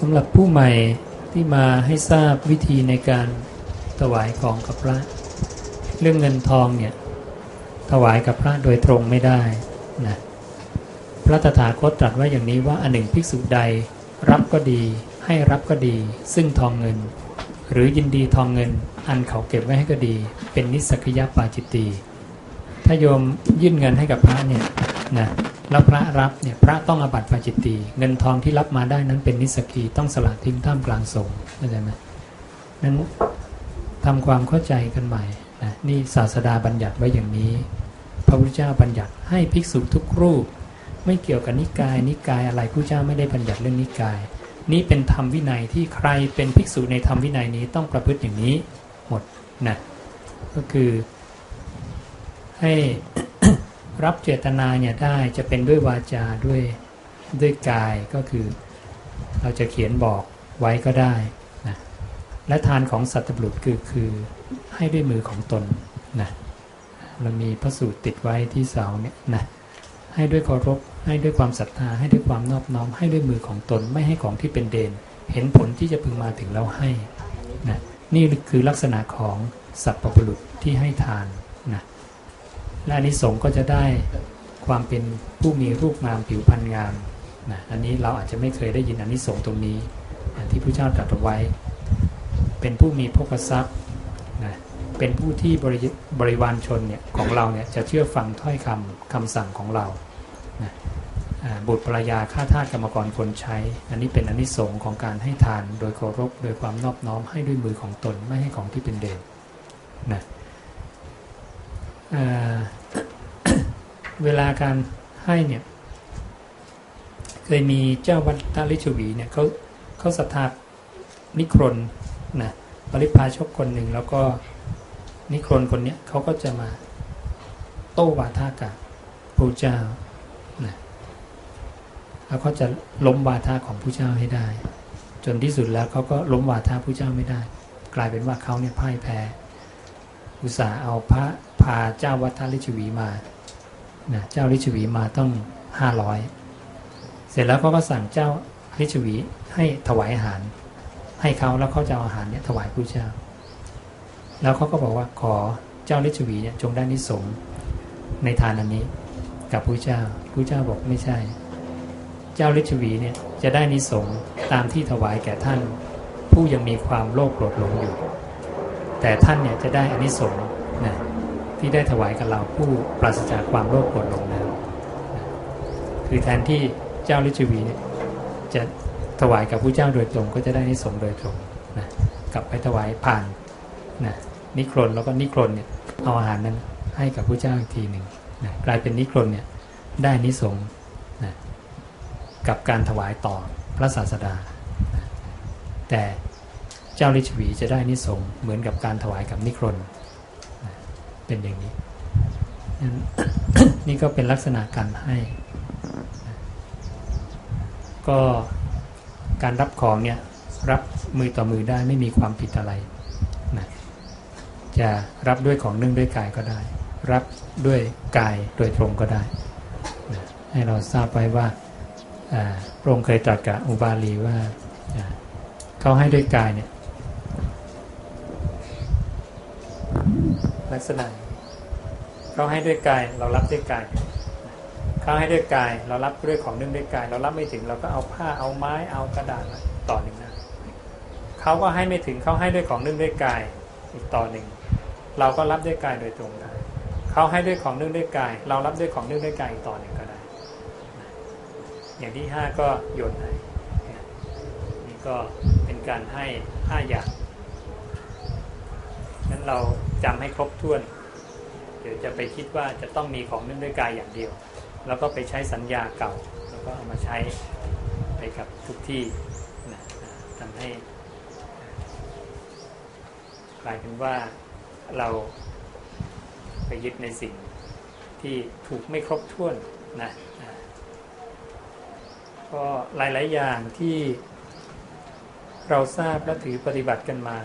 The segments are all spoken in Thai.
สำหรับผู้ใหม่ที่มาให้ทราบวิธีในการถวายของกับพระ เรื่องเงินทองเนี่ยถวายกับพระโดยตรงไม่ได้นะพระตถาคตตรัสว่าอย่างนี้ว่าอันหนึ่งภิกษุใดรับก็ดี ให้รับก็ดี ซึ่งทองเงิน หรือยินดีทองเงิน อันเขาเก็บไว้ให้ก็ดี เป็นนิสกิยปาจิตตีถ้าโยมยื่นเงินให้กับพระเนี่ยนะ แล้วพระรับเนี่ยพระต้องอบัติปาจิตตีเงินทองที่รับมาได้นั้นเป็นนิสกีต้องสละทิ้งท่ามกลางสงฆ์เข้าใจไหมนั้นทำความเข้าใจกันใหม่นะนี่ศาสดาบัญญัติไว้อย่างนี้ พระพุทธเจ้าบัญญัติให้ภิกษุทุกรูป ไม่เกี่ยวกับนิกายนิกายอะไรพระเจ้าไม่ได้บัญญัติเรื่องนิกาย นี่เป็นธรรมวินัยที่ใครเป็นภิกษุในธรรมวินัยนี้ต้องประพฤติอย่างนี้หมดนะก็คือให้ รับเจตนาเนี่ยได้จะเป็นด้วยวาจาด้วยด้วยกายก็คือ เราจะเขียนบอกไว้ก็ได้นะและทานของสัตว์บุรุษคือคือให้ด้วยมือของตนนะเรามีพระสูตรติดไว้ที่เสาเนี่ยนะให้ด้วยเคารพให้ด้วยความศรัทธาให้ด้วยความนอบน้อม ให้ด้วยมือของตนไม่ให้ของที่เป็นเดน เห็นผลที่จะพึงมาถึงแล้วให้นะนี่คือลักษณะของสัตว์บุรุษที่ให้ทาน และอนิสงส์ก็จะได้ความเป็นผู้มีรูปงามผิวพรรณงามนะอันนี้เราอาจจะไม่เคยได้ยินอนิสงส์ตรงนี้ที่พระเจ้าตรัสไว้ เป็นผู้มีพกทรัพย์นะเป็นผู้ที่บริบริวารชนเนี่ยของเราเนี่ยจะเชื่อฟังถ้อยคำคำสั่งของเรานะบุตรภรรยาข้าทาสกรรมกรคนใช้ อันนี้เป็นอนิสงส์ของการให้ทานโดยเคารพโดยความนอบน้อมให้ด้วยมือของตนไม่ให้ของที่เป็นเด่นนะ เวลาการให้เนี่ย เคยมีเจ้าวัดตาลิชวีเนี่ยเขาเขาศรัทธานิครนนะปริพาชกคนหนึ่งแล้วก็นิครนคนเนี้ยเขาก็จะมาโต้วาทากับพระเจ้านะแล้วเขาจะล้มวาทาของผู้เจ้าให้ได้ จนที่สุดแล้วเขาก็ล้มวาทาผู้เจ้าไม่ได้ กลายเป็นว่าเขาเนี่ยพ่ายแพ้ อุตส่าห์เอาพระพาเจ้าวัดทาลิชวีมา นะเจ้าลิชวีมาต้องห้าร้อยเสร็จแล้วเขาก็สั่งเจ้าลิชวีให้ถวายอาหาร ให้เขาแล้วเขาจะเอาอาหารเนี่ยถวายผู้เจ้า แล้วเขาก็บอกว่าขอเจ้าลิชวีเนี่ยจงได้นิสงในทานอันนี้กับผู้เจ้าผู้เจ้าบอกไม่ใช่ เจ้าลิชวีเนี่ยจะได้นิสงตามที่ถวายแก่ท่าน ผู้ยังมีความโลภโกรธหลงอยู่ แต่ท่านเนี่ยจะได้อนิสงส์นะ ที่ได้ถวายกับเราผู้ปราศจากความโลภโกรธหลงแล้วคือแทนที่เจ้าลิชวีเนี่ยจะถวายกับผู้เจ้าโดยตรงก็จะได้นิสงโดยตรงนะกลับไปถวายผ่านนะนิครนแล้วก็นิครนเนี่ยเอาอาหารนั้นให้กับผู้เจ้าอีกทีหนึ่งนะกลายเป็นนิครนเนี่ยได้นิสงนะกับการถวายต่อพระศาสดานะแต่เจ้าลิชวีจะได้นิสงเหมือนกับการถวายกับนิครน เป็นอย่างนี้ นี่ก็เป็นลักษณะการให้ ก็การรับของเนี่ยรับมือต่อมือได้ไม่มีความผิดอะไรนะจะรับด้วยของนึ่งด้วยกายก็ได้ รับด้วยกายโดยตรงก็ได้นะให้เราทราบไว้ว่าพระองค์เคยตรัสกับอุบาลีว่าเขาให้ด้วยกายเนี่ย ลักษณะเขาให้ด้วยกายเรารับด้วยกายเขาให้ด้วยกาย เรารับด้วยของนึ่งด้วยกาย เรารับไม่ถึงเราก็เอาผ้าเอาไม้เอากระดาษต่อหนึ่งนะเขาก็ให้ไม่ถึงเขาให้ด้วยของนึ่งด้วยกายอีกต่อหนึ่ง เราก็รับด้วยกายโดยตรงได้เขาให้ด้วยของนึ่งด้วยกาย เรารับด้วยของนึ่งด้วยกายอีกต่อหนึ่งก็ได้ อย่างที่ห้าก็โยนให้นี่ก็เป็นการให้ห้าอย่าง นั้นเราจำให้ครบถ้วนเดี๋ยวจะไปคิดว่าจะต้องมีของนึ่งด้วยกายอย่างเดียว แล้วก็ไปใช้สัญญาเก่า แล้วก็เอามาใช้ไปกับทุกที่นะทำให้กลายเป็นว่าเราไปยึดในสิ่งที่ถูกไม่ครบถ้วนนะก็หลาย ๆ อย่างที่เราทราบและถือปฏิบัติกันมา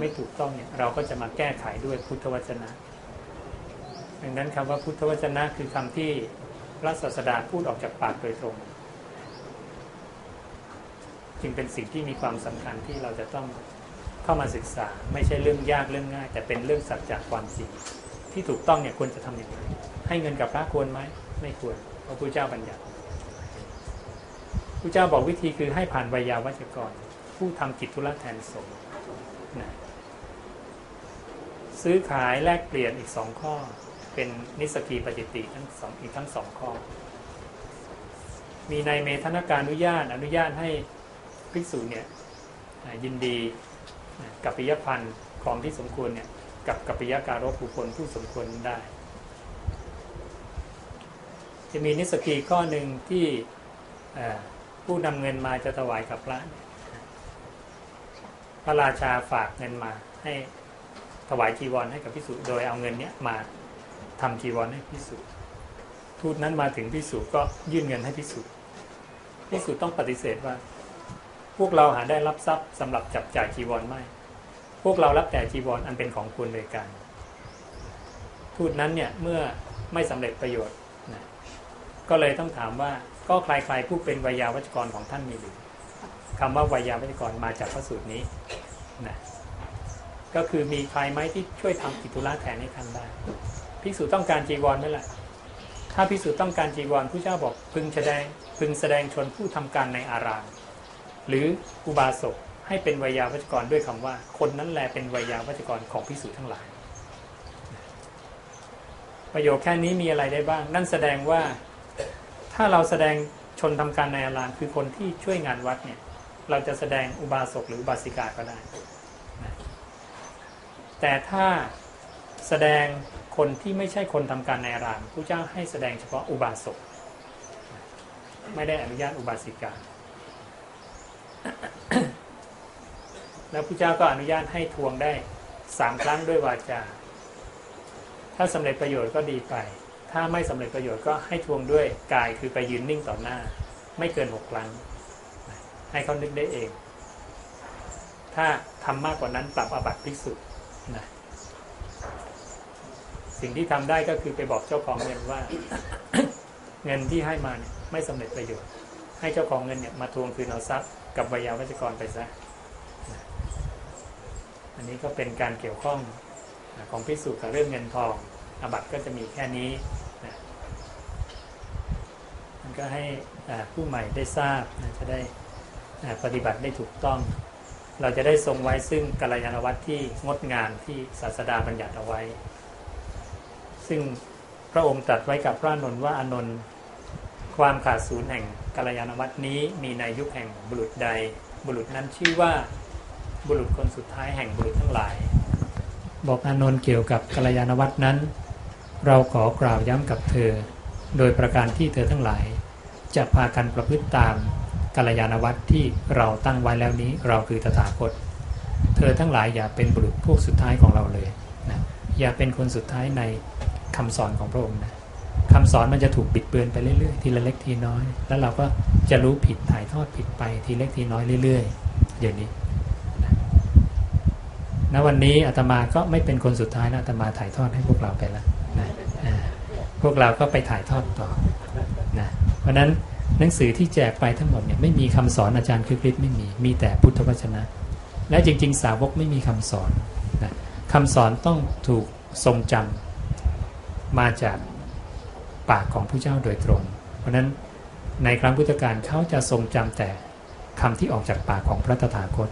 ไม่ถูกต้องเนี่ยเราก็จะมาแก้ไขด้วยพุทธวจนะ ดังนั้นคำว่าพุทธวจนะคือคำที่พระศาสดาพูดออกจากปากโดยตรง จึงเป็นสิ่งที่มีความสำคัญที่เราจะต้องเข้ามาศึกษา ไม่ใช่เรื่องยากเรื่องง่าย แต่เป็นเรื่องสัจจะความจริงที่ถูกต้องเนี่ยควรจะทำอย่างไรให้เงินกับพระควรไหมไม่ควรเพราะพระเจ้าบัญญัติพระเจ้าบอกวิธีคือให้ผ่านวิยาวัจกร ผู้ทำกิจธุระแทนสงฆ์นะ ซื้อขายแลกเปลี่ยนอีกสองข้อ เป็นนิสกีปฏิติทั้งสองอีกทั้งสองข้อ มีในเมธนการอนุญาตอนุญาตให้ภิกษุเนี่ยยินดีกับปิยพันธ์ของที่สมควรเนี่ยกับกัปปิยการบุคคลผู้สมควรได้ จะมีนิสกีข้อหนึ่งที่ผู้นำเงินมาจะถวายกับพระพระราชาฝากเงินมาให้ ถวายจีวรให้กับพิสุโดยเอาเงินเนี้ยมาทำจีวรให้พิสุทูตนั้นมาถึงพิสุก็ยื่นเงินให้พิสุพิสุต้องปฏิเสธว่า พวกเราหาได้รับทรัพย์สำหรับจับจ่ายจีวรไม่ พวกเรารับแต่จีวรออันเป็นของคุณโดยการทูตนั้นเนี่ยเมื่อไม่สำเร็จประโยชน์นะก็เลยต้องถามว่าก็ใครๆผู้เป็นวิยาวัจกรของท่านมีหรือคำว่าวิยาวัจกรมาจากพระสูตรนี้นะ ก็คือมีใครไหมที่ช่วยทำกิจธุระแทนให้ท่านได้ภิกษุต้องการจีวรไหมล่ะถ้าภิกษุต้องการจีวรผู้เจ้าบอกพึงแสดงพึงแสดงชนผู้ทำการในอาราม หรืออุบาสกให้เป็นวิยาวัจกรด้วยคำว่า คนนั้นแหละเป็นวิยาวัจกรของพิสูจน์ทั้งหลาย ประโยคแค่นี้มีอะไรได้บ้าง นั่นแสดงว่าถ้าเราแสดงชนทำการในอารามคือคนที่ช่วยงานวัดเนี่ยเราจะแสดงอุบาสกหรืออุบาสิกาก็ได้ แต่ถ้าแสดงคนที่ไม่ใช่คนทำการในรามผู้เจ้าให้แสดงเฉพาะอุบาสกไม่ได้อนุญาตอุบาสิกา แล้วพระเจ้าก็อนุญาตให้ทวงได้สามครั้งด้วยวาจา ถ้าสำเร็จประโยชน์ก็ดีไป ถ้าไม่สำเร็จประโยชน์ก็ให้ทวงด้วยกายคือไปยืนนิ่งต่อหน้า ไม่เกินหกครั้ง ให้เขานึกได้เอง ถ้าทำมากกว่านั้นปรับอบัตภิกษุ นะสิ่งที่ทำได้ก็คือไปบอกเจ้าของเงินว่า เงินที่ให้มาเนี่ยไม่สำเร็จประโยชน์ ให้เจ้าของเงินเนี่ยมาทวงคืนเอาทรัพย์กับวิยาวัจกรไปซะอันนี้ก็เป็นการเกี่ยวข้องของพิสูจน์กับเรื่องเงินทองอบัตก็จะมีแค่นี้นะมันก็ให้ผู้ใหม่ได้ทราบนะจะได้ปฏิบัติได้ถูกต้อง เราจะได้ทรงไว้ซึ่งกัลยาณวัตรที่งดงามที่ศาสดาบัญญัติเอาไว้ ซึ่งพระองค์ตรัสไว้กับพระนนท์ว่าอนนท์ความขาดศูนย์แห่งกัลยาณวัตรนี้มีในยุคแห่งบุรุษใด บุรุษนั้นชื่อว่าบุรุษคนสุดท้ายแห่งบุรุษทั้งหลาย บอกอนนท์เกี่ยวกับกัลยาณวัตรนั้น เราขอกล่าวย้ำกับเธอ โดยประการที่เธอทั้งหลาย จะพากันประพฤติตาม กัลยาณวัตรที่เราตั้งไว้แล้วนี้เราคือตถาคต เธอทั้งหลายอย่าเป็นบุรุษพวกสุดท้ายของเราเลยนะอย่าเป็นคนสุดท้ายในคำสอนของพระองค์นะคำสอนมันจะถูกบิดเบือนไปเรื่อยๆ ทีละเล็กทีน้อย แล้วเราก็จะรู้ผิดถ่ายทอดผิดไปทีเล็กทีน้อยเรื่อยๆอย่างนี้ณวันนี้อาตมาก็ไม่เป็นคนสุดท้ายนะอาตมาถ่ายทอดให้พวกเราไปแล้วนะพวกเราก็ไปถ่ายทอดต่อนะเพราะนั้น หนังสือที่แจกไปทั้งหมดเนี่ยไม่มีคำสอนอาจารย์คือคริสไม่มี มีแต่พุทธวจนะ และจริง ๆ สาวกไม่มีคำสอนนะคำสอนต้องถูกทรงจำมาจากปากของผู้เจ้าโดยตรง เพราะนั้นในครั้งพุทธกาลเขาจะทรงจำแต่คำที่ออกจากปากของพระตถาคต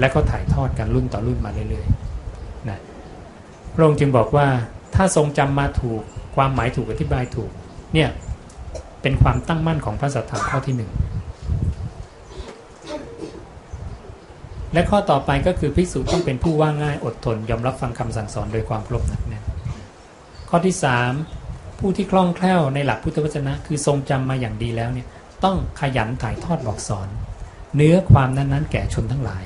และก็ถ่ายทอดกันรุ่นต่อรุ่นมาเรื่อยๆนะพระองค์จึงบอกว่าถ้าทรงจำมาถูกความหมายถูกอธิบายถูกเนี่ย เป็นความตั้งมั่นของพระสัทธรรมข้อที่หนึ่งและข้อต่อไปก็คือภิกษุต้องเป็นผู้ว่าง่ายอดทน ยอมรับฟังคำสั่งสอนโดยความครบหนักแน่นข้อที่สามผู้ที่คล่องแคล่วในหลักพุทธวจนะ คือทรงจำมาอย่างดีแล้วเนี่ยต้องขยันถ่ายทอดบอกสอน เนื้อความนั้นๆ แก่ชนทั้งหลาย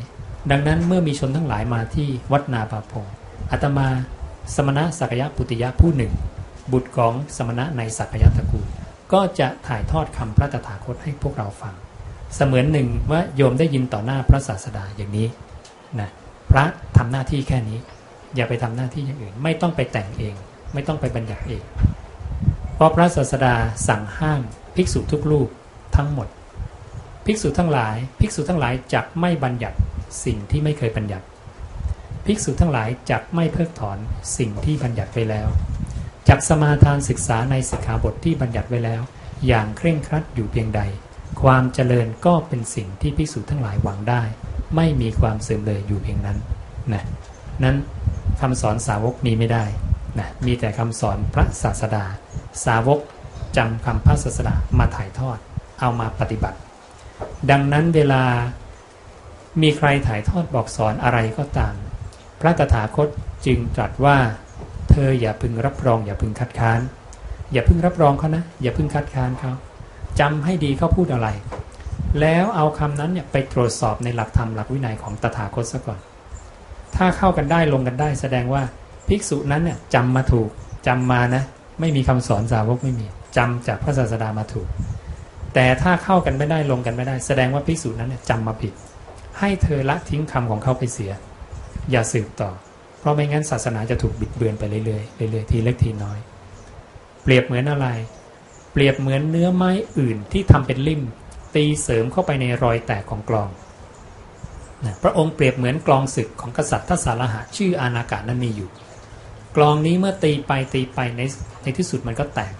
ดังนั้นเมื่อมีชนทั้งหลายมาที่วัดนาปาพงอาตมาสมณะสักยะปุติยะผู้หนึ่ง บุตรของสมณะในสักยะตระกูล ก็จะถ่ายทอดคำพระตถาคตให้พวกเราฟัง เสมือนหนึ่งว่าโยมได้ยินต่อหน้าพระศาสดาอย่างนี้นะพระทำหน้าที่แค่นี้ อย่าไปทำหน้าที่อย่างอื่น ไม่ต้องไปแต่งเอง ไม่ต้องไปบัญญัติเอง เพราะพระศาสดาสั่งห้ามภิกษุทุกรูปทั้งหมด ภิกษุทั้งหลาย ภิกษุทั้งหลายจักไม่บัญญัติสิ่งที่ไม่เคยบัญญัติ ภิกษุทั้งหลายจักไม่เพิกถอนสิ่งที่บัญญัติไว้แล้ว จักสมาทานศึกษาในสิกขาบทที่บัญญัติไว้แล้ว อย่างเคร่งครัดอยู่เพียงใด ความเจริญก็เป็นสิ่งที่ภิกษุทั้งหลายหวังได้ ไม่มีความเสื่อมเลยอยู่เพียงนั้นนะนั้นคำสอนสาวกมีไม่ได้นะมีแต่คำสอนพระศาสดา สาวกจำคำพระศาสดามาถ่ายทอด เอามาปฏิบัติ ดังนั้นเวลามีใครถ่ายทอดบอกสอนอะไรก็ตาม พระตถาคตจึงตรัสว่า เธออย่าพึงรับรอง อย่าพึงคัดค้าน อย่าพึงรับรองเขานะ อย่าพึงคัดค้านเขาจำให้ดีเขาพูดอะไร แล้วเอาคำนั้นเนี่ยไปตรวจสอบในหลักธรรมหลักวินัยของตถาคตซะก่อน ถ้าเข้ากันได้ลงกันได้ แสดงว่าภิกษุนั้นเนี่ยจำมาถูกจำมานะ ไม่มีคำสอนสาวกไม่มีจำจากพระศาสดามาถูก แต่ถ้าเข้ากันไม่ได้ลงกันไม่ได้ แสดงว่าภิกษุนั้นเนี่ยจำมาผิด ให้เธอละทิ้งคำของเขาไปเสีย อย่าสืบต่อ เพราะไม่งั้นศาสนาจะถูกบิดเบือนไปเรื่อยๆเรื่อยๆทีเล็กทีน้อย เปรียบเหมือนอะไร เปรียบเหมือนเนื้อไม้อื่นที่ทำเป็นลิ่ม ตีเสริมเข้าไปในรอยแตกของกลองนะพระองค์เปรียบเหมือนกลองศึกของกษัตริย์ทศรหะชื่ออานากานั้นมีอยู่ กลองนี้เมื่อตีไปตีไปในในที่สุดมันก็แตก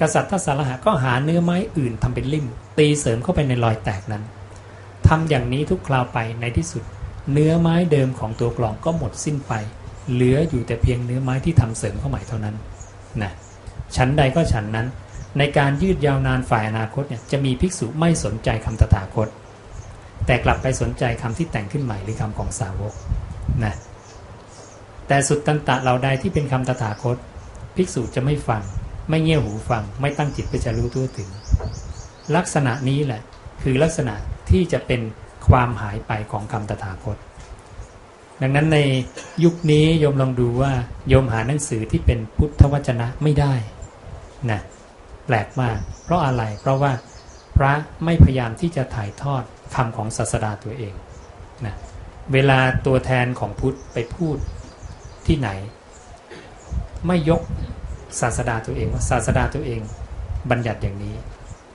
กษัตริย์ทศรหะก็หาเนื้อไม้อื่นทำเป็นลิ่ม ตีเสริมเข้าไปในรอยแตกนั้นทำอย่างนี้ทุกคราวไปในที่สุด เนื้อไม้เดิมของตัวกลองก็หมดสิ้นไป เหลืออยู่แต่เพียงเนื้อไม้ที่ทำเสริมเข้าใหม่เท่านั้นนะชั้นใดก็ชั้นนั้น ในการยืดยาวนานฝ่ายอนาคตเนี่ยจะมีภิกษุไม่สนใจคำตถาคต แต่กลับไปสนใจคำที่แต่งขึ้นใหม่หรือคำของสาวกนะแต่สุดตันตะเราใดที่เป็นคำตถาคต ภิกษุจะไม่ฟัง ไม่เงี่ยหูฟัง ไม่ตั้งจิตเพื่อจะรู้ทั่วถึง ลักษณะนี้แหละคือลักษณะที่จะเป็น ความหายไปของคำตถาคต ดังนั้นในยุคนี้โยมลองดูว่าโยมหาหนังสือที่เป็นพุทธวจนะไม่ได้นะแปลกมาก เพราะอะไรเพราะว่าพระไม่พยายามที่จะถ่ายทอดคำของศาสดาตัวเองนะเวลาตัวแทนของพุทธไปพูดที่ไหน ไม่ยกศาสดาตัวเองว่าศาสดาตัวเองบัญญัติอย่างนี้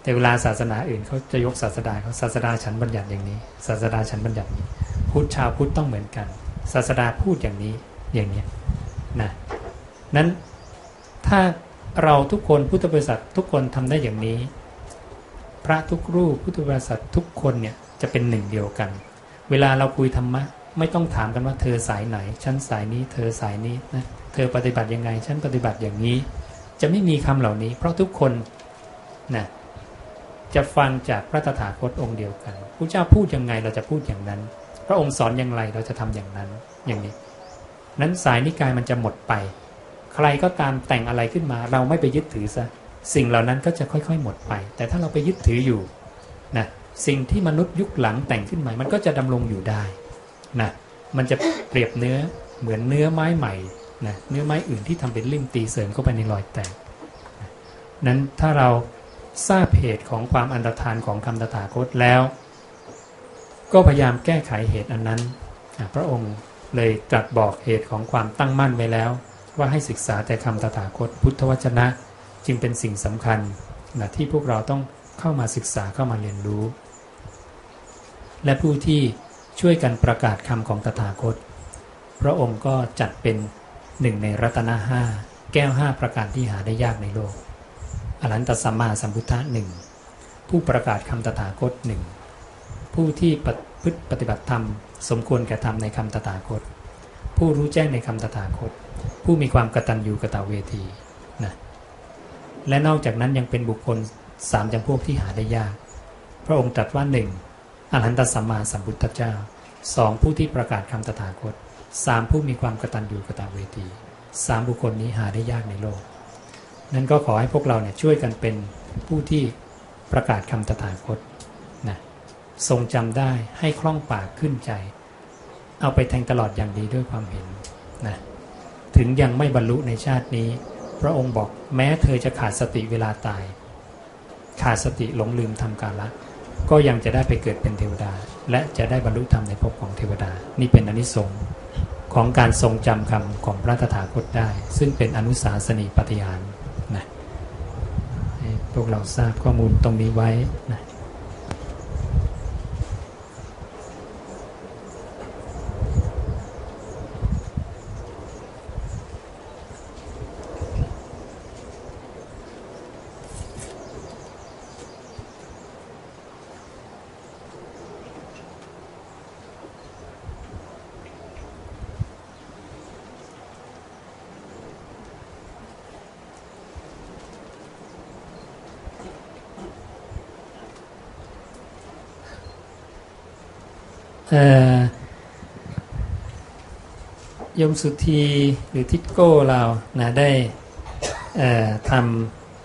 แต่เวลาศาสนาอื่นเขาจะยกศาสดาเขาศาสดาฉันบัญญัติอย่างนี้ ศาสดาฉันบัญญัตินี้พุทธชาวพุทธต้องเหมือนกัน ศาสดาพูดอย่างนี้อย่างนี้นะนั้นถ้าเราทุกคนพุทธบริษัททุกคนทำได้อย่างนี้ พระทุกรูปพุทธบริษัททุกคนเนี่ยจะเป็นหนึ่งเดียวกัน เวลาเราคุยธรรมะไม่ต้องถามกันว่าเธอสายไหนฉันสายนี้ เธอสายนี้นะเธอปฏิบัติยังไงฉันปฏิบัติอย่างนี้ จะไม่มีคำเหล่านี้ เพราะทุกคนนะ จะฟังจากพระตถาคตองค์เดียวกันพระเจ้าพูดยังไงเราจะพูดอย่างนั้น พระองค์สอนอย่างไรเราจะทำอย่างนั้นอย่างนี้ นั้นสายนิกายมันจะหมดไป ใครก็ตามแต่งอะไรขึ้นมา เราไม่ไปยึดถือซะสิ่งเหล่านั้นก็จะค่อยๆ หมดไป แต่ถ้าเราไปยึดถืออยู่นะสิ่งที่มนุษย์ยุคหลังแต่งขึ้นใหม่ มันก็จะดำรงอยู่ได้นะมันจะเปรียบเนื้อเหมือนเนื้อไม้ใหม่นะเนื้อไม้อื่นที่ทำเป็นลิ่มตีเสริมเข้าไปในรอยแตกนะนั้นถ้าเรา ทราบเหตุของความอันตรธานของคำตถาคตแล้ว ก็พยายามแก้ไขเหตุอันนั้น พระองค์เลยตรัสบอกเหตุของความตั้งมั่นไว้แล้ว ว่าให้ศึกษาแต่คำตถาคตพุทธวจนะจึงเป็นสิ่งสำคัญนะที่พวกเราต้องเข้ามาศึกษาเข้ามาเรียนรู้ และผู้ที่ช่วยกันประกาศคำของตถาคต พระองค์ก็จัดเป็นหนึ่งในรัตนห้าแก้วห้าประการที่หาได้ยากในโลก อรันตสัมมาสัมพุทธะหนึ่งผู้ประกาศคำตถาคตหนึ่งผู้ที่พฤติปฏิบัติธรรม สมควรแก่ธรรมในคำตถาคต ผู้รู้แจ้งในคำตถาคต ผู้มีความกตัญญูกตเวทีนะและนอกจากนั้นยังเป็นบุคคลสามจำพวกที่หาได้ยาก พระองค์ตรัสว่าหนึ่งอรหันตสัมมาสัมพุทธเจ้าสองผู้ที่ประกาศคำตถาคตสามผู้มีความกตัญญูกตเวทีสามบุคคลนี้หาได้ยากในโลก นั้นก็ขอให้พวกเราเนี่ยช่วยกันเป็นผู้ที่ประกาศคำตถาคตนะทรงจำได้ให้คล่องปากขึ้นใจ เอาไปแทงตลอดอย่างดีด้วยความเห็นนะถึงยังไม่บรรลุในชาตินี้ พระองค์บอกแม้เธอจะขาดสติเวลาตาย ขาดสติหลงลืมทำการละก็ยังจะได้ไปเกิดเป็นเทวดา และจะได้บรรลุธรรมในภพของเทวดา นี่เป็นอนิสงส์ของการทรงจำคำของพระตถาคตได้ ซึ่งเป็นอนุสาสนีปฏิญาน พวกเราทราบข้อมูลตรงนี้ไว้นะ ยมสุธีหรือทิโก้เรานะได้ท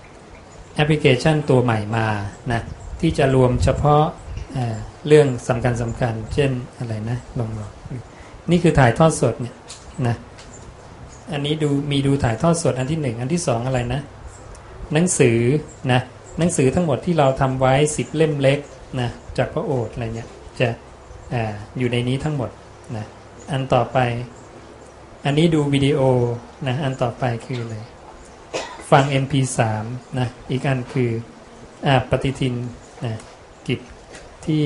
ำแอปพลิเคชันตัวใหม่มานะที่จะรวมเฉพาะเเรื่องสำคัญสำคัญ เช่นอะไรนะลองลองนี่คือถ่ายทอดสดเนี่ยนะอันนี้ดูมีดูถ่ายทอดสดอันที่หนึ่งอันที่สองอะไรนะ หนังสือนะหนังสือทั้งหมดที่เราทำไว้สิบเล่มเล็กนะจากพระโอษฐ์อะไรเนี่ยจะออยู่ในนี้ทั้งหมดนะอันต่อไป อันนี้ดูวิดีโอนะอันต่อไปคืออะไรฟัง MP3 นะอีกอันคืออปฏิทินนะกิจที่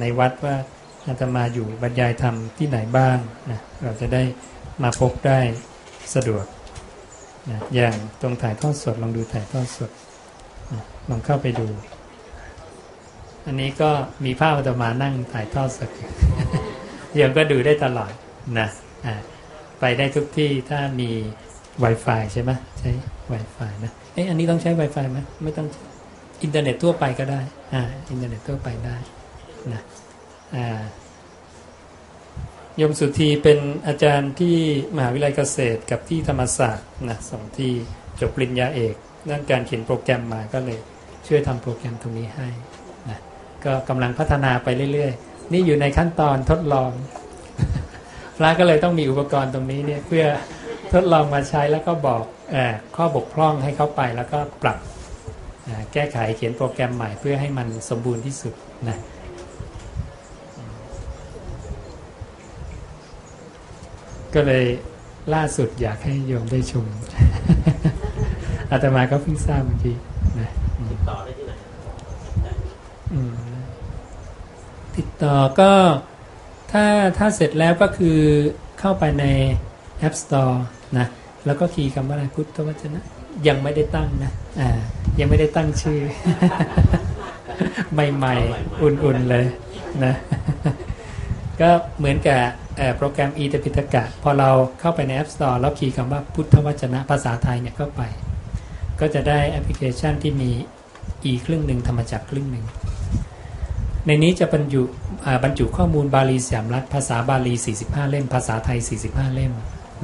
ในวัดว่าอาตมาอยู่บรรยายธรรมที่ไหนบ้างนะเราจะได้มาพบได้สะดวกนะอย่างตรงถ่ายทอดสดลองดูถ่ายทอดสดนะลองเข้าไปดู อันนี้ก็มีภาพอาตมานั่งถ่ายทอดสดยังก็ดูได้ตลอดนะอ่า ไปได้ทุกที่ถ้ามี Wi-Fi ใช่ไหมใช้ Wi-Fi นะเอ๊ะอันนี้ต้องใช้ Wi-Fi ไหมไม่ต้องอินเทอร์เน็ตทั่วไปก็ได้อ่าอินเทอร์เน็ตทั่วไปได้นะอ่าโยมสุธีเป็นอาจารย์ที่มหาวิทยาลัยเกษตรกับที่ธรรมศาสตร์นะสองที่จบปริญญาเอกด้านการเขียนโปรแกรมมาก็เลยช่วยทำโปรแกรมตรงนี้ให้นะก็กำลังพัฒนาไปเรื่อย ๆ นี่อยู่ในขั้นตอนทดลอง พระก็เลยต้องมีอุปกรณ์ตรงนี้เนี่ยเพื่อทดลองมาใช้แล้วก็บอกเออข้อบกพร่องให้เข้าไปแล้วก็ปรับเอ่อแก้ไขเขียนโปรแกรมใหม่เพื่อให้มันสมบูรณ์ที่สุดนะก็เลยล่าสุดอยากให้โยมได้ชมอาตมาก็เพิ่งทราบเมื่อกี้นะอืมต่อได้ที่ไหนอืมติดต่อก็ ถ้าถ้าเสร็จแล้วก็คือเข้าไปใน App Store นะ แล้วก็คีย์คำว่าอะไรพุทธวจนะ ยังไม่ได้ตั้งนะ อ่า ยังไม่ได้ตั้งชื่อ ใหม่ๆ อุ่นๆเลยนะ ก็เหมือนกับโปรแกรม e ตปิตกะ พอเราเข้าไปใน App Store แล้วคีย์คำว่าพุทธวจนะภาษาไทยเนี่ยเข้าไป ก็จะได้แอปพลิเคชันที่มี e ครึ่งหนึ่งธรรมจักรครึ่งหนึ่ง ในนี้จะบรรจุบรรจุข้อมูลบาลีสยามรัฐภาษาบาลี 45 เล่ม ภาษาไทย 45 เล่ม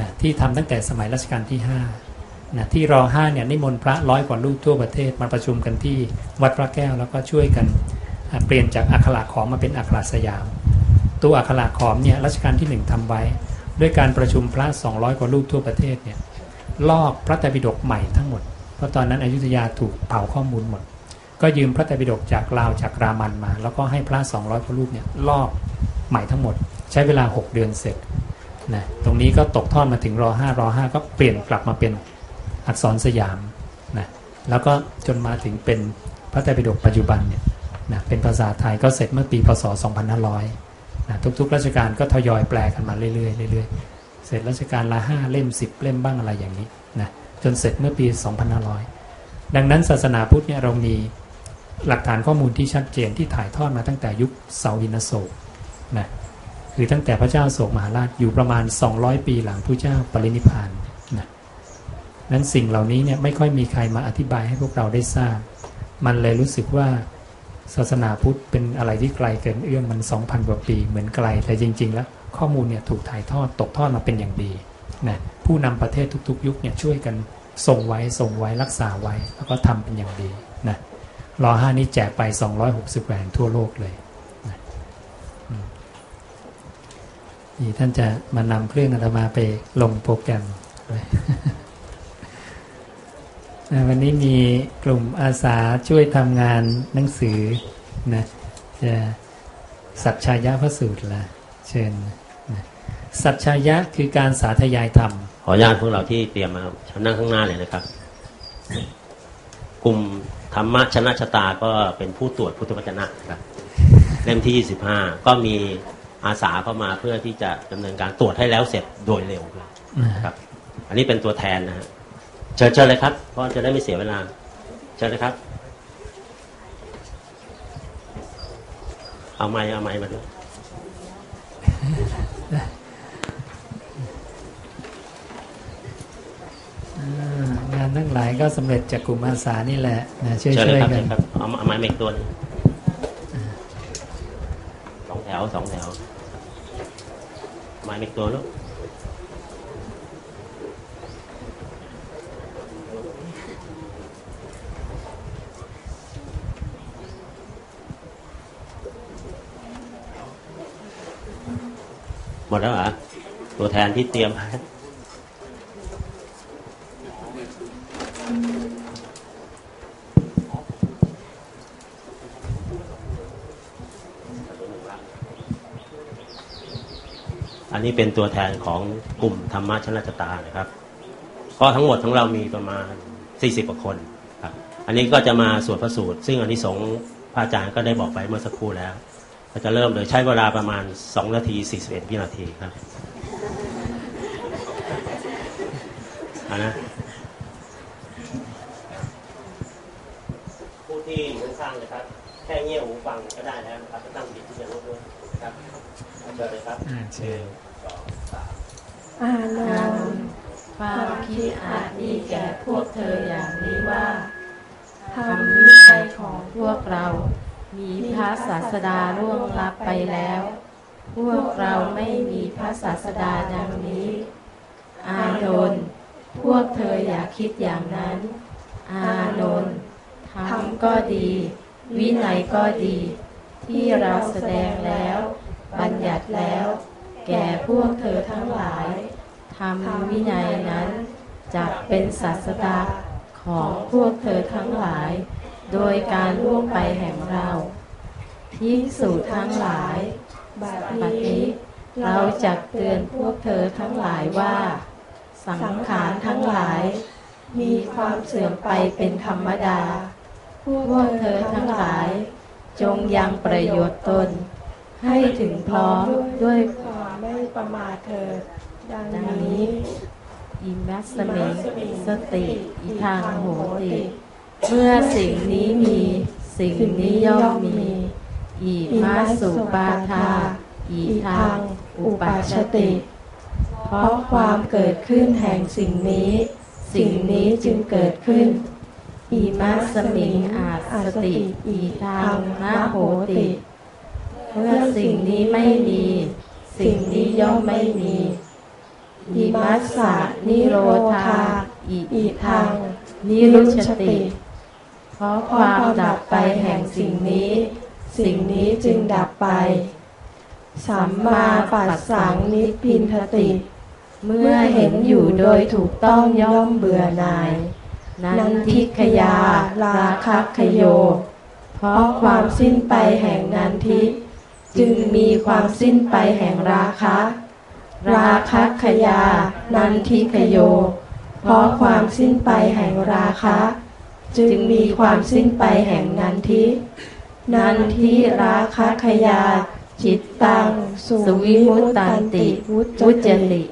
นะที่ทำตั้งแต่สมัยรัชกาลที่5นะที่รอ5เนี่ยนิมนต์พระร้อยกว่ารูปทั่วประเทศมาประชุมกันที่วัดพระแก้วแล้วก็ช่วยกันเปลี่ยนจากอักขระขอมมาเป็นอักขระสยาม ตัวอักขระขอมเนี่ยรัชกาลที่ 1ทำไว้ ด้วยการประชุมพระ 200 กว่ารูปทั่วประเทศเนี่ยลอกพระไตรปิฎกใหม่ทั้งหมด เพราะตอนนั้นอยุธยาถูกเผาข้อมูลหมด ก็ยืมพระไตรปิฎกจากลาวจากรามันมา แล้วก็ให้พระ200พระรูปเนี่ยลอกใหม่ทั้งหมด ใช้เวลา 6 เดือนเสร็จนะตรงนี้ก็ตกทอดมาถึงรอ5รอ5ก็เปลี่ยนกลับมาเป็นอักษรสยามนะแล้วก็จนมาถึงเป็นพระไตรปิฎกปัจจุบันเนี่ยนะเป็นภาษาไทยก็เสร็จเมื่อปีพศ 2500นะทุกๆ ราชการก็ทยอยแปลกันมาเรื่อยๆเรื่อยๆเสร็จราชการละ5เล่ม 10 เล่มบ้างอะไรอย่างนี้นะจนเสร็จเมื่อปี 2500 ดังนั้นศาสนาพุทธเนี่ยเรามี หลักฐานข้อมูลที่ชัดเจนที่ถ่ายทอดมาตั้งแต่ยุคเสาหินโศกนะคือตั้งแต่พระเจ้าโศกมหาราชอยู่ประมาณ 200 ปีหลังพระเจ้าปรินิพานนะนั้นสิ่งเหล่านี้เนี่ยไม่ค่อยมีใครมาอธิบายให้พวกเราได้ทราบ มันเลยรู้สึกว่าศาสนาพุทธเป็นอะไรที่ไกลเกินเอื้อมมัน 2,000 กว่าปีเหมือนไกลแต่จริง ๆ แล้วข้อมูลเนี่ยถูกถ่ายทอดตกทอดมาเป็นอย่างดีนะผู้นำประเทศทุก ๆ ยุคเนี่ยช่วยกันส่งไว้ส่งไว้รักษาไว้ แล้วก็ทำเป็นอย่างดีนะ รอห้านี้แจกไป 260แหวนทั่วโลกเลยนี่ท่านจะมานำเครื่องอาตมาไปลงโปรแกรม วันนี้มีกลุ่มอาสาช่วยทำงานหนังสือนะจะสัจชายะพระสูตรละเชิญสัจชายะคือการสาธยายธรรม ขออนุญาตพวกเราที่เตรียมมาครับนั่งข้างหน้าเลยนะครับ กลุ่ม ธรรมะชนะชะตาก็เป็นผู้ตรวจพุทธวจนะนะครับเล่มที่ 25 ก็มีอาสาเข้ามาเพื่อที่จะดำเนินการตรวจให้แล้วเสร็จโดยเร็วนะครับ อันนี้เป็นตัวแทนนะฮะเชิญเชิญเลยครับเพราะจะได้ไม่เสียเวลาเชิญเลยครับ เอาไม้เอาไม้มาด้วย อ่า งานทั้งหลายก็สำเร็จจากกลุ่มอาสานี่แหละนะช่วยเชิญเลช่ยวยครับกัเชินญครับเอาเอาไม้เมกตัวหนึงสองแถวสองแถวมาอีกตัวลูกหมดแล้วเหรอตัวแทนที่เตรียม อันนี้เป็นตัวแทนของกลุ่มธรรมะชนะชะตานะครับ ก็ทั้งหมดของเรามีประมาณ 40กว่าคนครับอันนี้ก็จะมาสวดพระสูตร ซึ่งอันนี้สงส์พระอาจารย์ก็ได้บอกไปเมื่อสักครู่แล้วก็จะเริ่มโดยใช้เวลาประมาณ 2 นาที 41วินาทีครับอันนะผู้ที่อยู่ข้างๆเลยครับ แค่เงี่ยหูฟังก็ได้แล้วนะครับไม่ต้องบิดที่จะลดด้วยนะครับเชิญเลยครับอ่าเชิญสองสาม อานนท์ความคิดอาจมีแก่พวกเธออย่างนี้ว่าธรรมวินัยของพวกเรา มีพระศาสดาล่วงลับไปแล้ว พวกเราไม่มีพระศาสดาดังนี้ อานนท์พวกเธออย่าคิดอย่างนั้น อานนท์ธรรมก็ดี วินัยก็ดี ที่เราแสดงแล้ว บัญญัติแล้ว แก่พวกเธอทั้งหลาย ธรรมวินัยนั้นจะเป็นศาสดาของพวกเธอทั้งหลาย โดยการล่วงไปแห่งเราภิกษุทั้งหลายบัดนี้เราจะเตือนพวกเธอทั้งหลายว่า สังขารทั้งหลาย มีความเสื่อมไปเป็นธรรมดา พวกเธอทั้งหลาย จงยังประโยชน์ตน ให้ถึงพร้อมด้วยความไม่ประมาทเถิด ดังนี้ อิมัสมิสติ อิทางโหติ เมื่อสิ่งนี้มี สิ่งนี้ย่อมมี อิมาสุปาทา อิทางอุปัชชติ เพราะความเกิดขึ้นแห่งสิ่งนี้ สิ่งนี้จึงเกิดขึ้น อิมัสมิงอาสติ อิทางนาโหติ เมื่อสิ่งนี้ไม่มี สิ่งนี้ย่อมไม่มี อิมัสสะนิโรธา อิทัง นิรุชติ เพราะความดับไปแห่งสิ่งนี้ สิ่งนี้จึงดับไป สัมมาปัสสังนิพินทติ เมื่อเห็นอยู่โดยถูกต้องย่อมเบื่อหน่าย นันทิขยา ราคะขโย เพราะความสิ้นไปแห่งนันทิ จึงมีความสิ้นไปแห่งราคะ ราคะขยา นันทิขโย เพราะความสิ้นไปแห่งราคะ จึงมีความสิ้นไปแห่งนันทิ นันทิราคะขยา จิตตัง สุวิมุตตันติวุจติ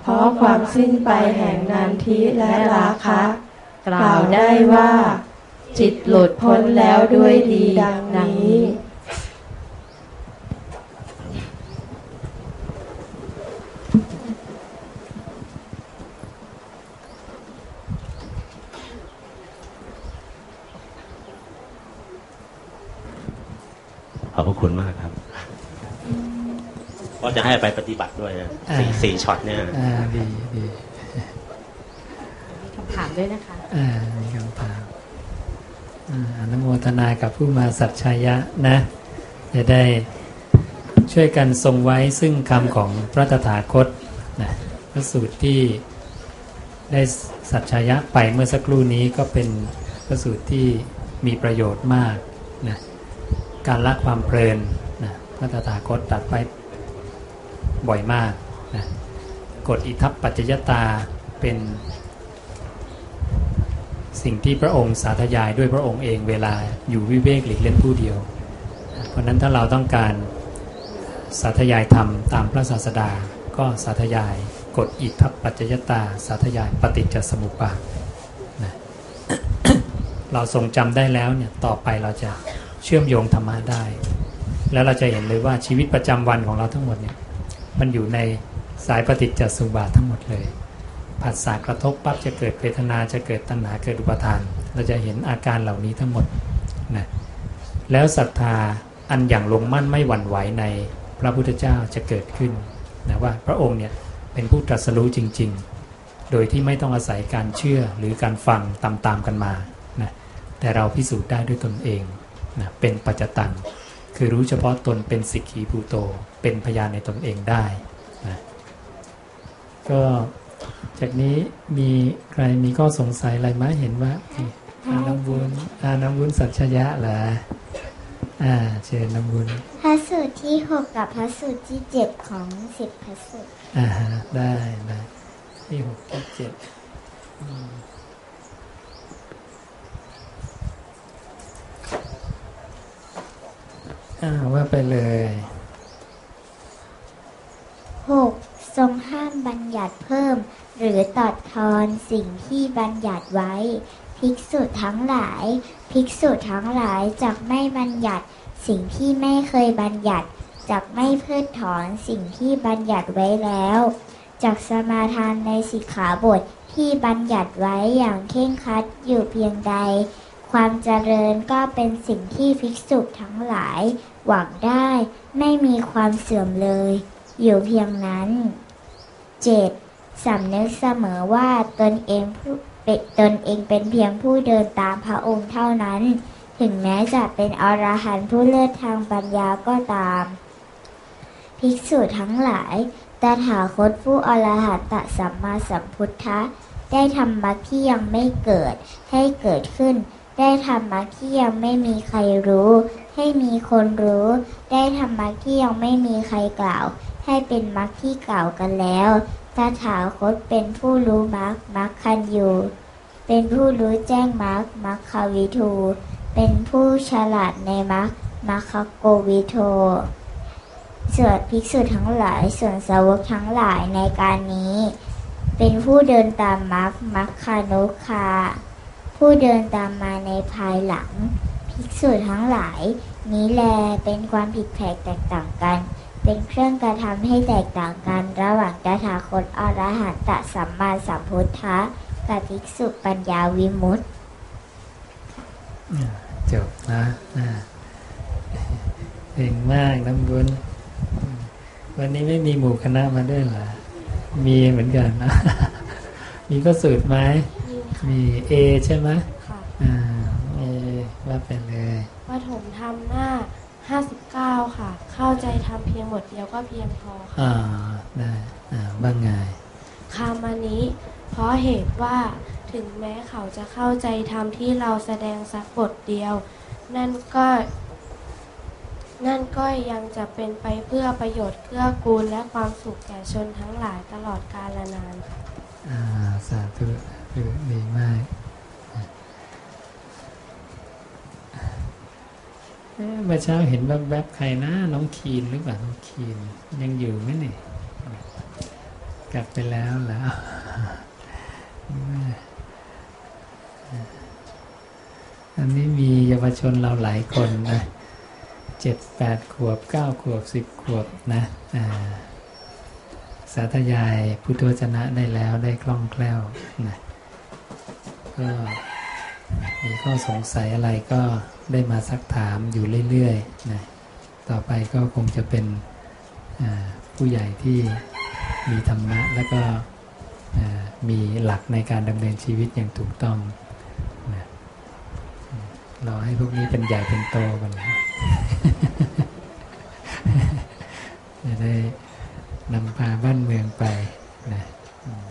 เพราะความสิ้นไปแห่งนันทิและราคะ กล่าวได้ว่า จิตหลุดพ้นแล้วด้วยดีดังนี้ ขอบพระ คุณมากครับ ก็จะให้ไปปฏิบัติด้วยนะสี่อ่าสี่ช็อตเนี่ยอ่าดีดีคำถามด้วยนะคะอ่ามีคำถามอ่าอนุโมทนากับผู้มาสัจชายะนะ จะได้ช่วยกันทรงไว้ซึ่งคำของพระตถาคตนะพระสูตรที่ได้สัจชายะไปเมื่อสักครู่นี้ก็เป็นพระสูตรที่มีประโยชน์มากนะ การละความเพลินนะพระตถาคตตัดไปบ่อยมากนะกฎอิทัปปัจจยตาเป็นสิ่งที่พระองค์สาธยายด้วยพระองค์เองเวลาอยู่วิเวกหลีกเล่นผู้เดียว เพราะฉะนั้นถ้าเราต้องการสาธยายธรรมตามพระศาสดา ก็สาธยายกฎอิทัปปัจจยตา สาธยายปฏิจจสมุปบาทนะเราทรงจำได้แล้วเนี่ยต่อไปเราจะ เชื่อมโยงธรรมะได้ แล้วเราจะเห็นเลยว่าชีวิตประจำวันของเราทั้งหมดเนี่ยมันอยู่ในสายปฏิจจสุบาททั้งหมดเลยผัสสะกระทบปั๊บจะเกิดเวทนาจะเกิดตัณหาเกิดอุปาทาน เราจะเห็นอาการเหล่านี้ทั้งหมดนะแล้วศรัทธาอันอย่างลงมั่นไม่หวั่นไหวในพระพุทธเจ้าจะเกิดขึ้นนะว่าพระองค์เนี่ยเป็นผู้ตรัสรู้จริง ๆ โดยที่ไม่ต้องอาศัยการเชื่อหรือการฟังตามๆกันมานะแต่เราพิสูจน์ได้ด้วยตนเอง นะเป็นปัจจตัง คือรู้เฉพาะตนเป็นสิกขีภูโต เป็นพยานในตนเองได้นะก็จากนี้มีใครมีข้อสงสัยอะไรไหมเห็นว่าอาน้ำวุ้นอาน้ำวุ้นสัจยะเหรออ่าเชิญน้ำวุ้นพระสูตรที่หกกับพระสูตรที่เจ็ดของสิบพระสูตรอ่าฮะได้ได้ที่หกที่เจ็ดอืม อ่าว่าไปเลยหกทรงห้ามบัญญัติเพิ่ม หรือตัดทอนสิ่งที่บัญญัติไว้ ภิกษุทั้งหลาย ภิกษุทั้งหลายจักไม่บัญญัติสิ่งที่ไม่เคยบัญญัติจักไม่เพิกถอนสิ่งที่บัญญัติไว้แล้วจักสมาทานในสิกขาบทที่บัญญัติไว้อย่างเคร่งครัดอยู่เพียงใด ความเจริญก็เป็นสิ่งที่ภิกษุทั้งหลาย หวังได้ไม่มีความเสื่อมเลย อยู่เพียงนั้น 7. สำนึกเสมอว่าตนเองผู้เป็นตนเองเป็นเพียงผู้เดินตามพระองค์เท่านั้น ถึงแม้จะเป็นอรหันต์ผู้เลิศทางปัญญาก็ตาม ภิกษุทั้งหลายตถาคตผู้อรหันตสัมมาสัมพุทธะได้ทำมรรคที่ยังไม่เกิด ให้เกิดขึ้น ได้ทำมรรคที่ยังไม่มีใครรู้ ให้มีคนรู้ ได้ทำมรรคที่ยังไม่มีใครกล่าว ให้เป็นมรรคที่กล่าวกันแล้วตถาคตเป็นผู้รู้มรรคมรรคคันอยู่ เป็นผู้รู้แจ้งมรรคมรรควิทู เป็นผู้ฉลาดในมรรคมรรคโกวิโทส่วนภิกษุทั้งหลายส่วนสาวกทั้งหลายในการนี้ เป็นผู้เดินตามมรรคมรรคานุคา ผู้เดินตามมาในภายหลัง ภิกษุทั้งหลาย นี้แลเป็นความผิดแผกแตกต่างกัน เป็นเครื่องกระทำให้แตกต่างกัน ระหว่างตถาคตอรหันตสัมมาสัมพุทธะกับภิกษุปัญญาวิมุตติจบนะอ่าเก่งมากน้ำบุญวันนี้ไม่มีหมู่คณะมาด้วยเหรอ มีเหมือนกันนะ มีก็สูตรไหม มีเอใช่ไหมค่ะอ่าเอ ว่าไปเลยปฐมธรรมหน้า59ค่ะ เข้าใจทำเพียงบทเดียวก็เพียงพอค่ะอ่าได้อ่าบ้างไงคำอันนี้ เพราะเหตุว่าถึงแม้เขาจะเข้าใจธรรมที่เราแสดงสักบทเดียว นั่นก็นั่นก็ยังจะเป็นไปเพื่อประโยชน์เกื้อกูลและความสุขแก่ชนทั้งหลายตลอดกาลนานค่ะ อ่า สาธุคือดีมาก เมื่อเช้าเห็นแวบๆใครนะน้องคีนหรือเปล่าน้องคีนยังอยู่ไหมเนี่ยกลับไปแล้วแล้วอันนี้มีเยาวชนเราหลายคนนะเจ็ดแปดขวบเก้าขวบสิบขวบนะสาธยายพุทธวจนะได้แล้วได้คล่องแคล่วนะก็ ข้อสงสัยอะไรก็ได้มาซักถามอยู่เรื่อยๆนะต่อไปก็คงจะเป็นผู้ใหญ่ที่มีธรรมะแล้วก็มีหลักในการดำเนินชีวิตอย่างถูกต้องนะรอให้พวกนี้เป็นใหญ่เป็นโตกันนะจะได้นำพาบ้านเมืองไปนะอืม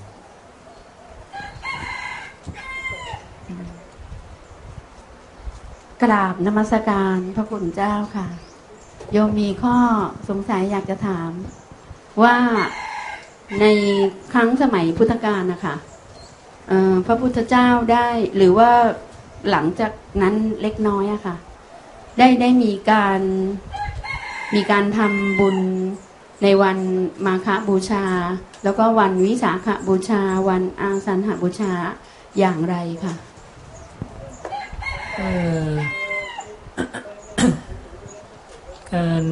กราบนมัสการพระคุณเจ้าค่ะ โยมมีข้อสงสัยอยากจะถาม ว่าในครั้งสมัยพุทธกาลนะคะพระพุทธเจ้าได้หรือว่าหลังจากนั้นเล็กน้อยอะค่ะ ได้ได้มีการมีการทำบุญในวันมาฆบูชา แล้วก็วันวิสาขบูชา วันอาสันหบูชาอย่างไรค่ะเอ่อ การ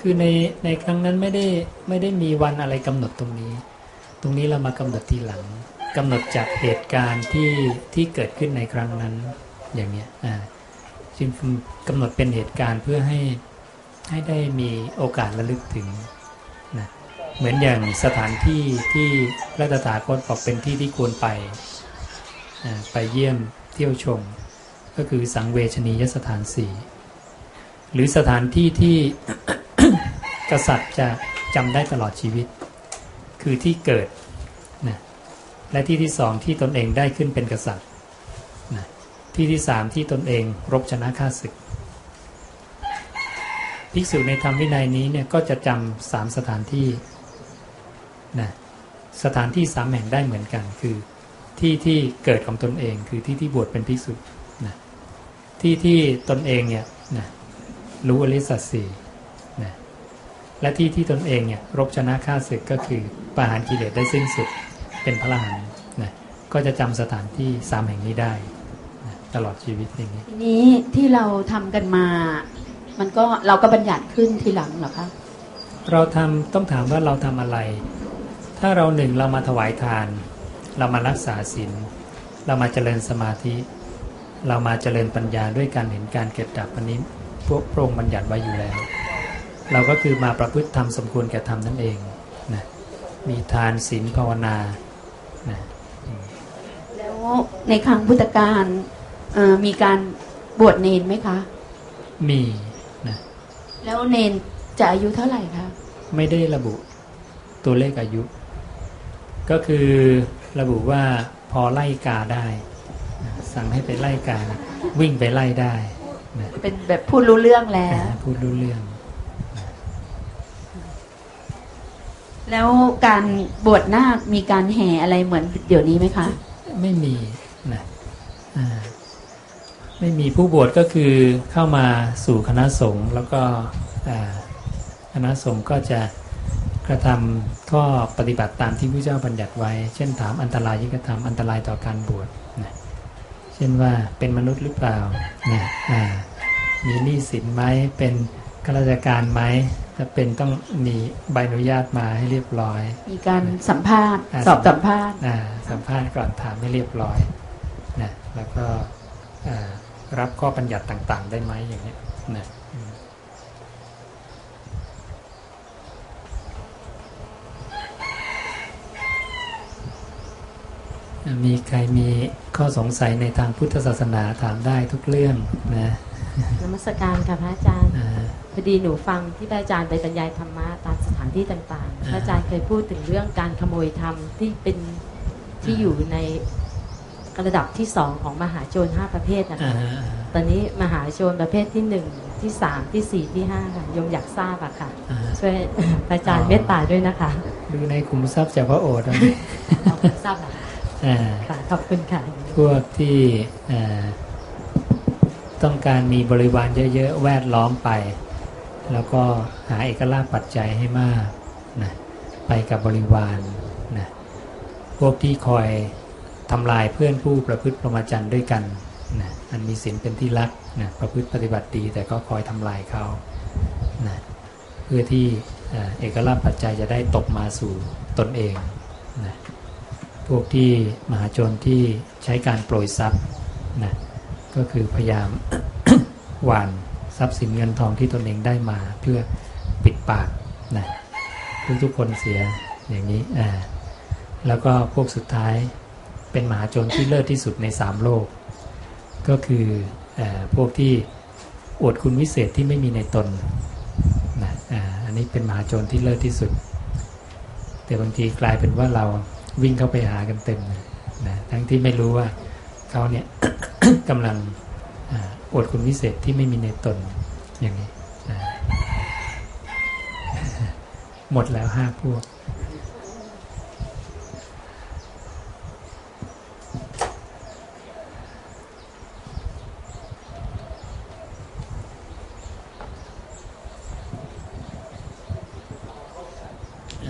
คือในในครั้งนั้นไม่ได้ไม่ได้มีวันอะไรกำหนดตรงนี้ ตรงนี้เรามากำหนดทีหลังกำหนดจากเหตุการณ์ที่ที่เกิดขึ้นในครั้งนั้นอย่างเนี้ยอ่าจึงกำหนดเป็นเหตุการณ์เพื่อให้ให้ได้มีโอกาสระลึกถึงนะเหมือนอย่างสถานที่ที่พระตถาคตบอกเป็นที่ที่ควรไปอ่าไปเยี่ยมเที่ยวชม ก็คือสังเวชนียสถานสี่หรือสถานที่ที่กษัตริย์จะจำได้ตลอดชีวิต คือที่เกิดนะและที่ที่สองที่ตนเองได้ขึ้นเป็นกษัตริย์นะที่ที่สามที่ตนเองรบชนะข้าศึกภิกษุในธรรมวินัยนี้เนี่ยก็จะจำสามสถานที่นะสถานที่สามแห่งได้เหมือนกัน คือที่ที่เกิดของตนเอง คือที่ที่บวชเป็นภิกษุ ที่ที่ตนเองเนี่ยนะรู้อริยสัจสี่นะและที่ที่ตนเองเนี่ยรบชนะข้าศึกก็คือประหารกิเลสได้สิ้นสุดเป็นพระอรหันต์นะก็จะจำสถานที่สามแห่งนี้ได้นะตลอดชีวิตอย่างนี้ทีนี้ที่เราทำกันมา มันก็เราก็บัญญัติขึ้นทีหลังเหรอคะเราทำต้องถามว่าเราทำอะไร ถ้าเราหนึ่งเรามาถวายทาน เรามารักษาศีลเรามาเจริญสมาธิ เรามาเจริญปัญญาด้วยการเห็นการเกิดดับอันนี้พวกพระองค์บัญญัติไว้อยู่แล้ว เราก็คือมาประพฤติธรรมสมควรแก่ธรรมนั่นเองนะมีทานศีลภาวนานะแล้วในครั้งพุทธกาลเอ่อมีการบวชเนนไหมคะ มีนะแล้วเนนจะอายุเท่าไหร่คะ ไม่ได้ระบุตัวเลขอายุ ก็คือระบุว่าพอไล่กาได้นะ สั่งให้ไปไล่กาวิ่งไปไล่ได้นะเป็นแบบพูดรู้เรื่องแล้วอ่าพูดรู้เรื่อง แล้วการบวชนาคมีการแห่อะไรเหมือนเดี๋ยวนี้ไหมคะ ไม่มีนะอ่าไม่มีผู้บวชก็คือเข้ามาสู่คณะสงฆ์แล้วก็อ่าคณะสงฆ์ก็จะกระทำข้อปฏิบัติตามที่พระเจ้าบัญญัติไว้ เช่นถามอันตรายยิ่งกระทำอันตรายต่อการบวชนะ เช่นว่าเป็นมนุษย์หรือเปล่านะอ่ามีหนี้สินไหมเป็นข้าราชการไหมถ้าเป็นต้องมีใบอนุญาตมาให้เรียบร้อย มีการสัมภาษณ์อ่าสอบสัมภาษณ์อ่าสัมภาษณ์ก่อนถามให้เรียบร้อยนะแล้วก็อ่ารับข้อบัญญัติต่าง ๆ ได้ไหมอย่างเนี้ยนะ มอ่ามีใครมีข้อสงสัยในทางพุทธศาสนาถามได้ทุกเรื่องนะนมัสการค่ะพระอาจารย์อ่าพอดีหนูฟังที่พระอาจารย์ไปบรรยายธรรมะตามสถานที่ต่างๆอ่าพระอาจารย์เคยพูดถึงเรื่องการขโมยธรรมที่เป็นที่อยู่ในระดับที่สองของมหาโจรห้าประเภทนะอ่าคะตอนนี้มหาโจรประเภทที่หนึ่งที่สามที่สี่ที่ห้าค่ะโยมอยากทราบอะค่ะอ่าช่วยพระอาจารย์เมตตาด้วยนะคะ ดูในขุมทรัพย์จากพระโอษฐ์นะเอาทราบเหรอ คะอ่าค่ะขอบคุณค่ะ พวกที่เอ่อต้องการมีบริวารเยอะ ๆ แวดล้อมไป แล้วก็หาเอกลาภปัจจัยให้มากนะไปกับบริวารนะพวกที่คอยทำลายเพื่อนผู้ประพฤติพรหมจรรย์ด้วยกันนะอันมีศีลเป็นที่รักนะประพฤติปฏิบัติดี แต่ก็คอยทำลายเขานะเพื่อที่เอ่อเอกลาภปัจจัยจะได้ตกมาสู่ตนเองนะ พวกที่มหาชนที่ใช้การโปรยทรัพย์นะก็คือพยายามหว่านทรัพย์สินเงินทองที่ตนเองได้มาเพื่อปิดปากนะทุกทุกคนเสียอย่างนี้อ่าแล้วก็พวกสุดท้ายเป็นมหาชนที่เลิศที่สุดในสามโลก ก็คืออาพวกที่อวดคุณวิเศษที่ไม่มีในตนนะอ่าอันนี้เป็นมหาชนที่เลิศที่สุด แต่บางทีกลายเป็นว่าเรา วิ่งเข้าไปหากันเต็มเลยนะทั้งที่ไม่รู้ว่าเขาเนี่ยกำลังอวดคุณวิเศษที่ไม่มีในตนอย่างนี้นะหมดแล้วห้าพวก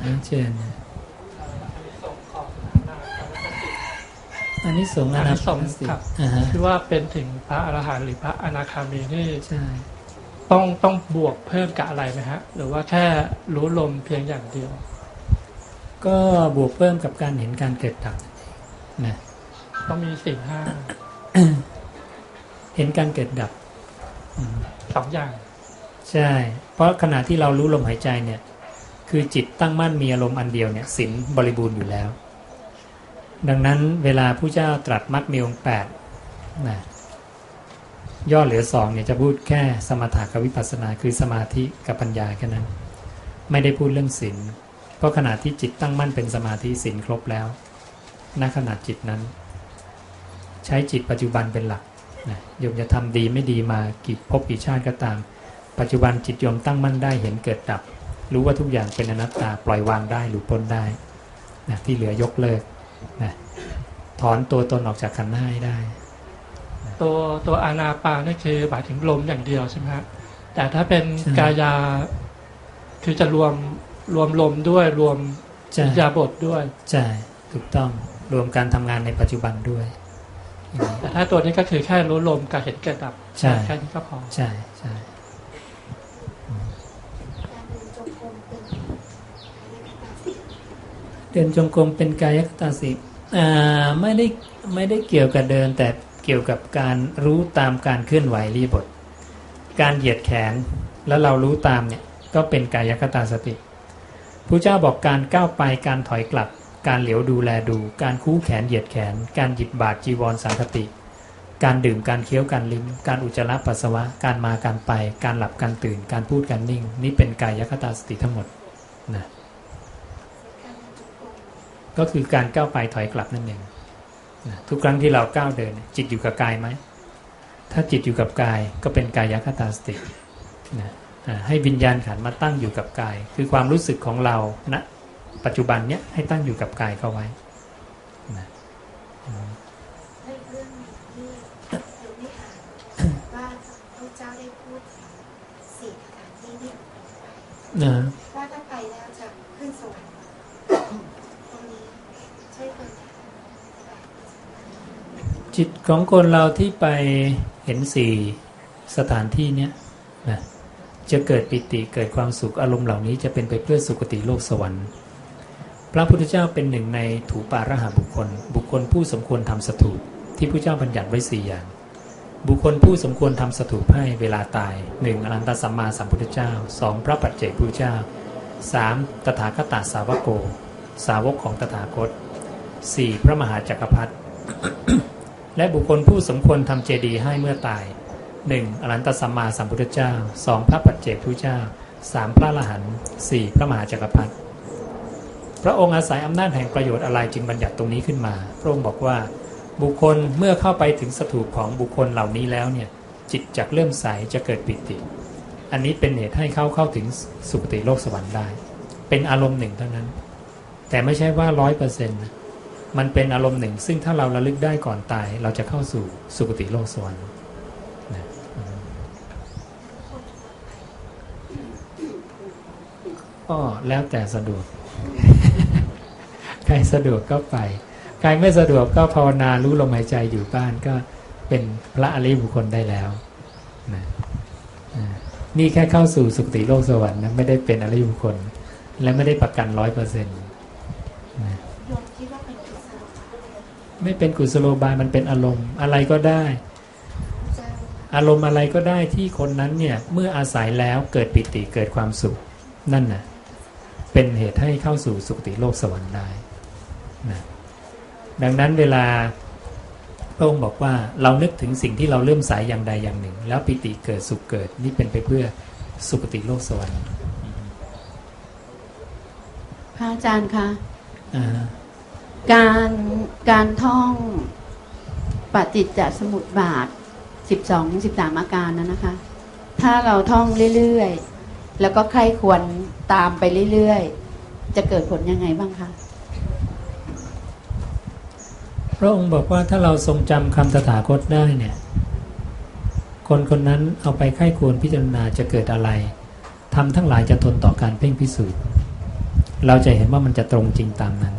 อ่าเชิญ อันนี้สงส์ออานานิสคงตส์สิครับอ่าฮะที่ว่าเป็นถึงพระอรหันต์หรือพระอนาคามีนี่ใช่ต้องต้องบวกเพิ่มกับอะไรไหมฮะ หรือว่าแค่รู้ลมเพียงอย่างเดียว ก็บวกเพิ่มกับการเห็นการเกิดดับนะต้องมีสิ่งห้าเห็นการเกิดดับอืมสองอย่าง ใช่ เพราะขณะที่เรารู้ลมหายใจเนี่ย คือจิตตั้งมั่นมีอารมณ์อันเดียวเนี่ยศีลบริบูรณ์อยู่แล้ว ดังนั้นเวลาผู้เจ้าตรัสมรรคมีองค์แปดนะย่อเหลือสองเนี่ยจะพูดแค่สมถะกับวิปัสสนาคือสมาธิกับปัญญาแค่นั้น ไม่ได้พูดเรื่องศีลเพราะขณะที่จิตตั้งมั่นเป็นสมาธิศีลครบแล้วณขณะจิตนั้น ใช้จิตปัจจุบันเป็นหลักนะโยมจะทำดีไม่ดีมากี่ภพกี่ชาติก็ตาม ปัจจุบันจิตโยมตั้งมั่นได้เห็นเกิดดับ รู้ว่าทุกอย่างเป็นอนัตตาปล่อยวางได้หลุดพ้นได้นะที่เหลือยกเลิก ถอนตัวตนออกจากขันธ์ห้าให้ได้ ตัวตัวอานาปานนี่คือหมายถึงลมอย่างเดียวใช่ไหมฮะแต่ถ้าเป็นใช่กายาคือจะรวมรวมลมด้วยรวมใช่ยาบทด้วยใช่ถูกต้องรวมการทำงานในปัจจุบันด้วยอย่างนี้แต่ถ้าตัวนี้ก็คือแค่รู้ลมกับเห็นเกิดดับใช่แค่นี้ก็พอใช่ใช่ เดินจงกรมเป็นกายคตาสิไม่ได้ไม่ได้เกี่ยวกับเดินแต่เกี่ยวกับการรู้ตามการเคลื่อนไหวรีบท การเหยียดแขนแล้วเรารู้ตามเนี่ยก็เป็นกายคตาสติพระเจ้าบอกการก้าวไปการถอยกลับ การเหลียวดูแลดู การคู่แขนเหยียดแขน การหยิบบาดจีวรสังคติ การดื่มการเคี้ยวการลิ้ม การอุจจาระปัสสาวะ การมาการไป การหลับการตื่น การพูดการนิ่ง นี่เป็นกายคตาสติทั้งหมดนะ ก็คือการก้าวไปถอยกลับนั่นเองนะทุกครั้งที่เราก้าวเดิน จิตอยู่กับกายไหม ถ้าจิตอยู่กับกายก็เป็นกายคตาสตินะอ่าให้วิญญาณขันธ์มาตั้งอยู่กับกาย คือความรู้สึกของเราณปัจจุบันเนี้ยให้ตั้งอยู่กับกายเข้าไว้นะในเรื่องหนึ่งที่โยมได้อ่านว่าพระเจ้าได้พูดถึงสี่สถานที่ที่ไป นะ ว่าถ้าไปแล้วจะขึ้นสวรรค์ตรงนี้ช่วยคนถาม จิตของคนเราที่ไปเห็นสี่สถานที่เนี้ยนะจะเกิดปิติเกิดความสุขอารมณ์เหล่านี้จะเป็นไปเพื่อสุคติโลกสวรรค์ พระพุทธเจ้าเป็นหนึ่งในถูปาระหาบุคคล บุคคลผู้สมควรทำสถูปที่พระเจ้าบัญญัติไว้สี่อย่าง บุคคลผู้สมควรทำสถูปให้เวลาตายหนึ่งอรันตสัมมาสัมพุทธเจ้าสองพระปัจเจกพุทธเจ้าสามตถาคตสาวโก สาวกของตถาคตสี่พระมหาจักรพรรดิ และบุคคลผู้สมควรทำเจดีย์ให้เมื่อตาย 1. อรันตสัมมาสัมพุทธเจ้า 2. พระปัจเจกพุทธเจ้า 3. พระอรหันต์ 4. พระมหาจักรพรรดิพระองค์อาศัยอำนาจแห่งประโยชน์อะไรจึงบัญญัติตรงนี้ขึ้นมา พระองค์บอกว่า บุคคลเมื่อเข้าไปถึงสถูปของบุคคลเหล่านี้แล้วเนี่ยจิตจากเริ่มใสจะเกิดปิติ อันนี้เป็นเหตุให้เข้าเข้าถึงสุคติโลกสวรรค์ได้ เป็นอารมณ์หนึ่งเท่านั้น แต่ไม่ใช่ว่าร้อยเปอร์เซ็นต์ มันเป็นอารมณ์หนึ่ง ซึ่งถ้าเราระลึกได้ก่อนตาย เราจะเข้าสู่สุคติโลกสวรรค์นะอืมก็แล้วแต่สะดวก ใครสะดวกก็ไป ใครไม่สะดวกก็ภาวนารู้ลมหายใจอยู่บ้านก็เป็นพระอริยบุคคลได้แล้วนะนี่แค่เข้าสู่สุคติโลกสวรรค์นะไม่ได้เป็นอริยบุคคล และไม่ได้ประกันร้อยเปอร์เซ็นต์ โยมคิดว่าเป็นกุศลพ ไม่เป็นกุศโลบายมันเป็นอารมณ์อะไรก็ได้ระเจ้าอารมณ์อะไรก็ได้ที่คนนั้นเนี่ยเมื่ออาศัยแล้วเกิดปิติเกิดความสุขนั่นน่ะเป็นเหตุให้เข้าสู่สุคติโลกสวรรค์ได้นะดังนั้นเวลาพระองค์บอกว่าเรานึกถึงสิ่งที่เราเริ่มสายอย่างใดอย่างหนึ่ง แล้วปิติเกิดสุขเกิดนี่เป็นไปเพื่อสุคติโลกสวรรค์พระอาจารย์คะอ่า การการท่องปฏิจจสมุปบาทสิบสองสิบสามอาการนั้นนะคะ ถ้าเราท่องเรื่อยๆ แล้วก็ใครควรตามไปเรื่อยๆ จะเกิดผลยังไงบ้างคะพระองค์บอกว่าถ้าเราทรงจำคำตถาคตได้เนี่ย คนคนนั้นเอาไปไข้ควรพิจารณาจะเกิดอะไรทำทั้งหลายจะทนต่อการเพ่งพิสูจน์ เราจะเห็นว่ามันจะตรงจริงตามนั้น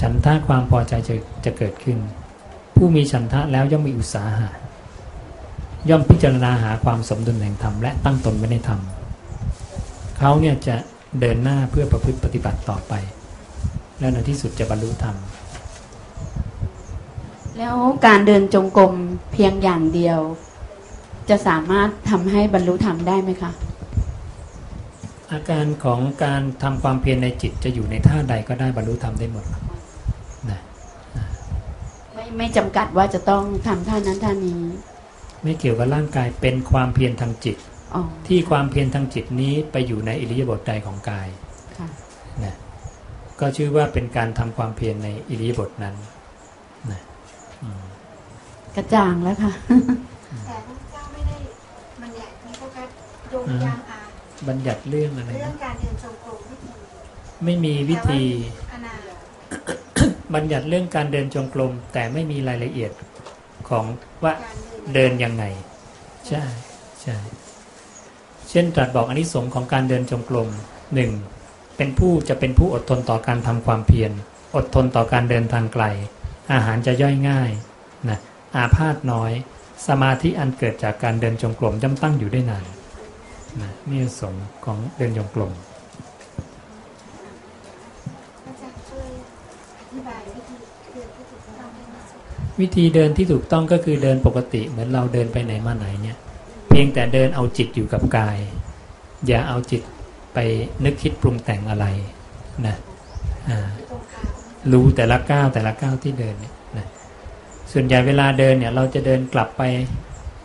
ฉันทะความพอใจจะจะเกิดขึ้น ผู้มีฉันทะแล้วย่อมมีอุตสาหะ ย่อมพิจารณาหาความสมดุลแห่งธรรมและตั้งตนไว้ในธรรมเขาเนี่ยจะเดินหน้าเพื่อประพฤติปฏิบัติต่อไป แล้วในที่สุดจะบรรลุธรรม แล้วการเดินจงกรมเพียงอย่างเดียว จะสามารถทำให้บรรลุธรรมได้ไหมคะอาการของการทำความเพียรในจิตจะอยู่ในท่าใดก็ได้บรรลุธรรมได้หมดนะ ไม่ไม่จำกัดว่าจะต้องทำท่านั้นท่านี้ ไม่เกี่ยวกับร่างกายเป็นความเพียรทางจิตอ๋อที่ความเพียรทางจิตนี้ไปอยู่ในอิริยาบถใดของกายค่ะนะก็ชื่อว่าเป็นการทำความเพียรในอิริยาบถนั้นนะอืมกระจ่างแล้วค่ะแต่พระเจ้าไม่ได้มันใหญ่ที่เขาก็โยงยางอ่านบัญญัติเรื่องอะไรเรื่องนะการเดินจงกรมวิธีไม่มีวิธีอนา บัญญัติเรื่องการเดินจงกรมแต่ไม่มีรายละเอียดของว่าเดินยังไง ใช่ใช่เช่นตรัสบอกอนิสงส์ของการเดินจงกรมหนึ่งเป็นผู้จะเป็นผู้อดทนต่อการทำความเพียรอดทนต่อการเดินทางไกล อาหารจะย่อยง่ายนะอาพาธน้อย สมาธิอันเกิดจากการเดินจงกรมย่อมตั้งอยู่ได้นานนะนี่สงของเดินจงกรม พระเจ้าช่วยอธิบายวิธีเดินที่ถูกต้องให้มากสุด วิธีเดินที่ถูกต้องก็คือเดินปกติเหมือนเราเดินไปไหนมาไหนเนี่ย เพียงแต่เดินเอาจิตอยู่กับกาย อย่าเอาจิตไปนึกคิดปรุงแต่งอะไรนะรู้แต่ละก้าวแต่ละก้าวที่เดินเนี่ยนะส่วนใหญ่เวลาเดินเนี่ย เราจะเดินกลับไป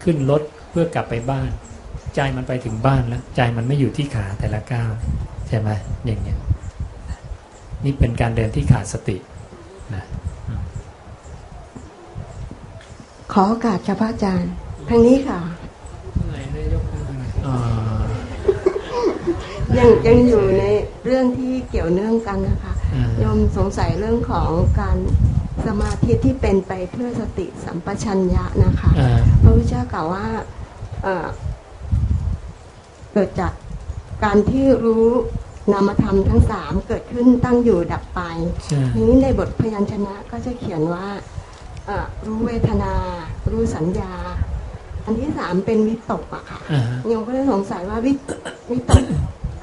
ขึ้นรถเพื่อกลับไปบ้าน ใจมันไปถึงบ้านแล้ว ใจมันไม่อยู่ที่ขาแต่ละก้าวใช่ไหมอย่างเงี้ยนี่เป็นการเดินที่ขาดสตินะ ขอโอกาสค่ะพระอาจารย์ทางนี้ค่ะอ่ายังยังอยู่ในเรื่องที่เกี่ยวเนื่องกันนะคะอ่าโยมสงสัยเรื่องของการสมาธิที่เป็นไปเพื่อสติสัมปชัญญะนะคะอ่าพระพุทธเจ้ากล่าวว่าเอ่อเกิดจากการที่รู้นามธรรมทั้งสามเกิดขึ้นตั้งอยู่ดับไปใช่ทีนี้ในบทพยัญชนะก็จะเขียนว่าเอ่อ รู้เวทนา รู้สัญญา อันที่สามเป็นวิตกอะค่ะอ่าฮะโยมก็เลยสงสัยว่าวิวิตก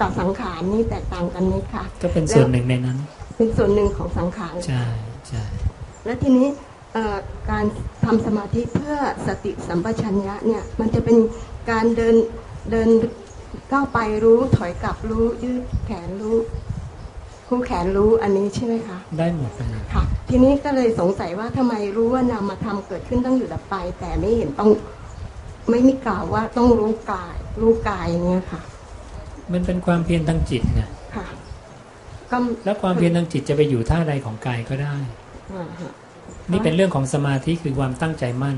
กับสังขารนี่แตกต่างกันไหมคะก็เป็นส่วนหนึ่งในนั้น เป็นส่วนหนึ่งของสังขารใช่ใช่และทีนี้เอ่อการทำสมาธิเพื่อสติสัมปชัญญะเนี่ยมันจะเป็นการเดินเดินก้าวไปรู้ถอยกลับรู้ยืดแขนรู้ คู่แขนรู้อันนี้ใช่ไหมคะ ได้หมดเลยค่ะ ทีนี้ก็เลยสงสัยว่าทำไมรู้ว่านามธรรมเกิดขึ้นต้องอยู่ดับไป แต่ไม่เห็นต้องไม่มีกล่าวว่าต้องรู้กาย รู้กายอย่างเงี้ยค่ะ มันเป็นความเพียรทางจิตไงค่ะก็แล้วความเพียรทางจิตจะไปอยู่ท่าใดของกายก็ได้อ่าฮะนี่เป็นเรื่องของสมาธิคือความตั้งใจมั่น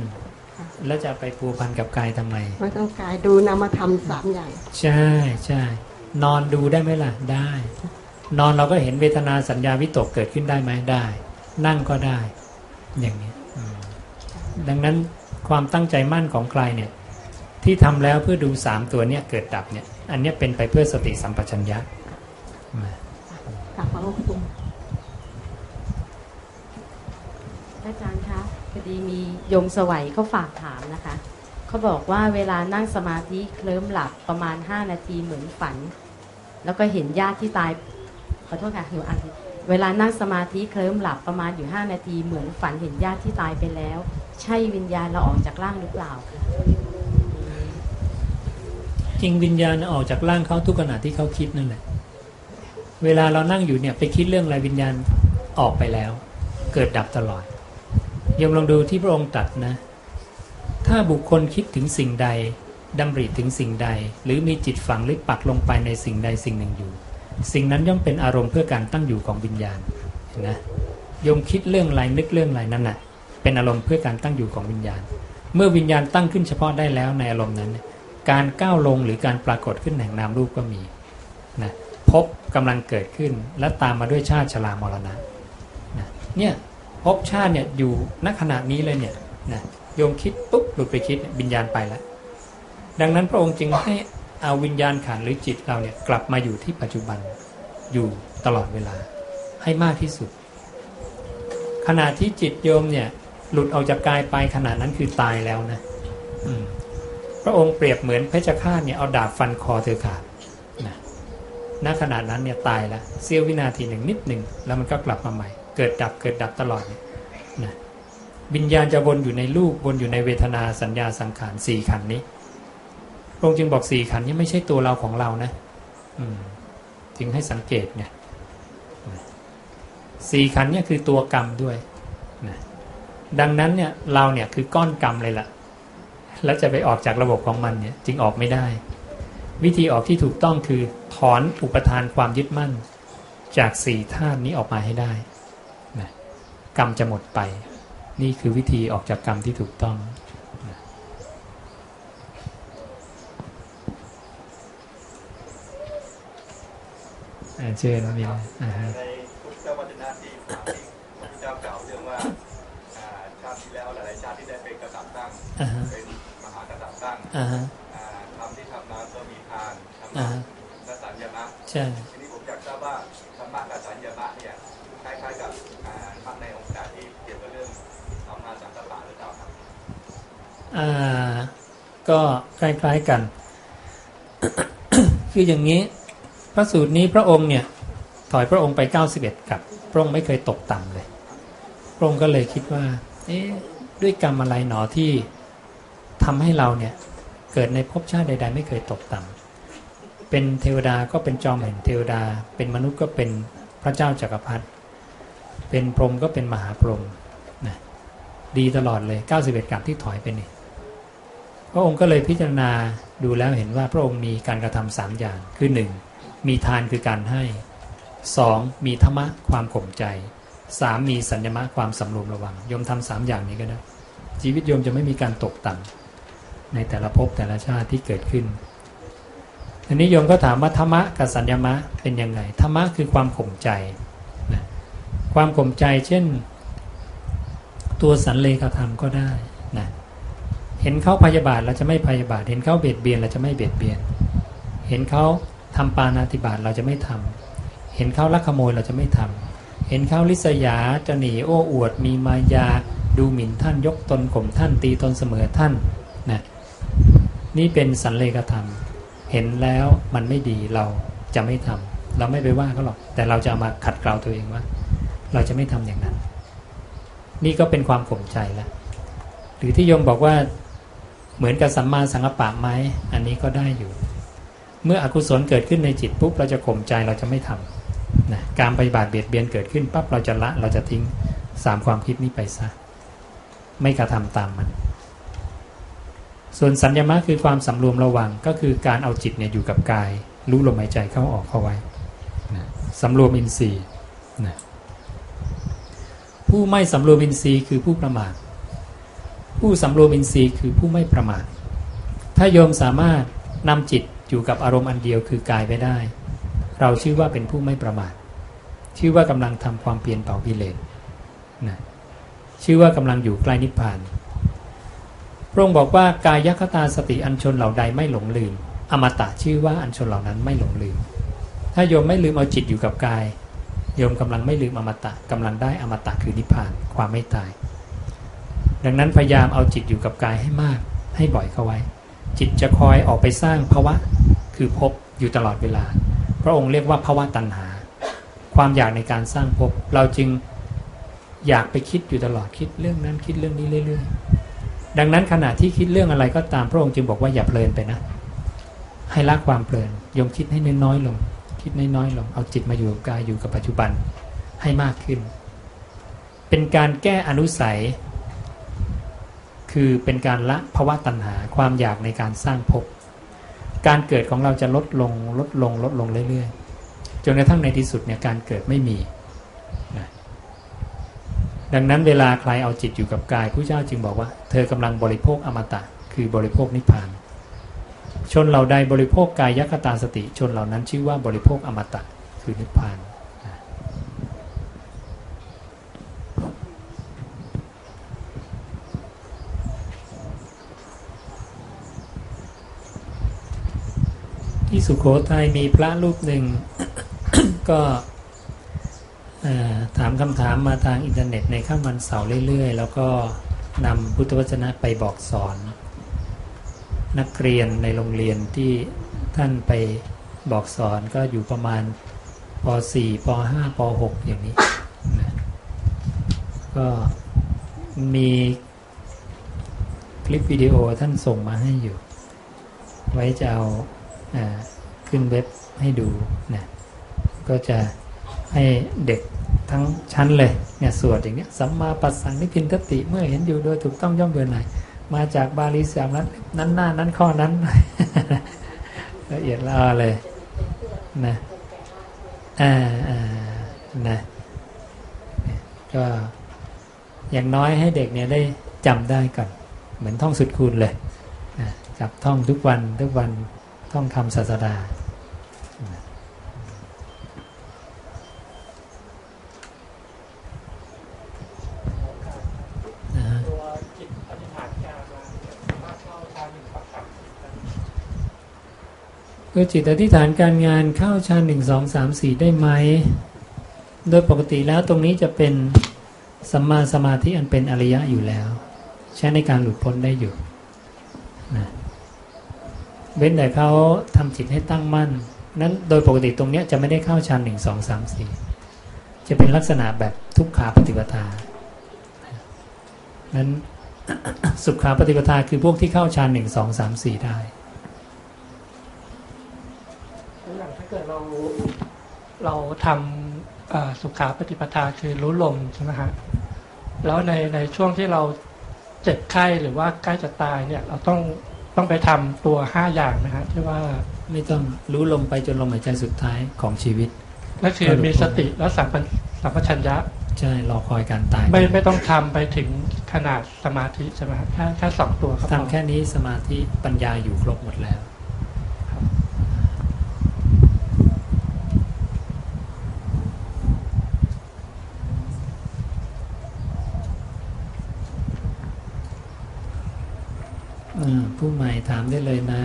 ค่ะแล้วจะไปผูกพันกับกายทำไมไม่ต้องกายดูนามธรรมสามอย่าง ใช่ใช่นอนดูได้ไหมล่ะได้ นอนเราก็เห็นเวทนาสัญญาวิตกเกิดขึ้นได้ไหมได้ นั่งก็ได้ อย่างนี้อืมดังนั้นความตั้งใจมั่นของใครเนี่ยที่ทำแล้วเพื่อดูสามตัวเนี่ยเกิดดับเนี่ย อันเนี้ยเป็นไปเพื่อสติสัมปชัญญะมากลับมาคุณอาจารย์คะพอดีมีโยมสวัยเขาฝากถามนะคะเขาบอกว่าเวลานั่งสมาธิเคลิ้มหลับประมาณ 5 นาทีเหมือนฝัน แล้วก็เห็นญาติที่ตาย ขอโทษค่ะหนูอ่านเวลานั่งสมาธิเคลิ้มหลับประมาณอยู่ 5 นาทีเหมือนฝันเห็นญาติที่ตายไปแล้ว ใช่วิญญาณเราออกจากร่างหรือเปล่าคะจริงวิญญาณออกจากร่างเขาทุกขณะที่เขาคิดนั่นแหละเวลาเรานั่งอยู่เนี่ยไปคิดเรื่องอะไรวิญญาณออกไปแล้ว เกิดดับตลอดยมลองดูที่พระองค์ตรัสนะ ถ้าบุคคลคิดถึงสิ่งใดดำริถึงสิ่งใด หรือมีจิตฝังหรือปักลงไปในสิ่งใดสิ่งหนึ่งอยู่ สิ่งนั้นย่อมเป็นอารมณ์เพื่อการตั้งอยู่ของวิญญาณนะยมคิดเรื่องไรนึกเรื่องไรนั่นน่ะเป็นอารมณ์เพื่อการตั้งอยู่ของวิญญาณ เมื่อวิญญาณตั้งขึ้นเฉพาะได้แล้วในอารมณ์นั้น การก้าวลงหรือการปรากฏขึ้นแห่งนามรูปก็มีนะพบกำลังเกิดขึ้นและตามมาด้วยชาติชรามรณะนะเนี่ยพบชาติเนี่ยอยู่ณขณะนี้เลยเนี่ยนะโยมคิดปุ๊บหลุดไปคิดวิญญาณไปแล้วดังนั้นพระองค์จึงให้ เอาวิญญาณขันหรือจิตเราเนี่ยกลับมาอยู่ที่ปัจจุบันอยู่ตลอดเวลาให้มากที่สุด ขณะที่จิตโยมเนี่ย หลุดออกจากกายไปขณะนั้นคือตายแล้วนะพระองค์เปรียบเหมือนเพชฌฆาตเนี่ยเอาดาบฟันคอเธอขาดนะณขณะนั้นเนี่ยตายแล้วเสี้ยววินาทีหนึ่งนิดหนึ่งแล้วมันก็กลับมาใหม่ เกิดดับเกิดดับตลอดเนี่ยนะวิญญาณจะวนอยู่ในรูปวนอยู่ในเวทนาสัญญาสังขารสี่ขันนี้ พระองค์จึงบอกสี่ขันนี้ไม่ใช่ตัวเราของเรานะจึงให้สังเกตไงสี่ขันเนี่ยคือตัวกรรมด้วยนะดังนั้นเนี่ยเราเนี่ยคือก้อนกรรมเลยล่ะ แล้วจะไปออกจากระบบของมันเนี่ย จึงออกไม่ได้ วิธีออกที่ถูกต้องคือถอนอุปทานความยึดมั่น จากสี่ธาตุนี้ออกมาให้ได้นะกรรมจะหมดไป นี่คือวิธีออกจากกรรมที่ถูกต้องนะอ่า เชิญมีอะไรอ่าฮะในพุทธวจนะที่พระพุทธเจ้ากล่าวเรื่องว่าอ่าชาติที่แล้วหลายๆชาติที่ได้เป็นกษัตริย์ตั้งอ่าฮะเป็นมหากษัตริย์ตั้งอ่าฮะอ่าทำที่ทำมาก็มีทานธรรอ่ามะฮะและสัญญมะใช่ทีนี้ผมอยากทราบว่าธรรมะกับสัญญมะเนี่ยคล้ายๆกับอ่าพระในองค์การที่เกี่ยวกับเรื่องสัมมาสังกัปปะหรือเปล่าครับอ่าก็คล้ายๆกัน คืออย่างนี้ พระสูตรนี้พระองค์เนี่ยถอยพระองค์ไป 91 กับ พระองค์ไม่เคยตกต่ำเลย พระองค์ก็เลยคิดว่า เอ๊ะด้วยกรรมอะไรหนอที่ทำให้เราเนี่ยเกิดในภพชาติใด ๆ ไม่เคยตกต่ำเป็นเทวดาก็เป็นจอมแห่งเทวดา เป็นมนุษย์ก็เป็นพระเจ้าจักรพรรดิ เป็นพรหมก็เป็นมหาพรหมนะดีตลอดเลย 91กับที่ถอยไปนี่ พระองค์ก็เลยพิจารณาดูแล้วเห็นว่าพระองค์มีการกระทำสามอย่าง คือหนึ่ง มีทานคือการให้สองมีธรรมะความข่มใจสามมีสัญญมะความสำรวมระวังโยมทำสามอย่างนี้ก็ได้ ชีวิตโยมจะไม่มีการตกต่ำในแต่ละภพแต่ละชาติที่เกิดขึ้นทีนี้โยมก็ถามว่าธรรมะกับสัญญมะเป็นยังไงธรรมะคือความข่มใจนะความข่มใจเช่น ตัวสันเลขาธรรมก็ได้นะเห็นเขาพยาบาทเราจะไม่พยาบาท เห็นเขาเบียดเบียนเราจะไม่เบียดเบียน เห็นเขา ทำปานาติบาตเราจะไม่ทำเห็นเขาลักขโมยเราจะไม่ทำเห็นเขาลิษยาจะหนีโอ้อวด มีมายาดูหมิ่นท่านยกตนข่มท่านตีตนเสมอท่านนะนี่เป็นสันเลขธรรม เห็นแล้วมันไม่ดีเราจะไม่ทำเราไม่ไปว่าเขาหรอก แต่เราจะเอามาขัดเกลาตัวเองว่า เราจะไม่ทำอย่างนั้น นี่ก็เป็นความข่มใจแล้วหรือที่โยมบอกว่าเหมือนกับสัมมาสังกัปปะไหมอันนี้ก็ได้อยู่ เมื่ออกุศลเกิดขึ้นในจิตปุ๊บเราจะข่มใจเราจะไม่ทำนะการปฏิบัติเบียดเบียนเกิดขึ้นปั๊บเราจะละเราจะทิ้งสามความคิดนี้ไปซะไม่กระทำตามมัน ส่วนสัญญมะคือความสำรวมระวังก็คือการเอาจิตเนี่ยอยู่กับกาย รู้ลมหายใจเข้าออกเข้าไว้นะสำรวมอินทรีย์นะผู้ไม่สำรวมอินทรีย์คือผู้ประมาทผู้สำรวมอินทรีย์คือผู้ไม่ประมาทถ้าโยมสามารถนำจิต อยู่กับอารมณ์อันเดียวคือกายไปได้ เราชื่อว่าเป็นผู้ไม่ประมาท ชื่อว่ากำลังทำความเปลี่ยนเป่ากิเลสนะชื่อว่ากำลังอยู่ใกล้นิพพานพระองค์บอกว่ากายคตาสติอัญชนเหล่าใดไม่หลงลืม อมตะชื่อว่าอัญชนเหล่านั้นไม่หลงลืม ถ้าโยมไม่ลืมเอาจิตอยู่กับกาย โยมกำลังไม่ลืมอมตะกำลังได้อมตะคือนิพพานความไม่ตาย ดังนั้นพยายามเอาจิตอยู่กับกายให้มากให้บ่อยเข้าไว้ จิตจะคอยออกไปสร้างภาวะคือภพอยู่ตลอดเวลา พระองค์เรียกว่าภาวะตัณหา ความอยากในการสร้างภพเราจึงอยากไปคิดอยู่ตลอดคิดเรื่องนั้นคิดเรื่องนี้เรื่อยๆ ดังนั้นขณะที่คิดเรื่องอะไรก็ตามพระองค์จึงบอกว่าอย่าเพลินไปนะ ให้ละความเพลินยมคิดให้น้อยๆลง คิดน้อยๆลง เอาจิตมาอยู่กับกายอยู่กับปัจจุบันให้มากขึ้น เป็นการแก้อนุสัย คือเป็นการละภาวะตัณหาความอยากในการสร้างภพการเกิดของเราจะลดลงลดลงลดลงเรื่อยๆจนกระทั่งในที่สุดเนี่ยการเกิดไม่มีนะดังนั้นเวลาใครเอาจิตอยู่กับกายผู้เจ้าจึงบอกว่า เธอกำลังบริโภคอมตะ คือบริโภคนิพพาน ชนเหล่าใดบริโภคกายยคตาสติ ชนเหล่านั้นชื่อว่าบริโภคอมตะคือนิพพาน ที่สุโขทัยมีพระรูปหนึ่ง ก็ถามคำถามมาทางอินเทอร์เน็ตในข้ามวันเสาร์เรื่อย ๆ แล้วก็นำพุทธวจนะไปบอกสอน นักเรียนในโรงเรียนที่ท่านไปบอกสอนก็อยู่ประมาณป .4 ป .5 ป .6 อย่างนี้ ก็มีคลิปวิดีโอท่านส่งมาให้อยู่ ไว้จะเอา ขึ้นเว็บให้ดูนะก็จะให้เด็กทั้งชั้นเลยเนี่ยสวดอย่างเนี้ยสัมมาปัสสังนิพินทติ เมื่อเห็นอยู่โดยถูกต้องย่อมเบื่อหน่ายมาจากบาลีสามนั้นนั้นหน้านั้นข้อนั้นละเอียดละออเลยนะอ่าอ่านะก็อย่างน้อยให้เด็กเนี่ยได้จำได้ก่อน เหมือนท่องสุดคูณเลยนะจับท่องทุกวันทุกวัน ท่องคำศาสดานะฮะตัวจิตอธิษฐานการมาว่าเข้าทางหนึ่งปักปักก็จิตอธิษฐานการงานเข้าฌานหนึ่งสองสามสี่ได้ไหม โดยปกติแล้วตรงนี้จะเป็นสัมมาสมาธิอันเป็นอริยะอยู่แล้ว ใช้ในการหลุดพ้นได้อยู่ เว้นแต่เขาทำจิตให้ตั้งมั่น นั้นโดยปกติตรงเนี้ยจะไม่ได้เข้าฌานหนึ่งสองสามสี่จะเป็นลักษณะแบบทุกขาปฏิปทา นั้นสุขาปฏิปทาคือพวกที่เข้าฌานหนึ่งสองสามสี่ได้ตัวอย่างถ้าเกิดเราเราทำสุขาปฏิปทาคือรู้ลมใช่ไหมฮะแล้วในในช่วงที่เราเจ็บไข้หรือว่าใกล้จะตายเนี่ย เราต้อง ต้องไปทำตัวห้าอย่างนะฮะที่ว่าไม่ต้องรู้ลมไปจนลมหายใจสุดท้ายของชีวิตนั่นคือมีสติและสัมปสัมปชัญญะใช่รอคอยการตาย ไม่ไม่ต้องทำไปถึงขนาดสมาธิใช่ไหมฮะแค่แค่สองตัวครับทำแค่นี้สมาธิปัญญาอยู่ครบหมดแล้ว ผู้ใหม่ถามได้เลยนะ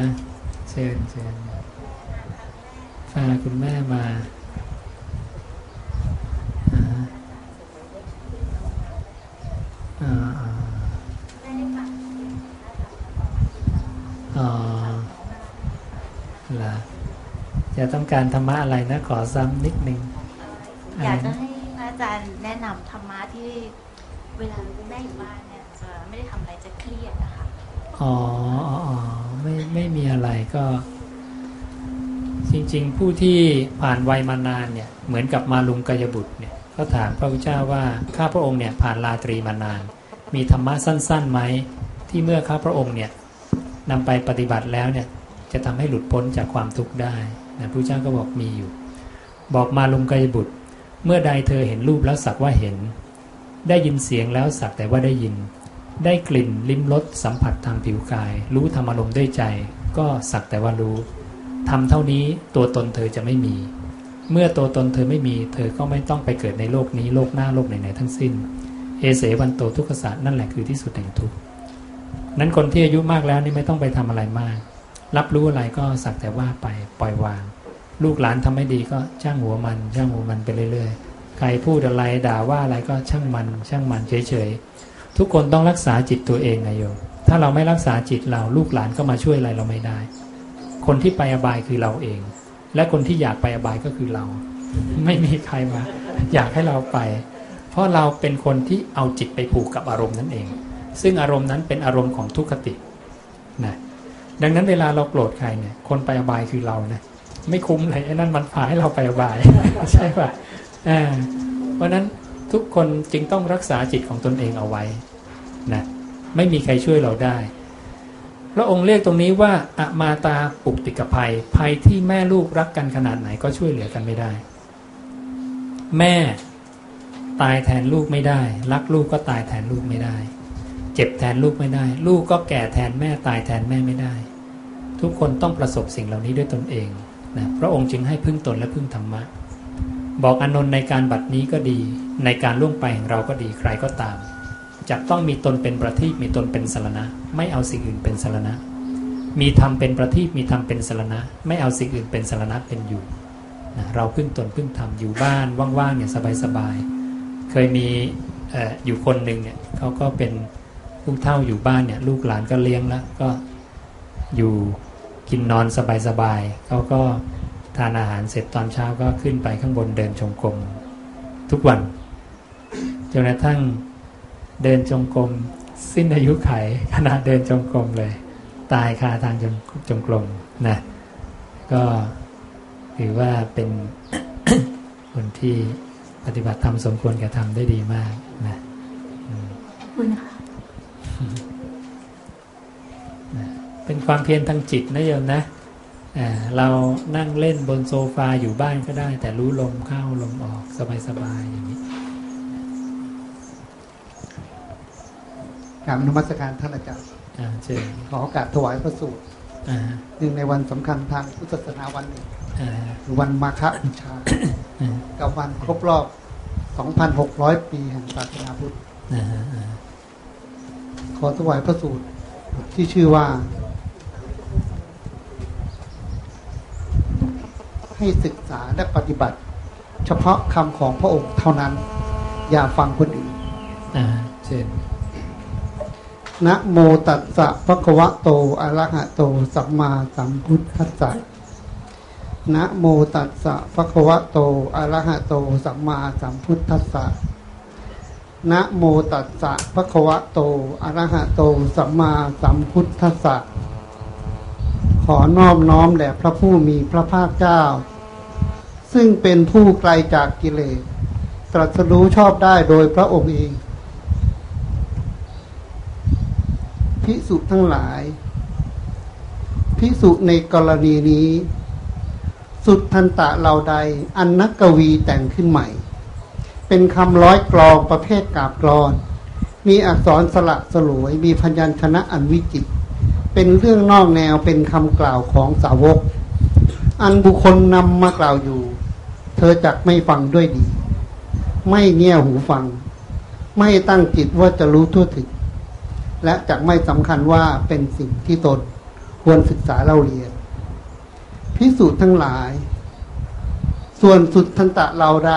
เชิญเชิญพาคุณแม่มาอ๋อเหรอจะต้องการธรรมะอะไรนะ ขอซ้ำนิดนึง อยากจะให้อาจารย์แนะนำธรรมะที่เวลาแม่อยู่บ้านเนี่ยจะไม่ได้ทำอะไรจะเครียดนะคะ อ๋ออ๋อไม่ไม่มีอะไรก็ จริง ๆ ผู้ที่ผ่านวัยมานานเนี่ย เหมือนกับมาลุงกายบุตรเนี่ยก็ถามพระพุทธเจ้าว่าข้าพระองค์เนี่ยผ่านราตรีมานาน มีธรรมะสั้นๆไหมที่เมื่อข้าพระองค์เนี่ยนำไปปฏิบัติแล้วเนี่ยจะทำให้หลุดพ้นจากความทุกข์ได้นะพระพุทธเจ้าก็บอกมีอยู่ บอกมาลุงกายบุตร เมื่อใดเธอเห็นรูปแล้วสักว่าเห็น ได้ยินเสียงแล้วสักแต่ว่าได้ยิน ได้กลิ่นลิ้มรสสัมผัสทางผิวกาย รู้ธรรมอารมณ์ด้วยใจ ก็สักแต่ว่ารู้ทำเท่านี้ตัวตนเธอจะไม่มี เมื่อตัวตนเธอไม่มี เธอก็ไม่ต้องไปเกิดในโลกนี้โลกหน้าโลกไหนๆทั้งสิ้น เอเสวันโตทุกขศาสตร์นั่นแหละคือที่สุดแห่งทุกข์นั้นคนที่อายุมากแล้วนี่ไม่ต้องไปทำอะไรมาก รับรู้อะไรก็สักแต่ว่าไปปล่อยวาง ลูกหลานทำไม่ดีก็ช่างหัวมันช่างหัวมันไปเรื่อยๆใครพูดอะไรด่าว่าอะไรก็ช่างมัน ช่างมันเฉยๆ ทุกคนต้องรักษาจิตตัวเองนะโยมถ้าเราไม่รักษาจิตเราลูกหลานก็มาช่วยอะไรเราไม่ได้ คนที่ไปอบายคือเราเอง และคนที่อยากไปอบายก็คือเรา ไม่มีใครมา อยากให้เราไป เพราะเราเป็นคนที่เอาจิตไปผูกกับอารมณ์นั่นเอง ซึ่งอารมณ์นั้นเป็นอารมณ์ของทุกขตินะดังนั้นเวลาเราโกรธใครเนี่ย คนไปอบายคือเรานะไม่คุ้มเลยไอ้นั่นมันพาให้เราไปอบาย ใช่ป่ะอ่าเพราะฉะนั้น ทุกคนจึงต้องรักษาจิตของตนเองเอาไว้นะไม่มีใครช่วยเราได้ พระองค์เรียกตรงนี้ว่าอะมาตาปุกติกภัย ภัยที่แม่ลูกรักกันขนาดไหนก็ช่วยเหลือกันไม่ได้ แม่ตายแทนลูกไม่ได้ รักลูกก็ตายแทนลูกไม่ได้ เจ็บแทนลูกไม่ได้ ลูกก็แก่แทนแม่ตายแทนแม่ไม่ได้ ทุกคนต้องประสบสิ่งเหล่านี้ด้วยตนเองนะพระองค์จึงให้พึ่งตนและพึ่งธรรมะ บอกอนนท์ในการบัดนี้ก็ดี ในการล่วงไปของเราก็ดีใครก็ตามจะต้องมีตนเป็นประทีปมีตนเป็นสารณะ ไม่เอาสิ่งอื่นเป็นสารณะ มีธรรมเป็นประทีปมีธรรมเป็นสารณะ ไม่เอาสิ่งอื่นเป็นสารณะเป็นอยู่นะเราพึ่งตนพึ่งธรรมอยู่บ้านว่างๆเนี่ยสบายๆเคยมีออยู่คนหนึ่งเนี่ยเขาก็เป็นลูกเท่าอยู่บ้านเนี่ยลูกหลานก็เลี้ยงแล้วก็อยู่กินนอนสบายๆเขาก็ ทานอาหารเสร็จตอนเช้าก็ขึ้นไปข้างบนเดินชมกรมทุกวันจนกระทั่งเดินจงกรมสิ้นอายุไขขณะเดินจงกรมเลย ตายคาทางจงจงกรมนะก็ถือว่าเป็นคนที่ปฏิบัติธรรมสมควรกระทำได้ดีมากนะอืมขอบคุณค่ะนะเป็นความเพียรทางจิตนะโยมนะอ่า เรานั่งเล่นบนโซฟาอยู่บ้านก็ได้ แต่รู้ลมเข้าลมออกสบายๆอย่างนี้กราบนมัสการท่านอาจารย์อ่าเชิญขอโอกาสถวายพระสูตรอ่าหนึ่งในวันสำคัญทางพุทธศาสนาวันหนึ่งอ่าคือวันมาฆบูชาอ่ากับวันครบรอบ 2,600 ปีแห่งศาสนาพุทธอ่าอ่าขอถวายพระสูตรที่ชื่อว่า ให้ศึกษาและปฏิบัติ เฉพาะคำของพระองค์เท่านั้น อย่าฟังคนอื่นอ่าเชิญนะโมตัสสะภะคะวะโตอะระหะโตสัมมาสัมพุทธัสสะนะโมตัสสะภะคะวะโตอะระหะโตสัมมาสัมพุทธัสสะนะโมตัสสะภะคะวะโตอะระหะโตสัมมาสัมพุทธัสสะ ขอนอบน้อมแด่พระผู้มีพระภาคเจ้า ซึ่งเป็นผู้ไกลจากกิเลส ตรัสรู้ชอบได้โดยพระองค์เอง พิสุทั้งหลาย พิสุในกรณีนี้ สุดทันตะเหล่าใด อันนักกวีแต่งขึ้นใหม่ เป็นคำร้อยกลองประเภทกาบกรอน มีอักษรสละสลวย มีพยัญชนะอันวิจิตร เป็นเรื่องนอกแนวเป็นคำกล่าวของสาวก อันบุคคลนำมากล่าวอยู่ เธอจักไม่ฟังด้วยดี ไม่เงี่ยหูฟัง ไม่ตั้งจิตว่าจะรู้ทั่วถึง และจะไม่สำคัญว่าเป็นสิ่งที่ตนควรศึกษาเล่าเรียน พิสูจน์ทั้งหลาย ส่วนสุดทันตะเราใด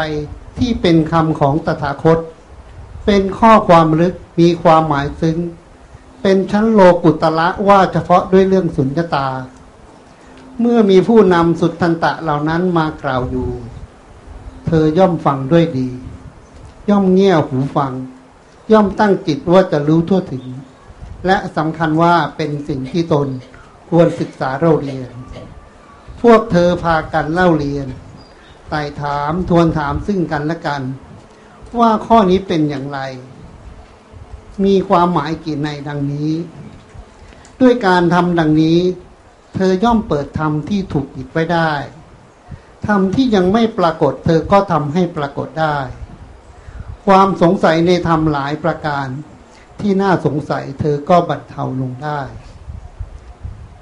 ที่เป็นคำของตถาคต เป็นข้อความลึกมีความหมายซึ้ง เป็นชั้นโลกุตละว่าเฉพาะด้วยเรื่องสุญญตา เมื่อมีผู้นำสุดทันตะเหล่านั้นมากล่าวอยู่ เธอย่อมฟังด้วยดี ย่อมเงี่ยหูฟัง ย่อมตั้งจิตว่าจะรู้ทั่วถึง และสำคัญว่าเป็นสิ่งที่ตนควรศึกษาเราเรียน พวกเธอพากันเล่าเรียนไต่ถามทวนถามซึ่งกันและกัน ว่าข้อนี้เป็นอย่างไร มีความหมายกี่ในดังนี้ ด้วยการทำดังนี้ เธอย่อมเปิดธรรมที่ถูกปิดไว้ได้ธรรมที่ยังไม่ปรากฏ เธอก็ทำให้ปรากฏได้ ความสงสัยในธรรมหลายประการที่น่าสงสัย เธอก็บรรเทาลงได้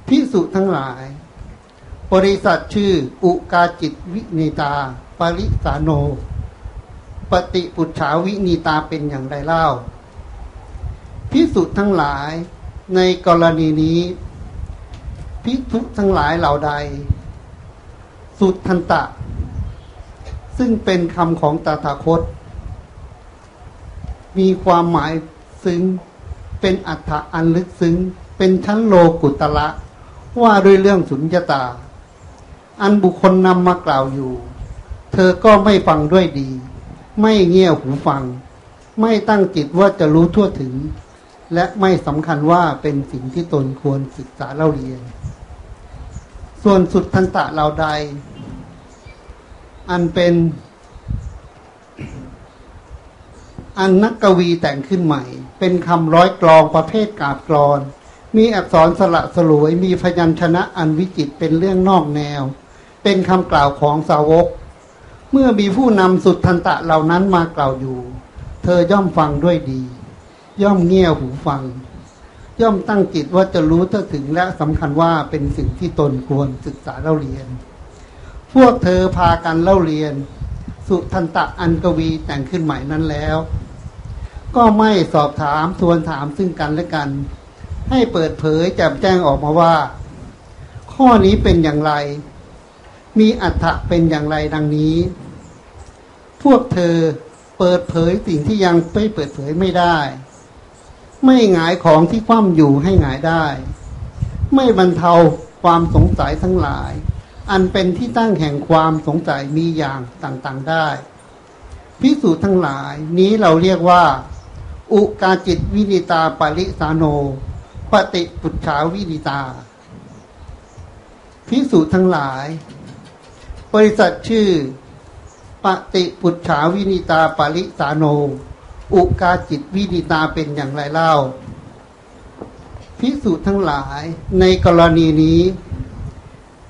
พิสุทั้งหลาย บริษัทชื่อ อุกาจิตวินิตา ปริสาโน ปฏิปุจฉาวินิตาเป็นอย่างไรเล่า พิสุทั้งหลายในกรณีนี้พิทุทั้งหลายเหล่าใด สุดทันตะ ซึ่งเป็นคำของตาถาคต มีความหมายซึ้งเป็นอัฏฐะอันลึกซึ้ง เป็นชั้นโลกุตละ ว่าด้วยเรื่องสุญญตา อันบุคคลนำมากล่าวอยู่ เธอก็ไม่ฟังด้วยดี ไม่เงี่ยหูฟัง ไม่ตั้งจิตว่าจะรู้ทั่วถึง และไม่สำคัญว่าเป็นสิ่งที่ตนควรศึกษาเล่าเรียน ส่วนสุดทันตะเราใด อันเป็น อันนักกวีแต่งขึ้นใหม่ เป็นคำร้อยกลองประเภทกาบกรอน มีอักษรสละสลวย มีพยัญชนะอันวิจิตเป็นเรื่องนอกแนว เป็นคำกล่าวของสาวก เมื่อมีผู้นำสุดทันตะเหล่านั้นมากล่าวอยู่ เธอย่อมฟังด้วยดี ย่อมเงี่ยหูฟัง ย่อมตั้งจิตว่าจะรู้เท่าถึงและสำคัญว่าเป็นสิ่งที่ตนควรศึกษาเล่าเรียน พวกเธอพากันเล่าเรียน สุทันตะอันกวีแต่งขึ้นใหม่นั้นแล้ว ก็ไม่สอบถามทวนถามซึ่งกันและกัน ให้เปิดเผยแจ่มแจ้งออกมาว่า ข้อนี้เป็นอย่างไร มีอัฏฐะเป็นอย่างไรดังนี้ พวกเธอเปิดเผยสิ่งที่ยังไม่เปิดเผยไม่ได้ ไม่หงายของที่คว่ำอยู่ให้หงายได้ ไม่บรรเทาความสงสัยทั้งหลาย อันเป็นที่ตั้งแห่งความสงสัยมีอย่างต่างๆได้พิสูจน์ทั้งหลายนี้เราเรียกว่า อุกาจิตวินิตาปริสาโนปฏิปุจฉาวินิตาพิสูจน์ทั้งหลาย บริษัทชื่อปฏิปุจฉาวินิตาปริสาโน อุกาจิตวินิตาเป็นอย่างไรเล่าพิสูจน์ทั้งหลายในกรณีนี้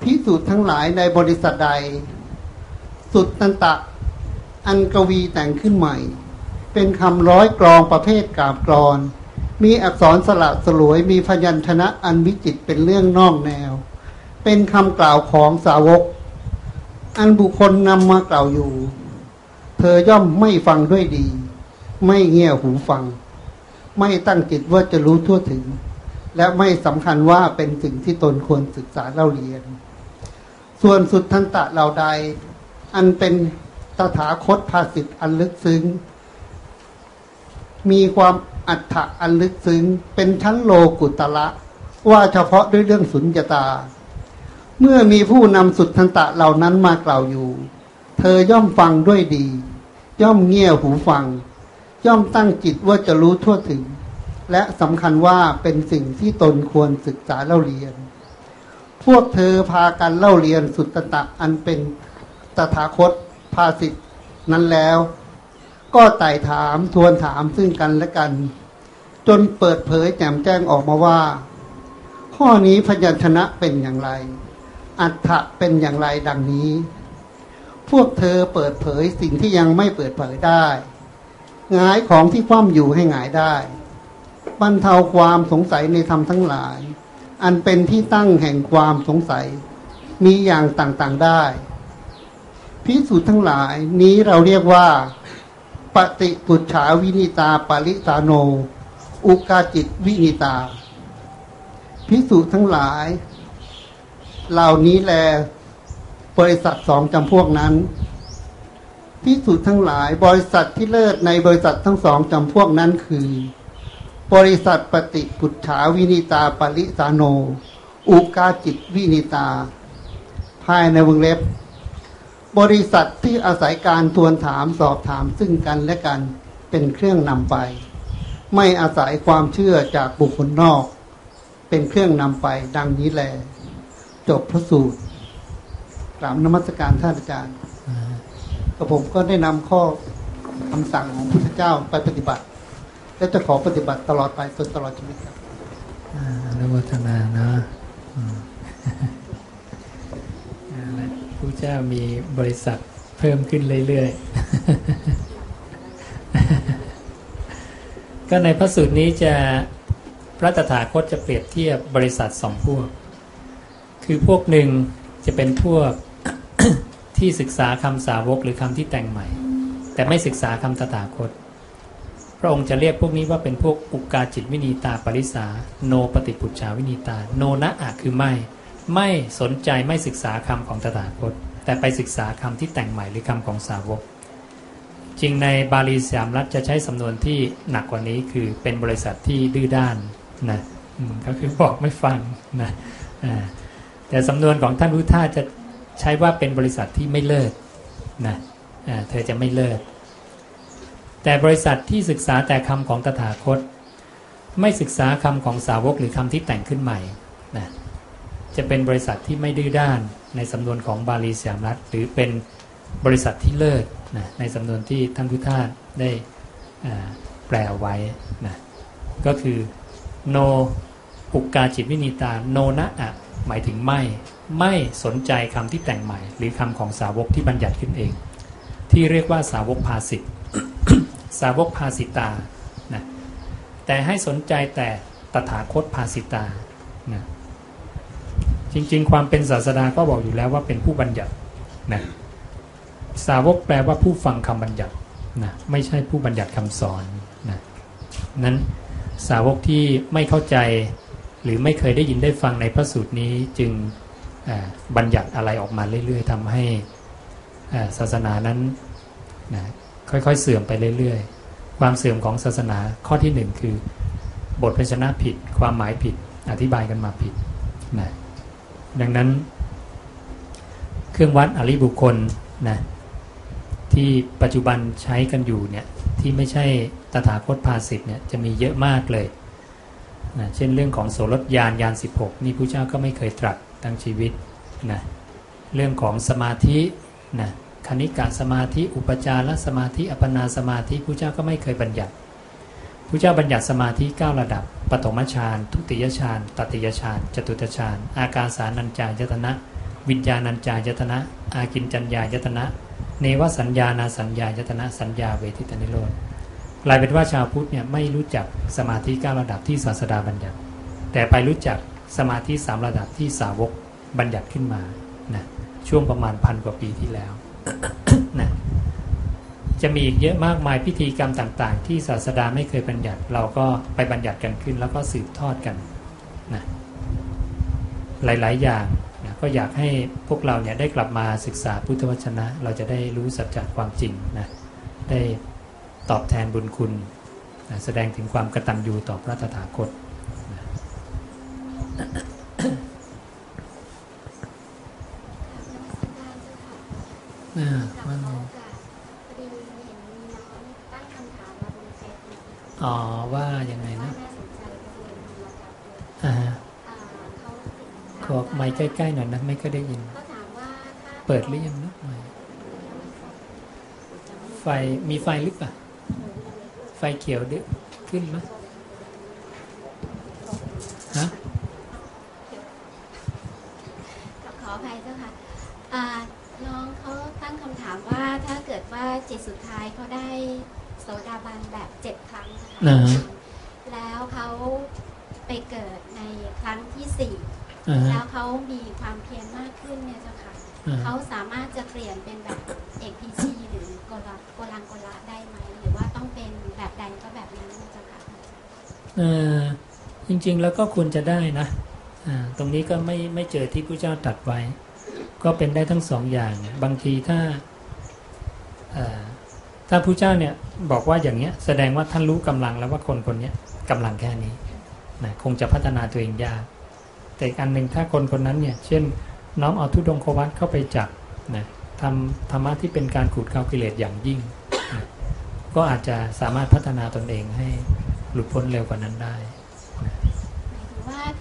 พิสูจน์ทั้งหลายในบริษัทใด สุดตันตะ อันกวีแต่งขึ้นใหม่ เป็นคำร้อยกรองประเภทกาบกรอน มีอักษรสละสลวยมีพยัญชนะอันวิจิตเป็นเรื่องนอกแนว เป็นคำกล่าวของสาวก อันบุคคลนำมากล่าวอยู่ เธอย่อมไม่ฟังด้วยดี ไม่เงี่ยหูฟัง ไม่ตั้งจิตว่าจะรู้ทั่วถึง และไม่สำคัญว่าเป็นสิ่งที่ตนควรศึกษาเล่าเรียน ส่วนสุดทันตะเหล่าใด อันเป็นตถาคตภาสิทธ์อันลึกซึ้ง มีความอัฏฐะอันลึกซึ้ง เป็นชั้นโลกุตละ ว่าเฉพาะด้วยเรื่องสุญญตา เมื่อมีผู้นำสุดทันตะเหล่านั้นมากล่าวอยู่ เธอย่อมฟังด้วยดี ย่อมเงี่ยหูฟัง ย่อมตั้งจิตว่าจะรู้ทั่วถึง และสำคัญว่าเป็นสิ่งที่ตนควรศึกษาเล่าเรียน พวกเธอพากันเล่าเรียนสุดตะอันเป็นตถาคตภาสิทธนั้นแล้ว ก็ไต่ถามทวนถามซึ่งกันและกัน จนเปิดเผยแจ่มแจ้งออกมาว่า ข้อนี้พยัญชนะเป็นอย่างไร อัฏฐะเป็นอย่างไรดังนี้ พวกเธอเปิดเผยสิ่งที่ยังไม่เปิดเผยได้ หงายของที่คว่ำอยู่ให้หงายได้บรรเทาความสงสัยในธรรมทั้งหลาย อันเป็นที่ตั้งแห่งความสงสัย มีอย่างต่างๆได้ พิสูจน์ทั้งหลายนี้เราเรียกว่าปฏิปุจฉาวินิตาปริตาโน อุกาจิตวินิตา พิสูจน์ทั้งหลาย เหล่านี้แลบริษัทสองจำพวกนั้น พิสูจน์ทั้งหลาย บริษัทที่เลิศในบริษัททั้งสองจำพวกนั้นคือ บริษัทปฏิปุจฉาวินิตาปริสาโน อุกาจิตวินิตา ภายในวงเล็บ บริษัทที่อาศัยการทวนถามสอบถามซึ่งกันและกันเป็นเครื่องนำไป ไม่อาศัยความเชื่อจากบุคคลนอก เป็นเครื่องนำไปดังนี้แล จบพระสูตรกราบนมัสการท่านอาจารย์ กระผมก็ได้นำข้อคำสั่งของพุทธเจ้าไปปฏิบัติ และจะขอปฏิบัติตลอดไปจนตลอดชีวิตครับอนุโมทนานะอืมเอาละเจ้ามีบริษัทเพิ่มขึ้นเรื่อยๆ ก็ในพระสูตรนี้จะพระตถาคตจะเปรียบเทียบบริษัทสองพวก คือพวกหนึ่งจะเป็นพวก ที่ศึกษาคำสาวกหรือคำที่แต่งใหม่ แต่ไม่ศึกษาคำตถาคต พระองค์จะเรียกพวกนี้ว่าเป็นพวกอุกาจิตวินีตาปริสาโนปฏิปุจฉาวินีตา โนนะอะคือไม่ ไม่สนใจไม่ศึกษาคำของตถาคต แต่ไปศึกษาคำที่แต่งใหม่หรือคำของสาวก จริงในบาลีสามรัฐจะใช้สำนวนที่หนักกว่านี้คือเป็นบริษัทที่ดื้อด้านนะก็คือบอกไม่ฟังนะแต่สำนวนของท่านพุทธาจะ ใช้ว่าเป็นบริษัทที่ไม่เลิศนะเธอจะไม่เลิศแต่บริษัทที่ศึกษาแต่คำของตถาคต ไม่ศึกษาคำของสาวกหรือคำที่แต่งขึ้นใหม่นะจะเป็นบริษัทที่ไม่ดื้อด้านในสำนวนของบาลีสยามรัฐ หรือเป็นบริษัทที่เลิศนะในสำนวนที่ท่านพุทธาได้แปลไว้นะก็คือโนอุกกาจิตวินิตาโนนะอะหมายถึงไม่ ไม่สนใจคำที่แต่งใหม่ หรือคำของสาวกที่บัญญัติขึ้นเอง ที่เรียกว่าสาวกภาสิทธสาวกภาสิตานะแต่ให้สนใจแต่ตถาคตภาสิตานะจริงๆ ความเป็นศาสดาก็บอกอยู่แล้วว่าเป็นผู้บัญญัตินะสาวกแปลว่าผู้ฟังคำบัญญัตินะไม่ใช่ผู้บัญญัติคำสอนนะนั้นสาวกที่ไม่เข้าใจหรือไม่เคยได้ยินได้ฟังในพระสูตรนี้จึง บัญญัติอะไรออกมาเรื่อย ๆทำให้ศาสนานั้นนะค่อยๆเสื่อมไปเรื่อยๆ ความเสื่อมของศาสนาข้อที่หนึ่งคือบทพยัญชนะผิด ความหมายผิดอธิบายกันมาผิดนะดังนั้นเครื่องวัดอริบุคคลนะที่ปัจจุบันใช้กันอยู่เนี่ยที่ไม่ใช่ตถาคตภาสิทธ์เนี่ยจะมีเยอะมากเลยนะเช่นเรื่องของโสรถยานยาน 16 นี่พระเจ้าก็ไม่เคยตรัส ทั้งชีวิตนะเรื่องของสมาธินะคณิกะสมาธิ อุปจารสมาธิ อัปนาสมาธิพระเจ้าก็ไม่เคยบัญญัติพระเจ้าบัญญัติสมาธิ 9 ระดับ ปฐมฌาน ทุติยฌาน ตติยฌาน จตุตฌาน อาการสานัญจายตนะ วิญญาณัญจายตนะ อากินจัญญายตนะ เนวสัญญานาสัญญายตนะ สัญญาเวทิตานิโรธ กลายเป็นว่าชาวพุทธเนี่ยไม่รู้จักสมาธิ 9 ระดับที่ศาสดาบัญญัติ แต่ไปรู้จัก สมาธิ3ระดับที่สาวกบัญญัติขึ้นมานะช่วงประมาณพันกว่าปีที่แล้วนะจะมีอีกเยอะมากมายพิธีกรรมต่าง ๆ ที่ศาสดาไม่เคยบัญญัติ เราก็ไปบัญญัติกันขึ้น แล้วก็สืบทอดกันนะหลาย ๆ อย่างนะก็อยากให้พวกเราเนี่ยได้กลับมาศึกษาพุทธวจนะ เราจะได้รู้สัจจะความจริงนะได้ตอบแทนบุญคุณนะแสดงถึงความกระตัญญูต่อพระตถาคต อ่าว่าไงอ๋อว่ายังไงนะอ่าขอไม้ใกล้ๆหน่อยนะไม่ก็ได้ยิน เปิดหรือยังนะไมค์ไฟมีไฟหรือเปล่าไฟเขียวดึขึ้นไหมฮะ ขออภัยเจ้าค่ะอ่า น้องเขาตั้งคำถามว่าถ้าเกิดว่าจิตสุดท้ายเขาได้โสดาบันแบบเจ็ดครั้งนะคะอ่าฮะแล้วเขาไปเกิดในครั้งที่สี่อ่าฮะแล้วเขามีความเพียรมากขึ้นเนี่ยเจ้าค่ะอ่าเขาสามารถจะเปลี่ยนเป็นแบบเอกพีชีหรือโกลาโกลังโกลาได้ไหมหรือว่าต้องเป็นแบบใดก็แบบนั้นนะเจ้าค่ะเออจริงๆแล้วก็ควรจะได้นะอ่าตรงนี้ก็ไม่ไม่เจอที่พระเจ้าตรัดไว้ ก็เป็นได้ทั้งสองอย่าง บางทีถ้าถ้าพระเจ้าเนี่ยบอกว่าอย่างเนี้ยแสดงว่าท่านรู้กำลังแล้วว่าคนคนนี้ยกำลังแค่นี้นะคงจะพัฒนาตัวเองยากแต่อีกอันหนึ่งถ้าคนคนนั้นเนี่ยเช่นน้อมเอาทุดงควัตเข้าไปจับนะทำธรรมะที่เป็นการขูดเกากิเลสอย่างยิ่งนะก็อาจจะสามารถพัฒนาตนเองให้หลุดพ้นเร็วกว่านั้นได้หมายถึงว่า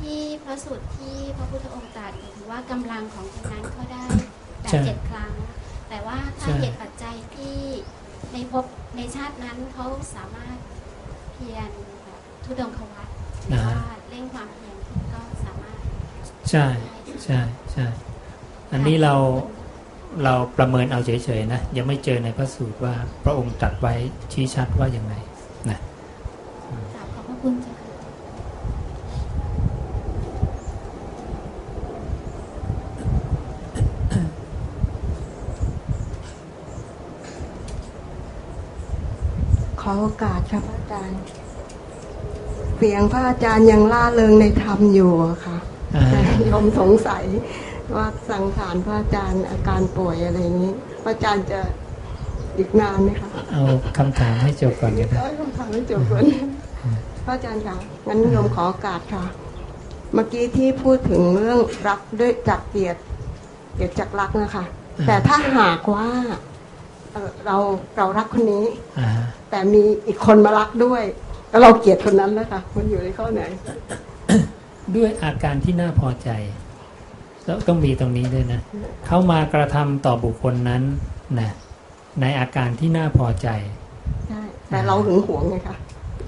ที่พระสูตรที่พระพุทธองค์ตรัสหมายถึงว่ากำลังของคนนั้นเขาได้แบบใช่เจ็ดครั้ง แต่ว่าถ้าใช่เหตุปัจจัยที่ในภพในชาตินั้นเขาสามารถเพียรแบบทุดงควัตหรือว่าเร่งความเพียรขึ้นก็สามารถ ใช่ใช่ใช่อันนี้เราเราประเมินเอาเฉยๆนะยังไม่เจอในพระสูตรว่าพระองค์ตรัดไว้ชี้ชัดว่าอย่างไรนะ กราบขอบพระคุณเจ้าค่ะ ขอ โอกาสครับพระอาจารย์ เสียงพระอาจารย์ยังล่าเริงในธรรมอยู่อะค่ะอ่าแต่โยมสงสัยว่าสังขารพระอาจารย์อาการป่วยอะไรนี้ พระอาจารย์จะอีกนานไหมคะเอาคำถามให้จบก่อนก็ได้ได้คำถามไม่จบก่อนพระอาจารย์ค่ะงั้นโยมขอโอกาสค่ะ เมื่อกี้ที่พูดถึงเรื่องรักด้วยจากเกลียดเกลียดจากรักนะคะ แต่ถ้าหากว่า เอ่อเราเรารักคนนี้อ่าแต่มีอีกคนมารักด้วย แล้วเราเกลียดคนนั้นแล้วค่ะมันอยู่ในข้อไหน ด้วยอาการที่น่าพอใจ แล้วต้องมีตรงนี้ด้วยนะเขามากระทำต่อบุคคลนั้นนะในอาการที่น่าพอใจใช่แต่เราหึงหวงไงคะ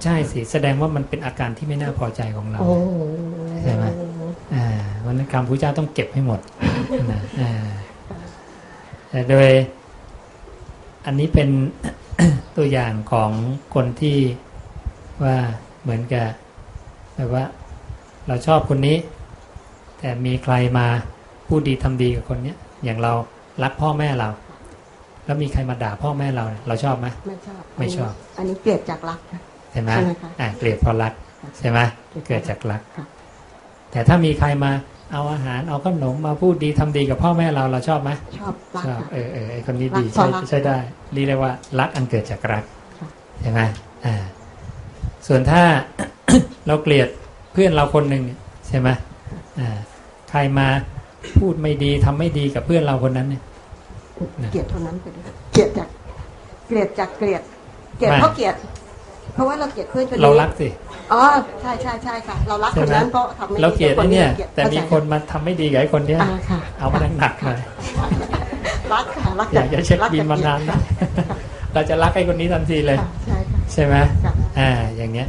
ใช่สิแสดงว่ามันเป็นอาการที่ไม่น่าพอใจของเราโอ้ใช่ไหมอ่าวันนั้นคำพุทธเจ้าต้องเก็บให้หมดนะอ่าแต่โดย อันนี้เป็นตัวอย่างของคนที่ว่าเหมือนกับแบบว่า เราชอบคนนี้ แต่มีใครมาพูดดีทำดีกับคนเนี้ยอย่างเรารักพ่อแม่เรา แล้วมีใครมาด่าพ่อแม่เราเนี่ยเราชอบไหมไม่ชอบไม่ชอบ อันนี้เกลียดจากรักนะใช่ไหมใช่ไหมคะอ่าเกลียดเพราะรักใช่ไหมเกลียดเกิดจากรักค่ะแต่ถ้ามีใครมา เอาอาหารเอาขนมมาพูดดีทำดีกับพ่อแม่เราเราชอบไหมชอบรักชอบค่ะเออเออไอคนนี้ดีรักเพใช่ราะรักใช่ได้นี่เรียกว่ารักอันเกิดจากรักค่ะใช่ไหมอ่าส่วนถ้าเราเกลียดเพื่อนเราคนหนึ่งเนี่ยใช่ไหมอ่าใครมาพูดไม่ดีทำไม่ดีกับเพื่อนเราคนนั้นเนี่ยนะเกลียดคนนั้นไปด้วยเกลียดจากเกลียดจากเกลียดเกลียดไม่เพราะเกลียด เพราะว่าเราเกลียดเพื่อนคนนี้เรารักสิ อ๋อใช่ใช่ใช่ค่ะ เรารักใช่คนไหมนั้นเพราะทำไม่ดีเราเกลียดคไอ้เนี่ยกลีดแต่มีเข้าใจคนมาทำไม่ดีกับไอ้คนเนี้ยอ่าค่ะเอามาหนักๆหน่อยรักค่ะรักอยากจะเช็ครับินมานานนะเราจะรักไอ้คนนี้ทันทีเลยค่ะใช่ค่ะใช่ไหมค่ะอ่า อย่างเงี้ย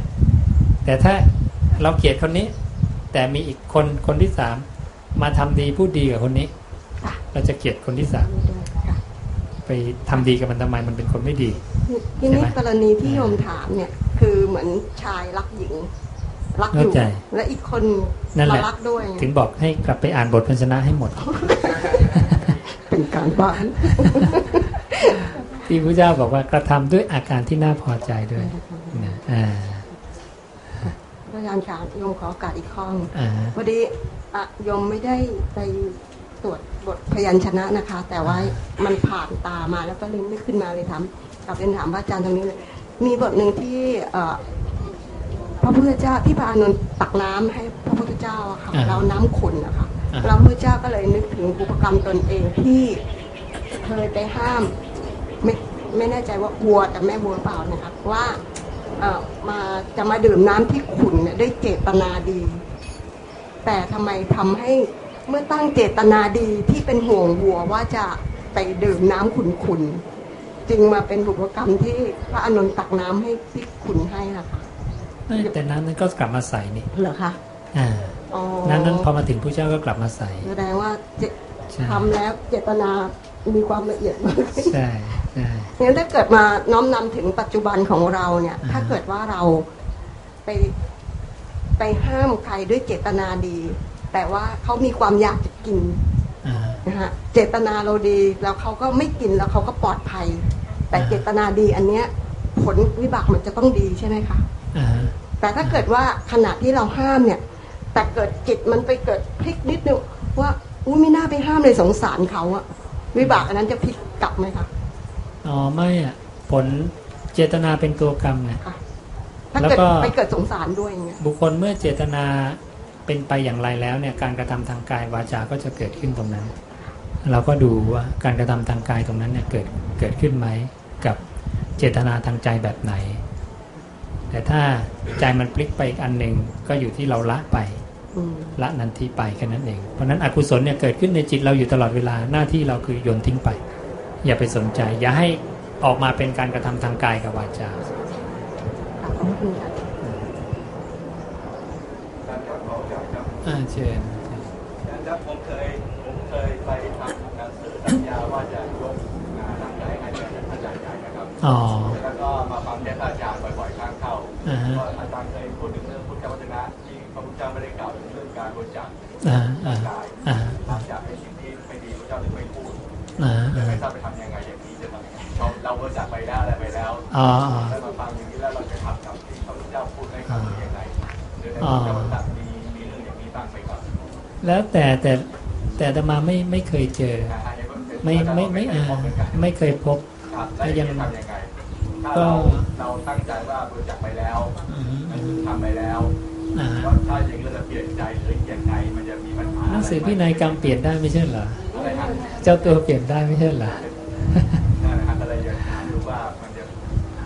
แต่ถ้าเราเกลียดคนนี้ แต่มีอีกคนคนที่สามมาทำดีพูดดีกับคนนี้ค่ะเราจะเกลียดคนที่สามค่ะ ไปทำดีกับมันทำไมมันเป็นคนไม่ดีทีนี้กรณีที่โยมถามเนี่ย คือเหมือนชายรักหญิงรักอยู่เข้าใจและอีกคนนั่นแหมาละรักด้วยไงถึงบอกให้กลับไปอ่านบทพันชนะให้หมด เป็นการบ้านที่พระเจ้าบอกว่ากระทำด้วยอาการที่น่าพอใจด้วยนะอ่าพระอาจารย์ค่ะโยมขอโอกาสอีกข้อหนึ่งอ่าพอดีอะโยมไม่ได้ไป ตรวจบทพยัญชนะนะคะ แต่ว่ามันผ่านตามาแล้วก็เลยไม่ขึ้นมาเลยถามกลับเรียนถามพระอาจารย์ตรงนี้เลย มีบทหนึ่งที่เอ่อพระพุทธเจ้าที่พระอานนท์ตักน้ำให้พระพุทธเจ้าอะค่ะอ่าแล้วน้ำขุ่นนะคะอ่าแล้วพระพุทธเจ้าก็เลยนึกถึงบุพกรรมตนเองที่เคยไปห้ามไม่ไม่แน่ใจว่าวัวแต่แม่วัวเปล่านะคะว่าเอ่อมาจะมาดื่มน้ำที่ขุ่นเนี่ยด้วยเจตนาดี แต่ทำไมทำให้ เมื่อตั้งเจตนาดีที่เป็นห่วงวัวว่าจะไปดื่มน้ำขุ่นๆ จึงมาเป็นบุพกรรมที่พระอานนท์ตักน้ำให้ที่ขุ่นให้นะคะแต่น้ำนั้นก็กลับมาใส่นี่เหรอคะอ่าอ๋อน้ำนั้นพอมาถึงพระเจ้าก็กลับมาใส่แสดงว่าเจใช่ทำแล้วเจตนามีความละเอียดมากใช่ใช่งั้นถ้าเกิดมาน้อมนำถึงปัจจุบันของเราเนี่ยอ่าถ้าเกิดว่าเราไปไปห้ามใครด้วยเจตนาดี แต่ว่าเขามีความอยากจะกินอ่านะฮะเจตนาเราดีแล้วเขาก็ไม่กินแล้วเขาก็ปลอดภัย แต่เจตนาดีอันเนี้ยผลวิบากมันจะต้องดีใช่ไหมคะอ่าแต่ถ้าเกิดว่าขณะที่เราห้ามเนี่ย แต่เกิดจิตมันไปเกิดพลิกนิดนึงว่าอุ้ยไม่น่าไปห้ามเลยสงสารเขาอะวิบากอันนั้นจะพลิกกลับไหมคะอ๋อไม่อะผลเจตนาเป็นตัวกรรมไงถ้าแล้วเกิดก็ไปเกิดสงสารด้วยอย่างเงี้ยบุคคลเมื่อเจตนา เป็นไปอย่างไรแล้วเนี่ยการกระทำทางกายวาจาก็จะเกิดขึ้นตรงนั้น เราก็ดูว่าการกระทำทางกายตรงนั้นเนี่ยเกิดเกิดขึ้นไหมกับเจตนาทางใจแบบไหน แต่ถ้าใจมันพลิกไปอีกอันหนึ่งก็อยู่ที่เราละไปละนันทีไปแค่นั้นเอง เพราะนั้นอกุศลเนี่ยเกิดขึ้นในจิตเราอยู่ตลอดเวลาหน้าที่เราคือโยนทิ้งไป อย่าไปสนใจ อย่าให้ออกมาเป็นการกระทำทางกายกับวาจา อบคุณค่ะอ่าเชิญครับผมเคยผมเคยไปทำหนังสือสัญญาว่าจะยกงานหนังใหญ่ให้เป็นอาจารย์ใหญ่นะครับอ๋อแล้วก็มาฟังเทศน์อาจารย์บ่อยๆครั้งเข้าอ่าฮะก็อาจารย์เคยพูดถึงเรื่องพุทธวจนะที่พระพุทธเจ้าไม่ได้กล่าวถึงเรื่องการบริจาคอ่าอ่ากายอ่าบริจาคให้สิ่งที่ไม่ดีพระเจ้าถึงไม่พูดอ่าจะอ่าไม่ทราบไปทำยังไงอย่างนี้จะทำยังไงเราเราบริจาคไปแล้วอะไรไปแล้วอ๋ออ๋อแล้วมาฟังอย่างนี้แล้วเราจะทำกับที่พระพุทธเจ้าพูดให้เขาหรือยังไงหรือในอ๋อพุทธวจ แล้วแต่แต่แต่อาตมาไม่ไม่เคยเจอ ไม่ไม่ไม่อ่าไม่เคยพบครับแล้วก็ยัยังงทำยังไงถ้าก็เราเราตั้งใจว่าบริจาคไปแล้วอืมก็คือทำไปแล้วอ่าว่าถ้าอย่างนี้เราจะเปลี่ยนใจหรือยังไงมันจะมีปัญหาหนังสือพินัยกรรมเปลี่ยนได้ไม่ใช่เหรออะไรนะเจ้าตัวเปลี่ยนได้ไม่ใช่เหรอนั่นนะครับอะไรจะถามดูว่ามันจะ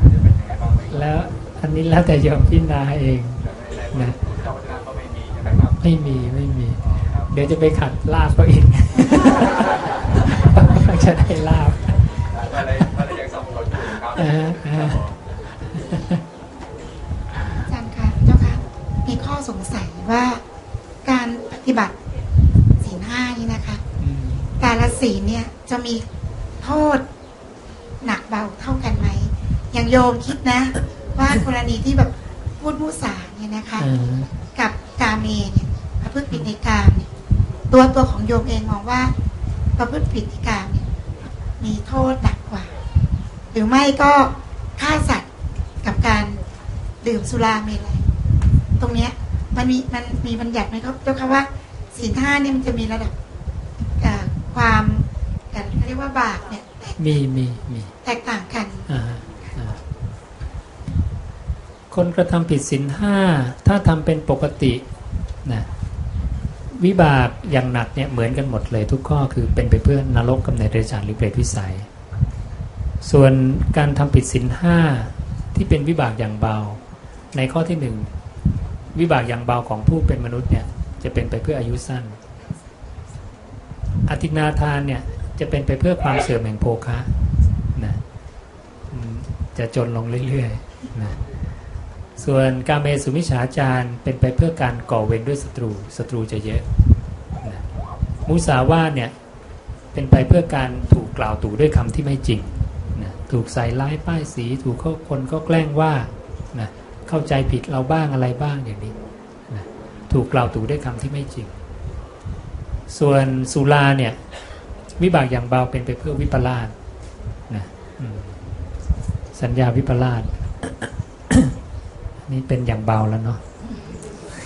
มันจะเป็นยังไงบ้างไหมแล้วอันนี้แล้วแต่โยมพิจารณาเองนะเจ้าพนักก็ไม่มีใช่ไหมครับไม่มีไม่มี เดี๋ยวจะไปขัดลาบเขาอีกเขาจะได้ลาบก็เลยก็เลยยังสับสนอยู่ครับอ่าอ่าอาจารย์คะเจ้าค่ะมีข้อสงสัยว่าการปฏิบัติศีลห้านี่นะคะอืมแต่ละศีลเนี่ยจะมีโทษหนักเบาเท่ากันไหมอย่างโยมคิดนะ ว่ากรณีที่แบบพูดมุสาเนี่ยนะคะอ่ากับกาเมเนี่ยประพฤติผิดในกามเนี่ย ตัวตัวของโยมเองมองว่าประพฤติผิดในกามเนี่ยมีโทษหนักกว่า หรือไม่ก็ฆ่าสัตว์กับการดื่มสุราเมลัยตรงเนี้ยมันมีมันมีบัญญัติไหมครับเจ้าค่ะว่าศีลห้าเนี่ยมันจะมีระดับเอ่อความกันเขาเรียกว่าบาปเนี่ยมีมีมีแตกต่างกันอ่าอ่าคนกระทำผิดศีลห้าถ้าทำเป็นปกตินะ วิบากอย่างหนักเนี่ยเหมือนกันหมดเลยทุกข้อคือเป็นไปเพื่อนรกกำเนิดเดรัจฉานหรือเปรตวิสัย ส่วนการทำผิดศีลห้าที่เป็นวิบากอย่างเบา ในข้อที่หนึ่งวิบากอย่างเบาของผู้เป็นมนุษย์เนี่ยจะเป็นไปเพื่ออายุสั้น อธินาทานเนี่ยจะเป็นไปเพื่อความเสื่อมแห่งโภคะนะจะจนลงเรื่อยๆนะ ส่วนการเมสุมิฉาจารเป็นไปเพื่อการก่อเวรด้วยศัตรูศัตรูจะเยอะนะมุสาวาเนี่ยเป็นไปเพื่อการถูกกล่าวตู่ด้วยคำที่ไม่จริงนะถูกใส่ร้ายป้ายสีถูกคนก็แกล้งว่านะเข้าใจผิดเราบ้างอะไรบ้างอย่างนี้นะถูกกล่าวตู่ด้วยคำที่ไม่จริง ส่วนสุราเนี่ยวิบากอย่างเบาเป็นไปเพื่อวิปลาสนะสัญญาวิปลาส นี่เป็นอย่างเบาแล้วเนาะ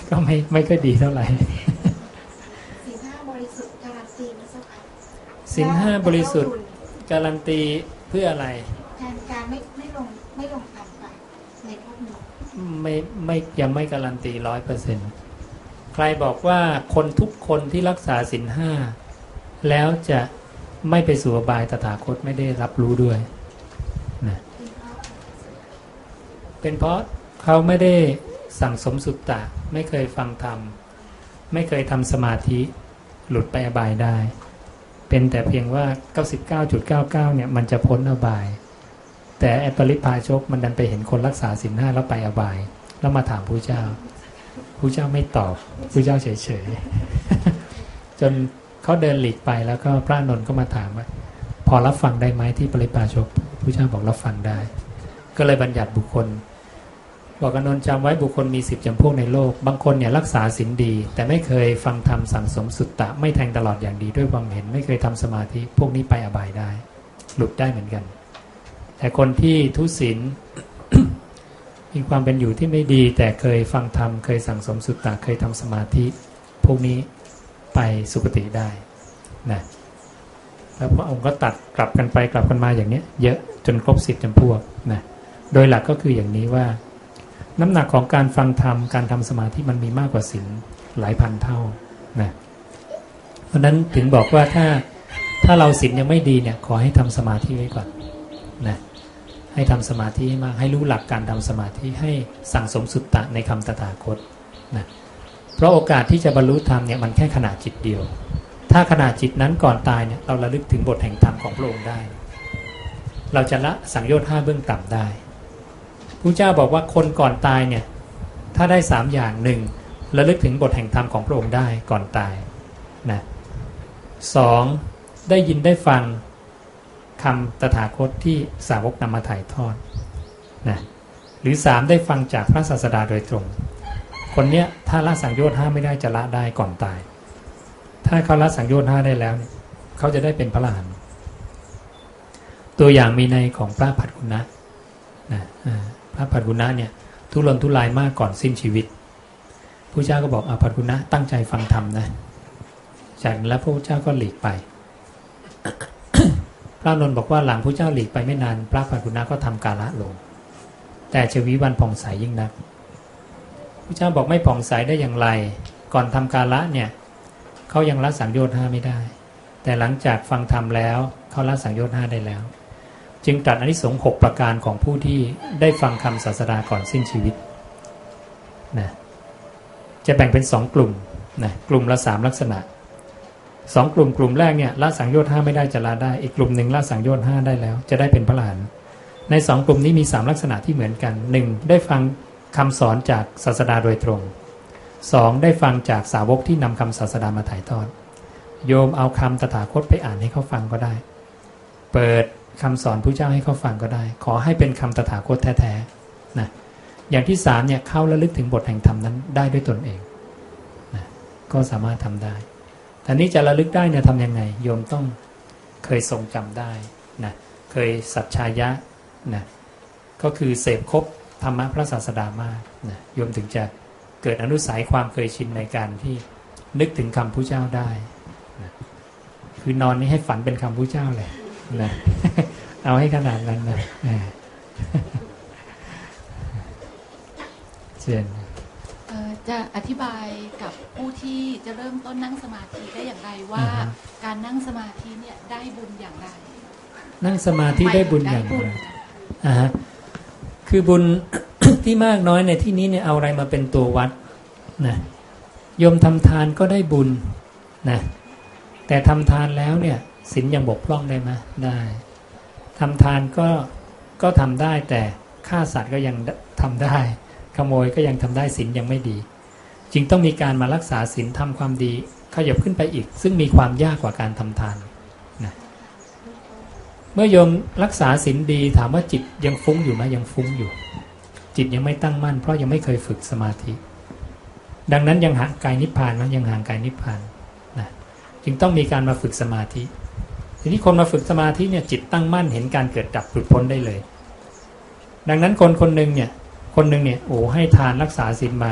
ก็ไม่ไม่ค่อยดีเท่าไหร่สินห้าบริสุทธิ์การันตีนะเจ้าค่ะสินห้าบริสุทธิ์การันตีเพื่ออะไรแทนการไม่ไม่ลงไม่ลงต่ำกว่าในพวกนี้ไม่ไม่ยังไม่การันตีร้อยเปอร์เซ็นใครบอกว่าคนทุกคนที่รักษาสินห้าแล้วจะไม่ไปสู่บายตถาคตไม่ได้รับรู้ด้วยนะเป็นเพราะ เขาไม่ได้สั่งสมสุตตะ ไม่เคยฟังธรรม ไม่เคยทำสมาธิ หลุดไปอบายได้ เป็นแต่เพียงว่า 99.99 เนี่ย มันจะพ้นอบาย แต่อปริพาชกมันดันไปเห็นคนรักษาสินห้าแล้วไปอบาย แล้วมาถามพระเจ้าพระเจ้าไม่ตอบพระเจ้าเฉยๆ จนเขาเดินหลีกไปแล้วก็พระนนท์ก็มาถามว่าพอรับฟังได้ไหมที่ปริพาชกพระเจ้าบอกรับฟังได้ ก็เลยบัญญัติบุคคล บอกอนนท์จำไว้บุคคลมีสิบจำพวกในโลก บางคนเนี่ยรักษาศีลดี แต่ไม่เคยฟังธรรมสั่งสมสุตตะ ไม่แทงตลอดอย่างดีด้วยความเห็น ไม่เคยทำสมาธิพวกนี้ไปอบายได้ หลุดได้เหมือนกัน แต่คนที่ทุศีลมีความเป็นอยู่ที่ไม่ดี แต่เคยฟังธรรมเคยสั่งสมสุตตะเคยทำสมาธิ พวกนี้ไปสุคติได้นะแล้วพระองค์ก็ตัดกลับกันไปกลับกันมาอย่างนี้เยอะจนครบสิบจำพวกนะโดยหลักก็คืออย่างนี้ว่า น้ำหนักของการฟังธรรมการทำสมาธิมันมีมากกว่าศีลหลายพันเท่านะเพราะนั้นถึงบอกว่าถ้าถ้าเราศีลยังไม่ดีเนี่ยขอให้ทำสมาธิไว้ก่อนนะให้ทำสมาธิให้มากให้รู้หลักการทำสมาธิให้สั่งสมสุตตะในคำตถาคตนะเพราะโอกาสที่จะบรรลุธรรมเนี่ยมันแค่ขนาดจิตเดียว ถ้าขนาดจิตนั้นก่อนตายเนี่ยเราระลึกถึงบทแห่งธรรมของพระองค์ได้ เราจะละสังโยชน์ห้าเบื้องต่ำได้ พระเจ้าบอกว่าคนก่อนตายเนี่ยถ้าได้สามอย่างหนึ่งระลึกถึงบทแห่งธรรมของพระองค์ได้ก่อนตายนะสองได้ยินได้ฟังคำตถาคตที่สาวกนำมาถ่ายทอดนะหรือสามได้ฟังจากพระศาสดาโดยตรง คนเนี้ยถ้าละสังโยชน์ห้าไม่ได้จะละได้ก่อนตาย ถ้าเขาละสังโยชน์ห้าได้แล้ว เขาจะได้เป็นพระอรหันต์ตัวอย่างมีในของพระผัดคุณนะนะ ระปัจจุนะเนี่ยทุรนทุรายมากก่อนสิ้นชีวิตผู้เจ้าก็บอกอาปัจจุนะตั้งใจฟังธรรมนะ จากนั้นแล้วพระเจ้าก็หลีกไป พระนนท์บอกว่าหลังพระเจ้าหลีกไปไม่นาน พระปัจจุนะก็ทำกาละลง แต่ชวีวันผ่องใสยยิ่งนักพระเจ้าบอกไม่ผ่องใสได้อย่างไร ก่อนทำกาละเนี่ยเขายังละสังโยชน์ห้าไม่ได้ แต่หลังจากฟังธรรมแล้วเขาละสังโยชน์ห้าได้แล้ว จึงตรัสอนิสงส์หประการของผู้ที่ได้ฟังคำศาสดาก่อนสิ้นชีวิตนะจะแบ่งเป็นสองกลุ่มนะกลุ่มละสามลักษณะสองกลุ่มกลุ่มแรกเนี่ยละสังโยชน์ห้าไม่ได้จะละได้ อีกกลุ่มหนึ่งละสังโยชน์ห้าได้แล้ว จะได้เป็นพระหลานในสองกลุ่มนี้มีสามลักษณะที่เหมือนกันหนึ่งได้ฟังคำสอนจากศาสดาโดยตรงสองได้ฟังจากสาวกที่นำคำศาสดามาถ่ายทอด โยมเอาคำตถาคตไปอ่านให้เขาฟังก็ได้ เปิด คำสอนพระเจ้าให้เขาฟังก็ได้ ขอให้เป็นคำตถาคตแท้ๆนะอย่างที่สามเนี่ยเข้าระลึกถึงบทแห่งธรรมนั้นได้ด้วยตนเองนะก็สามารถทำได้แต่นี้จะระลึกได้เนี่ยทำยังไง โยมต้องเคยทรงจำได้นะเคยสัจชายะนะก็คือเสพครบธรรมะพระศาสดามากนะโยมถึงจะเกิดอนุสัยความเคยชินในการที่นึกถึงคำพระเจ้าได้นะคือนอนนี้ให้ฝันเป็นคำพระเจ้าเลย นะเอาให้ขนาดนั้นนะเชิญจะอธิบายกับผู้ที่จะเริ่มต้นนั่งสมาธิได้อย่างไรว่า การนั่งสมาธิเนี่ยได้บุญอย่างไร นั่งสมาธิได้บุญอย่างไรอ่าคือบุญที่มากน้อยในที่นี้เนี่ยเอาอะไรมาเป็นตัววัดนะโยมทำทานก็ได้บุญนะแต่ทำทานแล้วเนี่ย ศีลยังบกพร่องได้ไหมได้ทำทานก็ก็ทำได้แต่ฆ่าสัตว์ก็ยังทำได้ ขโมยก็ยังทำได้ศีลยังไม่ดี จึงต้องมีการมารักษาศีลทำความดีขยับขึ้นไปอีก ซึ่งมีความยากกว่าการทำทานนะเมื่อโยมรักษาศีลดีถามว่าจิตยังฟุ้งอยู่ไหมยังฟุ้งอยู่ จิตยังไม่ตั้งมั่น เพราะยังไม่เคยฝึกสมาธิ ดังนั้นยังห่างกายนิพพานนะยังห่างกายนิพพานนะจึงต้องมีการมาฝึกสมาธิ ทีนี้คนมาฝึกสมาธิเนี่ยจิตตั้งมั่นเห็นการเกิดดับหลุดพ้นได้เลย ดังนั้นคนคนหนึ่งเนี่ยคนหนึ่งเนี่ยโอ้ให้ทานรักษาศีลมา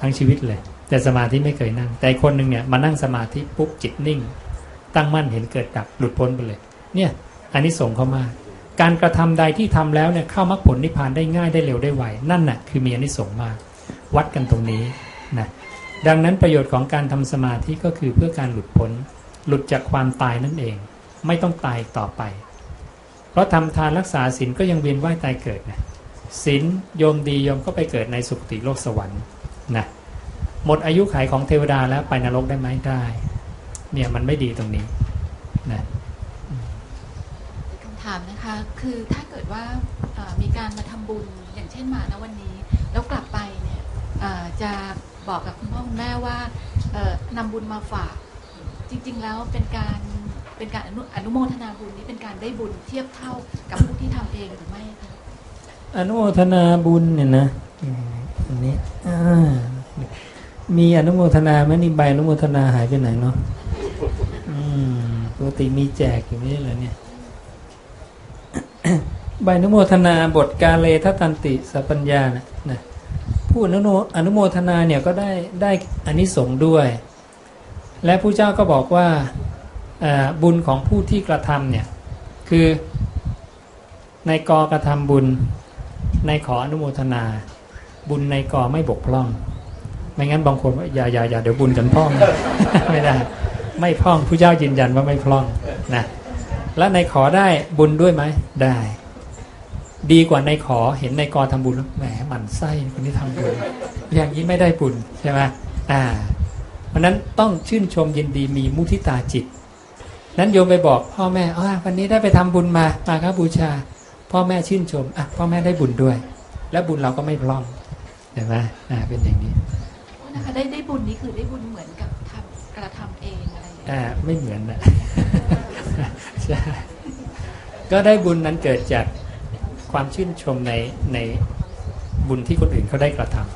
ทั้งชีวิตเลย แต่สมาธิไม่เคยนั่ง แต่คนหนึ่งเนี่ยมานั่งสมาธิปุ๊บจิตนิ่ง ตั้งมั่นเห็นเกิดดับหลุดพ้นไปเลย เนี่ยอันนี้ส่งเข้ามา การกระทำใดที่ทำแล้วเนี่ยเข้ามรรคผลนิพพานได้ง่ายได้เร็วได้ไวนั่นน่ะคือมีอันนี้ส่งมากวัดกันตรงนี้นะดังนั้นประโยชน์ของการทำสมาธิก็คือเพื่อการหลุดพ้น หลุดจากความตายนั่นเอง ไม่ต้องตายต่อไป เพราะทำทานรักษาศีลก็ยังเวียนว่ายตายเกิดนะศีลโยมดีโยมก็ไปเกิดในสุคติโลกสวรรค์นะหมดอายุขัยของเทวดาแล้วไปนรกได้ไหมได้ เนี่ยมันไม่ดีตรงนี้นะคำถามนะคะคือถ้าเกิดว่ามีการมาทำบุญอย่างเช่นมาณวันนี้ แล้วกลับไปเนี่ยจะบอกกับคุณพ่อคุณแม่ว่าเอ่อนำบุญมาฝาก จริง ๆ แล้วเป็นการ เป็นการอนุอนโมทนาบุญนี้เป็นการได้บุญเทียบเท่ากับผู้ที่ทำเองหรือไม่คะอนุโมทนาบุญเนี่ยนะอันนี้มีอนุโมทนาไหมนี่ใบอนุโมทนาหายไปไหนเนาะปกติมีแจกอยู่ไม่ใช่เหรอเนี่ยใบอนุโมทนาบทกาเลทัตันติสัปัญญานะนะผู้อนุโมอนุโมทนาเนี่ยก็ได้ได้อานิสงส์ด้วย และผู้เจ้าก็บอกว่า บุญของผู้ที่กระทำเนี่ยคือในกอกระทำบุญ ในขออนุโมทนา บุญในกอไม่บกพร่อง ไม่งั้นบางคนว่าอย่าอย่าอย่าเดี๋ยวบุญกันพร่อง ไม่ได้ ไม่พร่องผู้เจ้ายืนยันว่าไม่พร่องนะแล้วในขอได้บุญด้วยไหมได้ ดีกว่าในขอเห็นในกอทำบุญแล้วแหมหมันไส้คนที่ทำบุญอย่างนี้ไม่ได้บุญใช่ไหมอ่า เพราะนั้นต้องชื่นชมยินดีมีมุทิตาจิต นั้นโยมไปบอกพ่อแม่อ๋อวันนี้ได้ไปทำบุญมามาครับบูชา พ่อแม่ชื่นชมอะพ่อแม่ได้บุญด้วย แล้วบุญเราก็ไม่พร่องเห็นไหมอ่าเป็นอย่างนี้นะคะได้ได้บุญนี้คือได้บุญเหมือนกับทำกระทำเองอะไรอย่างเงี้ยอ่าไม่เหมือนนะใช่ก็ได้บุญนั้นเกิดจากความชื่นชมในในบุญที่คนอื่นเขาได้กระทครับ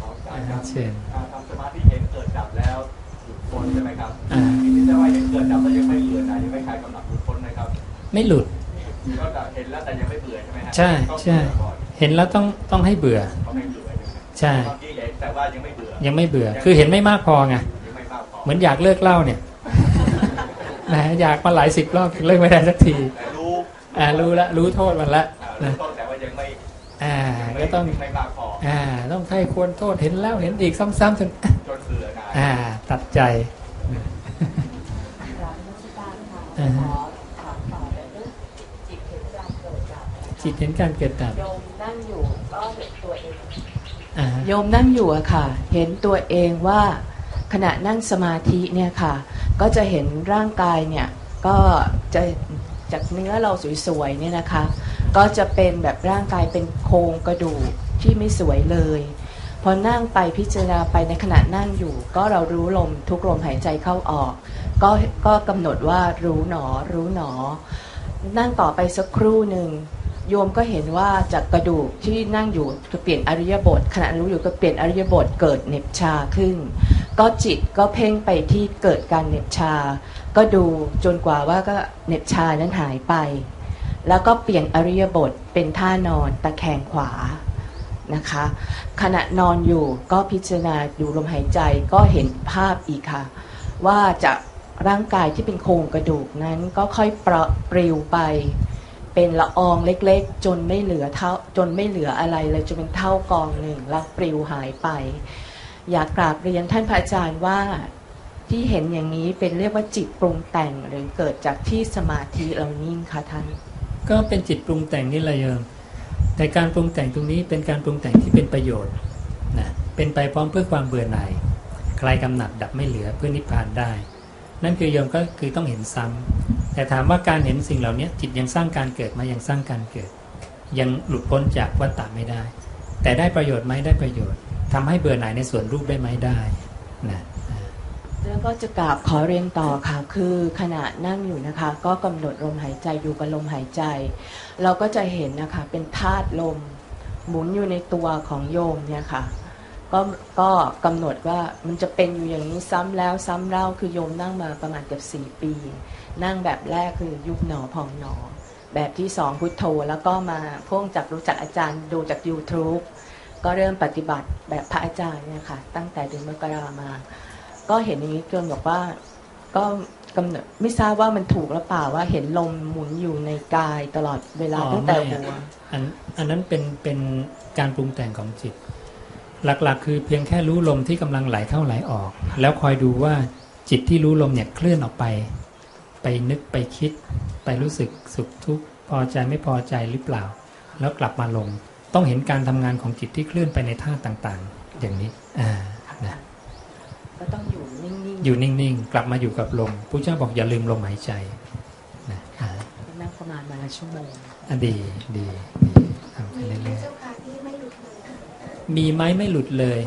ขอการครับำเช่นการทำสมาธิ พ้นใช่ไหมครับอ่าทีนี้จะว่าเห็นเกิดดับแล้วยังไม่เบื่อหน่ายยังไม่คลายกำหนัดหลุดพ้นไหมครับ ไม่หลุดก็จะเห็นแล้วแต่ยังไม่เบื่อใช่ไหมฮะใช่ต้องใช่เบื่อก่อนเห็นแล้วต้องต้องให้เบื่อต้องให้เบื่อใช่ไหมใช่เมื่อกี้เห็นแต่ว่ายังไม่เบื่อยังไม่เบื่อ คือเห็นไม่มากพอไงยังไม่มากพอเหมือนอยากเลิกเหล้าเนี่ยนะอยากมาหลายสิบรอบเลิกไม่ได้สักทีแต่รู้อ่ารู้ละรู้โทษมันละอ่ารู้นะต้นแต่ว่ายังไม่อ่ายังไม่ก็ต้องไม่มากพออ่าต้องใครควรโทษเห็นแล้วเห็นอีกซ้ำๆจนอะจนเบื่อหน่าย อ่าตัดใจอ่าฮะจิตเห็นการเกิดดับโยมนั่งอยู่ก็เห็นตัวเองอ่าโยมนั่งอยู่อะค่ะ เห็นตัวเองว่าขณะนั่งสมาธิเนี่ยค่ะ ก็จะเห็นร่างกายเนี่ยก็จะจากเนื้อเราสวยๆเนี่ยนะคะ ก็จะเป็นแบบร่างกายเป็นโครงกระดูกที่ไม่สวยเลย พอนั่งไปพิจารณาไปในขณะนั่งอยู่ ก็เรารู้ลมทุกลมหายใจเข้าออก ก็ก็กำหนดว่ารู้หนอ รู้หนอ นั่งต่อไปสักครู่หนึ่งโยมก็เห็นว่าจากกระดูกที่นั่งอยู่ก็เปลี่ยนอริยบทขณะรู้อยู่ก็เปลี่ยนอริยบทเกิดเน็บชาขึ้น ก็จิตก็เพ่งไปที่เกิดการเน็บชา ก็ดูจนกว่าว่าก็เน็บชานั้นหายไป แล้วก็เปลี่ยนอริยบทเป็นท่านอนตะแคงขวา นะคะ ขณะนอนอยู่ก็พิจารณาดูลมหายใจก็เห็นภาพอีกค่ะ ว่าจากร่างกายที่เป็นโครงกระดูกนั้นก็ค่อยเปรปลิวไป เป็นละอองเล็กๆ จนไม่เหลือเท่าจนไม่เหลืออะไรเลยจนเป็นเท่ากองหนึ่งแล้วปลิวหายไป อยากกราบเรียนท่านพระอาจารย์ว่าที่เห็นอย่างนี้เป็นเรียกว่าจิตปรุงแต่งหรือเกิดจากที่สมาธิเรานิ่งคะท่าน ก็เป็นจิตปรุงแต่งนี่แหละโยม แต่การปรุงแต่งตรงนี้เป็นการปรุงแต่งที่เป็นประโยชน์นะเป็นไปพร้อมเพื่อความเบื่อหน่ายคลายกำหนัดดับไม่เหลือเพื่อนิพพานได้ นั่นคือโยมก็คือต้องเห็นซ้ำแต่ถามว่าการเห็นสิ่งเหล่านี้จิตยังสร้างการเกิดมายังสร้างการเกิด ยังหลุดพ้นจากวัฏฏะไม่ได้ แต่ได้ประโยชน์ไหมได้ประโยชน์ทำให้เบื่อหน่ายในส่วนรูปได้ไหมได้นะ แล้วก็จะกราบขอเรียนต่อค่ะ คือขณะนั่งอยู่นะคะ ก็กำหนดลมหายใจอยู่กับลมหายใจ เราก็จะเห็นนะคะเป็นธาตุลมหมุนอยู่ในตัวของโยมเนี่ยค่ะ ก็ก็กำหนดว่ามันจะเป็นอยู่อย่างนี้ซ้ำแล้วซ้ำเล่าคือโยมนั่งมาประมาณเกือบสี่ปี นั่งแบบแรกคือยุบหนอพองหนอ แบบที่สองพุทโธแล้วก็มาพ่วงจากรู้จักอาจารย์ดูจาก YouTube ก็เริ่มปฏิบัติแบบพระอาจารย์เนี่ยค่ะ ตั้งแต่เดือนมกรามา ก็เห็นอย่างนี้เกินบอกว่า ก็กำหนดไม่ทราบว่ามันถูกหรือเปล่าว่าเห็นลมหมุนอยู่ในกายตลอดเวลาอ๋อตั้งแต่ไม่หัวอะอันอันนั้นเป็นเป็นการปรุงแต่งของจิต หลักๆ คือเพียงแค่รู้ลมที่กำลังไหลเข้าไหลออก แล้วคอยดูว่าจิตที่รู้ลมเนี่ยเคลื่อนออกไป ไปนึกไปคิด ไปรู้สึกสุขทุกข์พอใจไม่พอใจหรือเปล่า แล้วกลับมาลง ต้องเห็นการทำงานของจิตที่เคลื่อนไปในท่าต่างๆ อย่างนี้อ่านะ ก็ต้องอยู่นิ่งๆ อยู่นิ่งๆ กลับมาอยู่กับลมพระเจ้าบอกอย่าลืมลมหายใจนะอ่านั่งประมาณวันละชั่วโมงอะดีดีดีทำไปเรื่อยๆมีไหมไม่หลุดเลย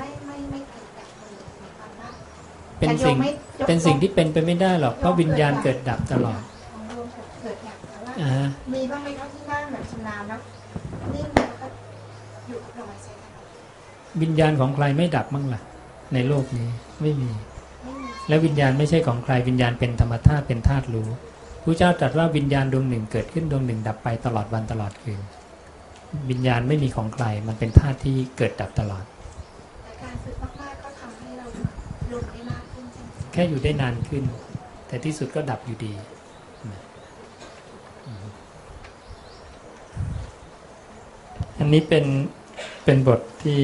เป็นสิ่งแต่โยมไม่ยกเป็นสิ่งที่เป็นไปไม่ได้หรอกเพราะวิญญาณเกิดดับตลอดของโยมเกิดอย่างแต่ว่าอ่าฮะมีบ้างไหมคะที่นั่งแบบชำนาญแล้วนิ่งแล้วก็อยู่กับลมหายใจตลอดวิญญาณของใครไม่ดับมั่งล่ะ ในโลกนี้ไม่มีไม่มี และวิญญาณไม่ใช่ของใครวิญญาณเป็นธรรมธาตุเป็นธาตุรู้พระเจ้าตรัสว่าวิญญาณดวงหนึ่งเกิดขึ้นดวงหนึ่ง ดับไปตลอดวันตลอดคืนวิญญาณไม่มีของใครมันเป็นธาตุที่เกิดดับตลอดแต่การฝึกมากๆก็ทำให้เราลงได้มากขึ้นใช่ไหมแค่อยู่ได้นานขึ้น แต่ที่สุดก็ดับอยู่ดีนะอันนี้เป็นเป็นบทที่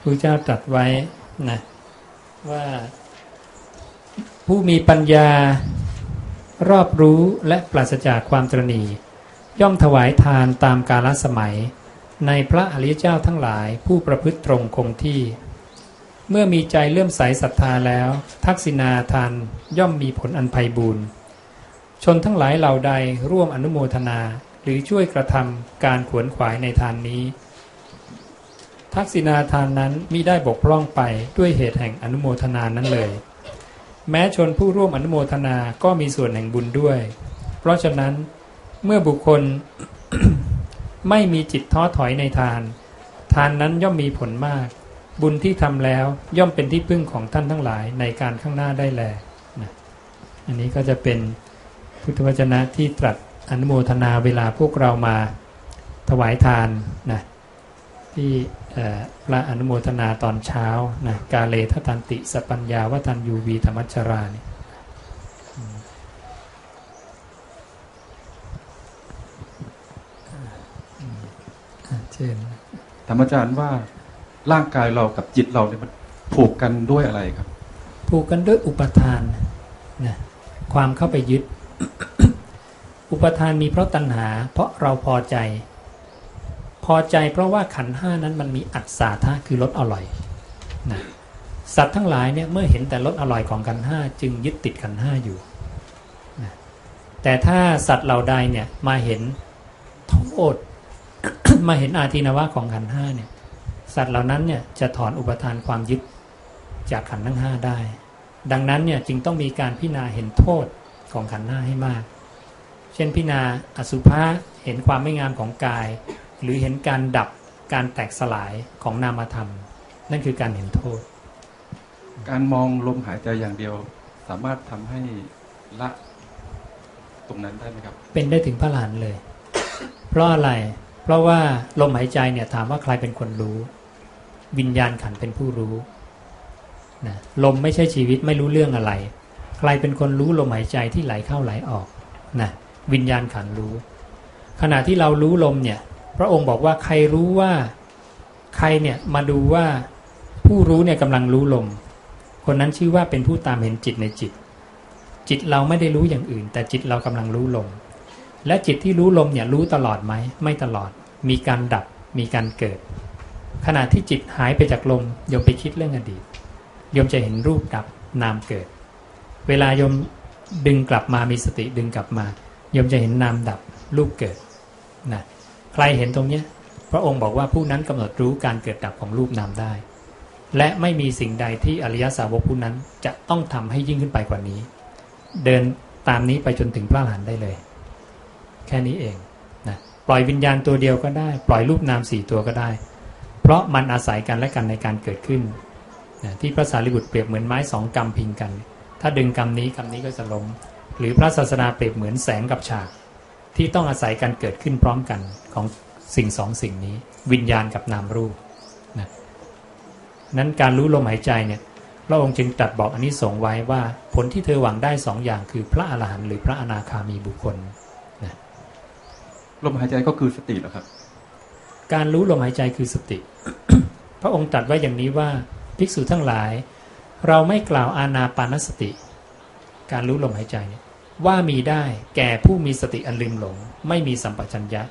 พระเจ้าตรัสไว้ นะว่าผู้มีปัญญารอบรู้และปราศจากความตรณีย่อมถวายทานตามกาลสมัย ในพระอริยเจ้าทั้งหลายผู้ประพฤติตรงคงที่ เมื่อมีใจเลื่อมใสศรัทธาแล้ว ทักษิณาทานย่อมมีผลอันไพบูรณ์ชนทั้งหลายเหล่าใดร่วมอนุโมทนาหรือช่วยกระทำการขวนขวายในทานนี้ ทักษิณาทานนั้นมิได้บกพร่องไปด้วยเหตุแห่งอนุโมทนานั้นเลย แม้ชนผู้ร่วมอนุโมทนาก็มีส่วนแห่งบุญด้วย เพราะฉะนั้นเมื่อบุคคลไม่มีจิตท้อถอยในทาน ทานนั้นย่อมมีผลมาก บุญที่ทำแล้วย่อมเป็นที่พึ่งของท่านทั้งหลายในการข้างหน้าได้แลนะอันนี้ก็จะเป็นพุทธวจนะที่ตรัสอนุโมทนาเวลาพวกเรามาถวายทานนะ ที่เอ่อพระอนุโมทนาตอนเช้านะกาเลทตันติสปัญญาวตันยูวีธรรมัชรานี่อืมอืมอะเชิญธรรมอาจารย์ว่าร่างกายเรากับจิตเราเนี่ยมันผูกกันด้วยอะไรครับ ผูกกันด้วยอุปทานนะความเข้าไปยึด อุปทานมีเพราะตัณหา เพราะเราพอใจ พอใจเพราะว่าขันห้านั้นมันมีอัศาธาคือรสอร่อยนะสัตว์ทั้งหลายเนี่ยเมื่อเห็นแต่รสอร่อยของขันห้าจึงยึดติดขันห้าอยู่นะแต่ถ้าสัตว์เหล่าใดเนี่ยมาเห็นโทษ มาเห็นอาทินวะของขันห้าเนี่ยสัตว์เหล่านั้นเนี่ยจะถอนอุปทานความยึดจากขันทั้งห้าได้ ดังนั้นเนี่ยจึงต้องมีการพิจารณาเห็นโทษของขันห้าให้มาก เช่นพิจารณาอสุภะเห็นความไม่งามของกาย หรือเห็นการดับการแตกสลายของนามธรรม นั่นคือการเห็นโทษ การมองลมหายใจอย่างเดียว สามารถทำให้ละตรงนั้นได้ไหมครับ เป็นได้ถึงพระหลานเลย เพราะอะไร เพราะว่าลมหายใจเนี่ยถามว่าใครเป็นคนรู้ วิญญาณขันธ์เป็นผู้รู้นะลมไม่ใช่ชีวิตไม่รู้เรื่องอะไร ใครเป็นคนรู้ลมหายใจที่ไหลเข้าไหลออกนะวิญญาณขันธ์รู้ ขณะที่เรารู้ลมเนี่ย พระองค์บอกว่าใครรู้ว่าใครเนี่ยมาดูว่าผู้รู้เนี่ยกำลังรู้ลม คนนั้นชื่อว่าเป็นผู้ตามเห็นจิตในจิต จิตเราไม่ได้รู้อย่างอื่น แต่จิตเรากำลังรู้ลม และจิตที่รู้ลมเนี่ยรู้ตลอดไหมไม่ตลอด มีการดับมีการเกิด ขณะที่จิตหายไปจากลมโยมไปคิดเรื่องอดีตโยมจะเห็นรูปดับนามเกิด เวลาโยมดึงกลับมามีสติดึงกลับมาโยมจะเห็นนามดับรูปเกิดนะ ใครเห็นตรงเนี้ยพระองค์บอกว่าผู้นั้นกำหนดรู้การเกิดดับของรูปนามได้ และไม่มีสิ่งใดที่อริยสาวกผู้นั้นจะต้องทำให้ยิ่งขึ้นไปกว่านี้ เดินตามนี้ไปจนถึงพระอรหันต์ได้เลย แค่นี้เองนะปล่อยวิญญาณตัวเดียวก็ได้ ปล่อยรูปนามสี่ตัวก็ได้ เพราะมันอาศัยกันและกันในการเกิดขึ้นนะที่พระสารีบุตรเปรียบเหมือนไม้สองกำพิงกัน ถ้าดึงกำนี้กำนี้ก็จะล้มหรือพระศาสนาเปรียบเหมือนแสงกับฉาก ที่ต้องอาศัยการเกิดขึ้นพร้อมกันของสิ่งสองสิ่งนี้ วิญญาณกับนามรูปนะนั้นการรู้ลมหายใจเนี่ยพระองค์จึงตรัสบอกอันนี้สงไว้ว่าผลที่เธอหวังได้สองอย่างคือพระอรหันต์หรือพระอนาคามีบุคคลนะลมหายใจก็คือสติเหรอครับ การรู้ลมหายใจคือสติ พระองค์ตรัสไว้อย่างนี้ว่าภิกษุทั้งหลาย เราไม่กล่าวอานาปานสติ การรู้ลมหายใจเนี่ย ว่ามีได้แก่ผู้มีสติอันลืมหลง ไม่มีสัมปชัญญะ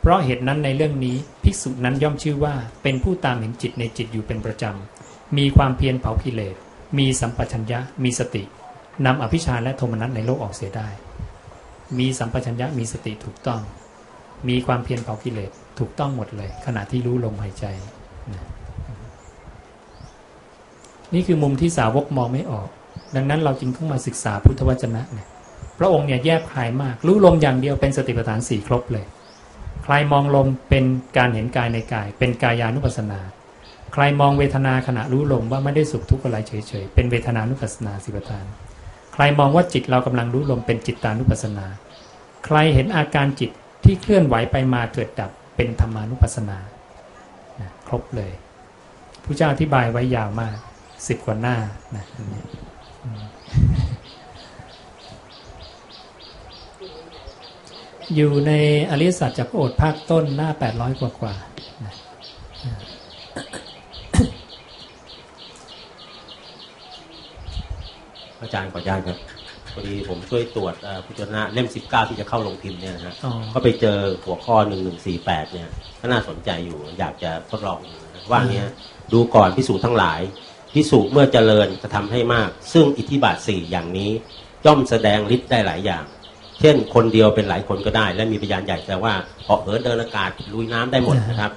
เพราะเหตุนั้นในเรื่องนี้ภิกษุนั้นย่อมชื่อว่า เป็นผู้ตามเห็นจิตในจิตอยู่เป็นประจำ มีความเพียรเผากิเลสมีสัมปชัญญะ มีสตินำอภิชาและโทมนัสในโลกออกเสียได้ มีสัมปชัญญะมีสติถูกต้อง มีความเพียรเผากิเลสถูกต้องหมดเลย ขณะที่รู้ลมหายใจนะนี่คือมุมที่สาวกมองไม่ออก ดังนั้นเราจึงต้องมาศึกษาพุทธวจนะเนี่ย พระองค์เนี่ยแยบคายมาก รู้ลมอย่างเดียวเป็นสติปัฏฐานสี่ครบเลย ใครมองลมเป็นการเห็นกายในกาย เป็นกายานุปัสสนา ใครมองเวทนาขณะรู้ลมว่าไม่ได้สุขทุกข์อะไรเฉยๆ เป็นเวทนานุปัสสนาสิบทาน ใครมองว่าจิตเรากำลังรู้ลมเป็นจิตตานุปัสสนา ใครเห็นอาการจิตที่เคลื่อนไหวไปมาเกิดดับเป็นธรรมานุปัสสนาครบเลยพระเจ้าอธิบายไว้ยาวมากสิบกว่าหน้านะ อันนี้อืมอยู่ในอริยสัจจากพระโอษฐ์ภาคต้นหน้าแปดร้อยกว่ากว่านะอาจารย์ขออนุญาตครับพอดีผมช่วยตรวจเอ่อพุทธวจนะเล่ม 19 ที่จะเข้าลงพิมพ์เนี่ยนะฮะอ๋อก็ไปเจอหัวข้อ 1148 เนี่ยก็น่าสนใจอยู่อยากจะทดลองดูนะว่าเนี้ยดูก่อนพิสูจน์ทั้งหลายพิสูจน์เมื่อเจริญจะทำให้มาก ซึ่งอิทธิบาทสี่อย่างนี้ย่อมแสดงฤทธิ์ได้หลายอย่าง เช่น คนเดียวเป็นหลายคนก็ได้ และมีพยานใหญ่แต่ว่าเหาะเหินเดินอากาศลุยน้ำได้หมดนะครับ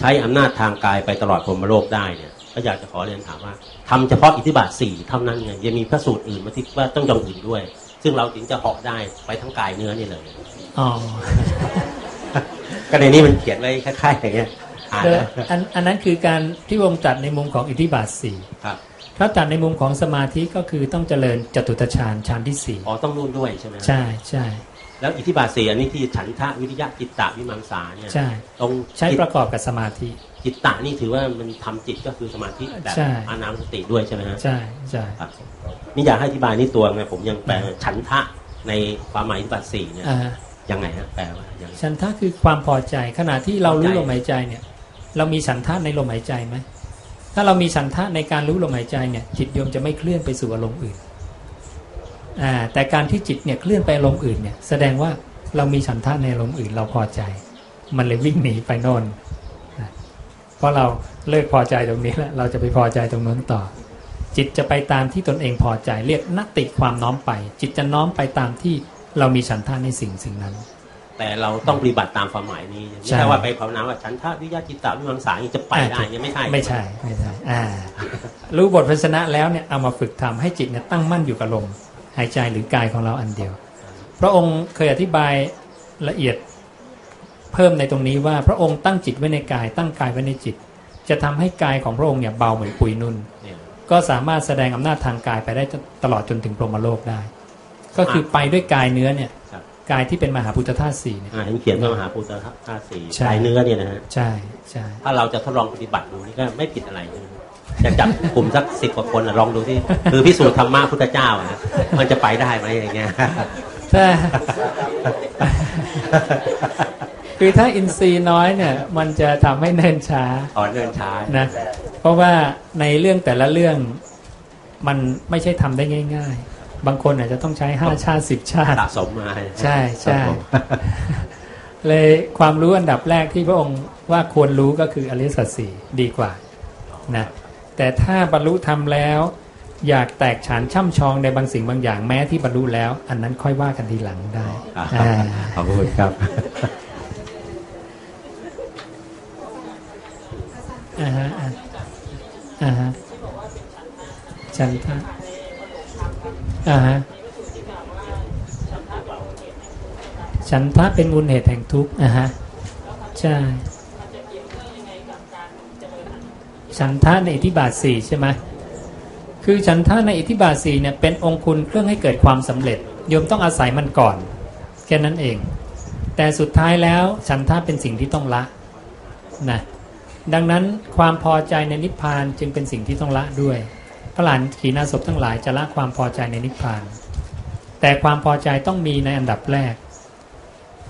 ใช้อำนาจทางกายไปตลอดพรหมโลกได้เนี่ยก็อยากจะขอเรียนถามว่าทำเฉพาะอิทธิบาทสี่เท่านั้นไงยังมีพระสูตรอื่นมาที่ว่าต้องอย่างอื่นด้วย ซึ่งเราถึงจะเหาะได้ไปทั้งกายเนื้อนี่เลยอ๋อก็ในนี้มันเขียนไว้คล้ายๆอย่างเงี้ยอ่านเดี๋ยวแล้วอันอันนั้นคือการที่วงจัดในมุมของอิทธิบาทสี่ครับ ถ้าจัดในมุมของสมาธิก็คือต้องเจริญจตุตฌานฌานที่สี่อ๋อต้องนู่นด้วยใช่ไหมใช่ใช่แล้วอิทธิบาทสี่อันนี้ที่ฉันทะวิริยะจิตตะวิมังสาเนี่ยใช่ตรงใช้ประกอบกับสมาธิ จิตตะนี่ถือว่ามันทำจิตก็คือสมาธิแบบใช่อานาสติด้วยใช่ไหมฮะใช่ใช่ครับนี่อยากให้อธิบายนี่ตัวไงผมยังแปลฉันทะในความหมายอิทธิบาทสี่เนี่ยอ่ายังไงฮะแปลว่ายังไงฉันทะคือความพอใจขณะที่เรารู้พอใจลมหายใจเนี่ย เรามีฉันทะในลมหายใจไหม ถ้าเรามีฉันทะในการรู้ลมหายใจเนี่ยจิตโยมจะไม่เคลื่อนไปสู่อารมณ์อื่นอ่าแต่การที่จิตเนี่ยเคลื่อนไปอารมณ์อื่นเนี่ยแสดงว่าเรามีฉันทะในอารมณ์อื่น เราพอใจ มันเลยวิ่งหนีไปโน่นเพราะเราเลิกพอใจตรงนี้แล้วเราจะไปพอใจตรงนั้นต่อ จิตจะไปตามที่ตนเองพอใจ เรียกนัตติความน้อมไป จิตจะน้อมไปตามที่เรามีฉันทะในสิ่งสิ่งนั้น แต่เราต้องปฏิบัติตามความหมายนี้ไม่ใช่ใช่ว่าไปภาวนาว่าฉันทะวิริยะจิตตะวิมังสาอย่างนี้จะไปได้อ่ายังไม่ใช่ไม่ใช่ไม่ใช่อ่ารู้บทพัชนะแล้วเนี่ยเอามาฝึกทำให้จิตเนี่ยตั้งมั่นอยู่กับลมหายใจหรือกายของเราอันเดียว พระองค์เคยอธิบายละเอียดเพิ่มในตรงนี้ว่าพระองค์ตั้งจิตไว้ในกาย ตั้งกายไว้ในจิต จะทำให้กายของพระองค์เนี่ยเบาเหมือนปุยนุ่นเนี่ยก็สามารถแสดงอำนาจทางกายไปได้ตลอดจนถึงพรหมโลกได้ ก็คือไปด้วยกายเนื้อเนี่ยครับ กายที่เป็นมหาพุทธธาตุสี่เนี่ย อ่าเห็นเขียนว่ามหาภูตธาตุสี่ใช่ กายเนื้อเนี่ยนะฮะ ใช่ใช่ถ้าเราจะทดลองปฏิบัติดูนี่ก็ไม่ผิดอะไรใช่ไหมจะจับกลุ่มสักสิบกว่าคนอะลองดูที่คือพิสูจน์ธรรมะพุทธเจ้าอะนะมันจะไปได้ไหมอย่างเงี้ย ถ้า คือถ้าอินทรีย์น้อยเนี่ย มันจะทำให้เนินช้าอ่อนเดินช้านะเพราะว่าในเรื่องแต่ละเรื่องมันไม่ใช่ทำได้ง่ายๆ บางคนอาจจะต้องใช้ห้าชาติสิบชาติสะสมมาใช่ใช่ครับผมเลยความรู้อันดับแรกที่พระองค์ว่าควรรู้ก็คืออริยสัจสี่ดีกว่านะแต่ถ้าบรรลุธรรมแล้ว อยากแตกฉานช่ำชองในบางสิ่งบางอย่างแม้ที่บรรลุแล้ว อันนั้นค่อยว่ากันทีหลังได้อ่าอ่าขอบคุณครับอ่าฮะอ่าอ่าฮะฉันทะ อ่าฮะฉันทะเป็นมูลเหตุแห่งทุกข์อ่าฮะใช่ฉันทะในอิทธิบาทสี่ใช่ไหมคือฉันทะในอิทธิบาทสี่เนี่ยเป็นองค์คุณเครื่องให้เกิดความสำเร็จโยมต้องอาศัยมันก่อนแค่นั้นเอง แต่สุดท้ายแล้วฉันทะเป็นสิ่งที่ต้องละนะดังนั้นความพอใจในนิพพานจึงเป็นสิ่งที่ต้องละด้วย ระหลานขีณาสพทั้งหลายจะละความพอใจในนิพพาน แต่ความพอใจต้องมีในอันดับแรก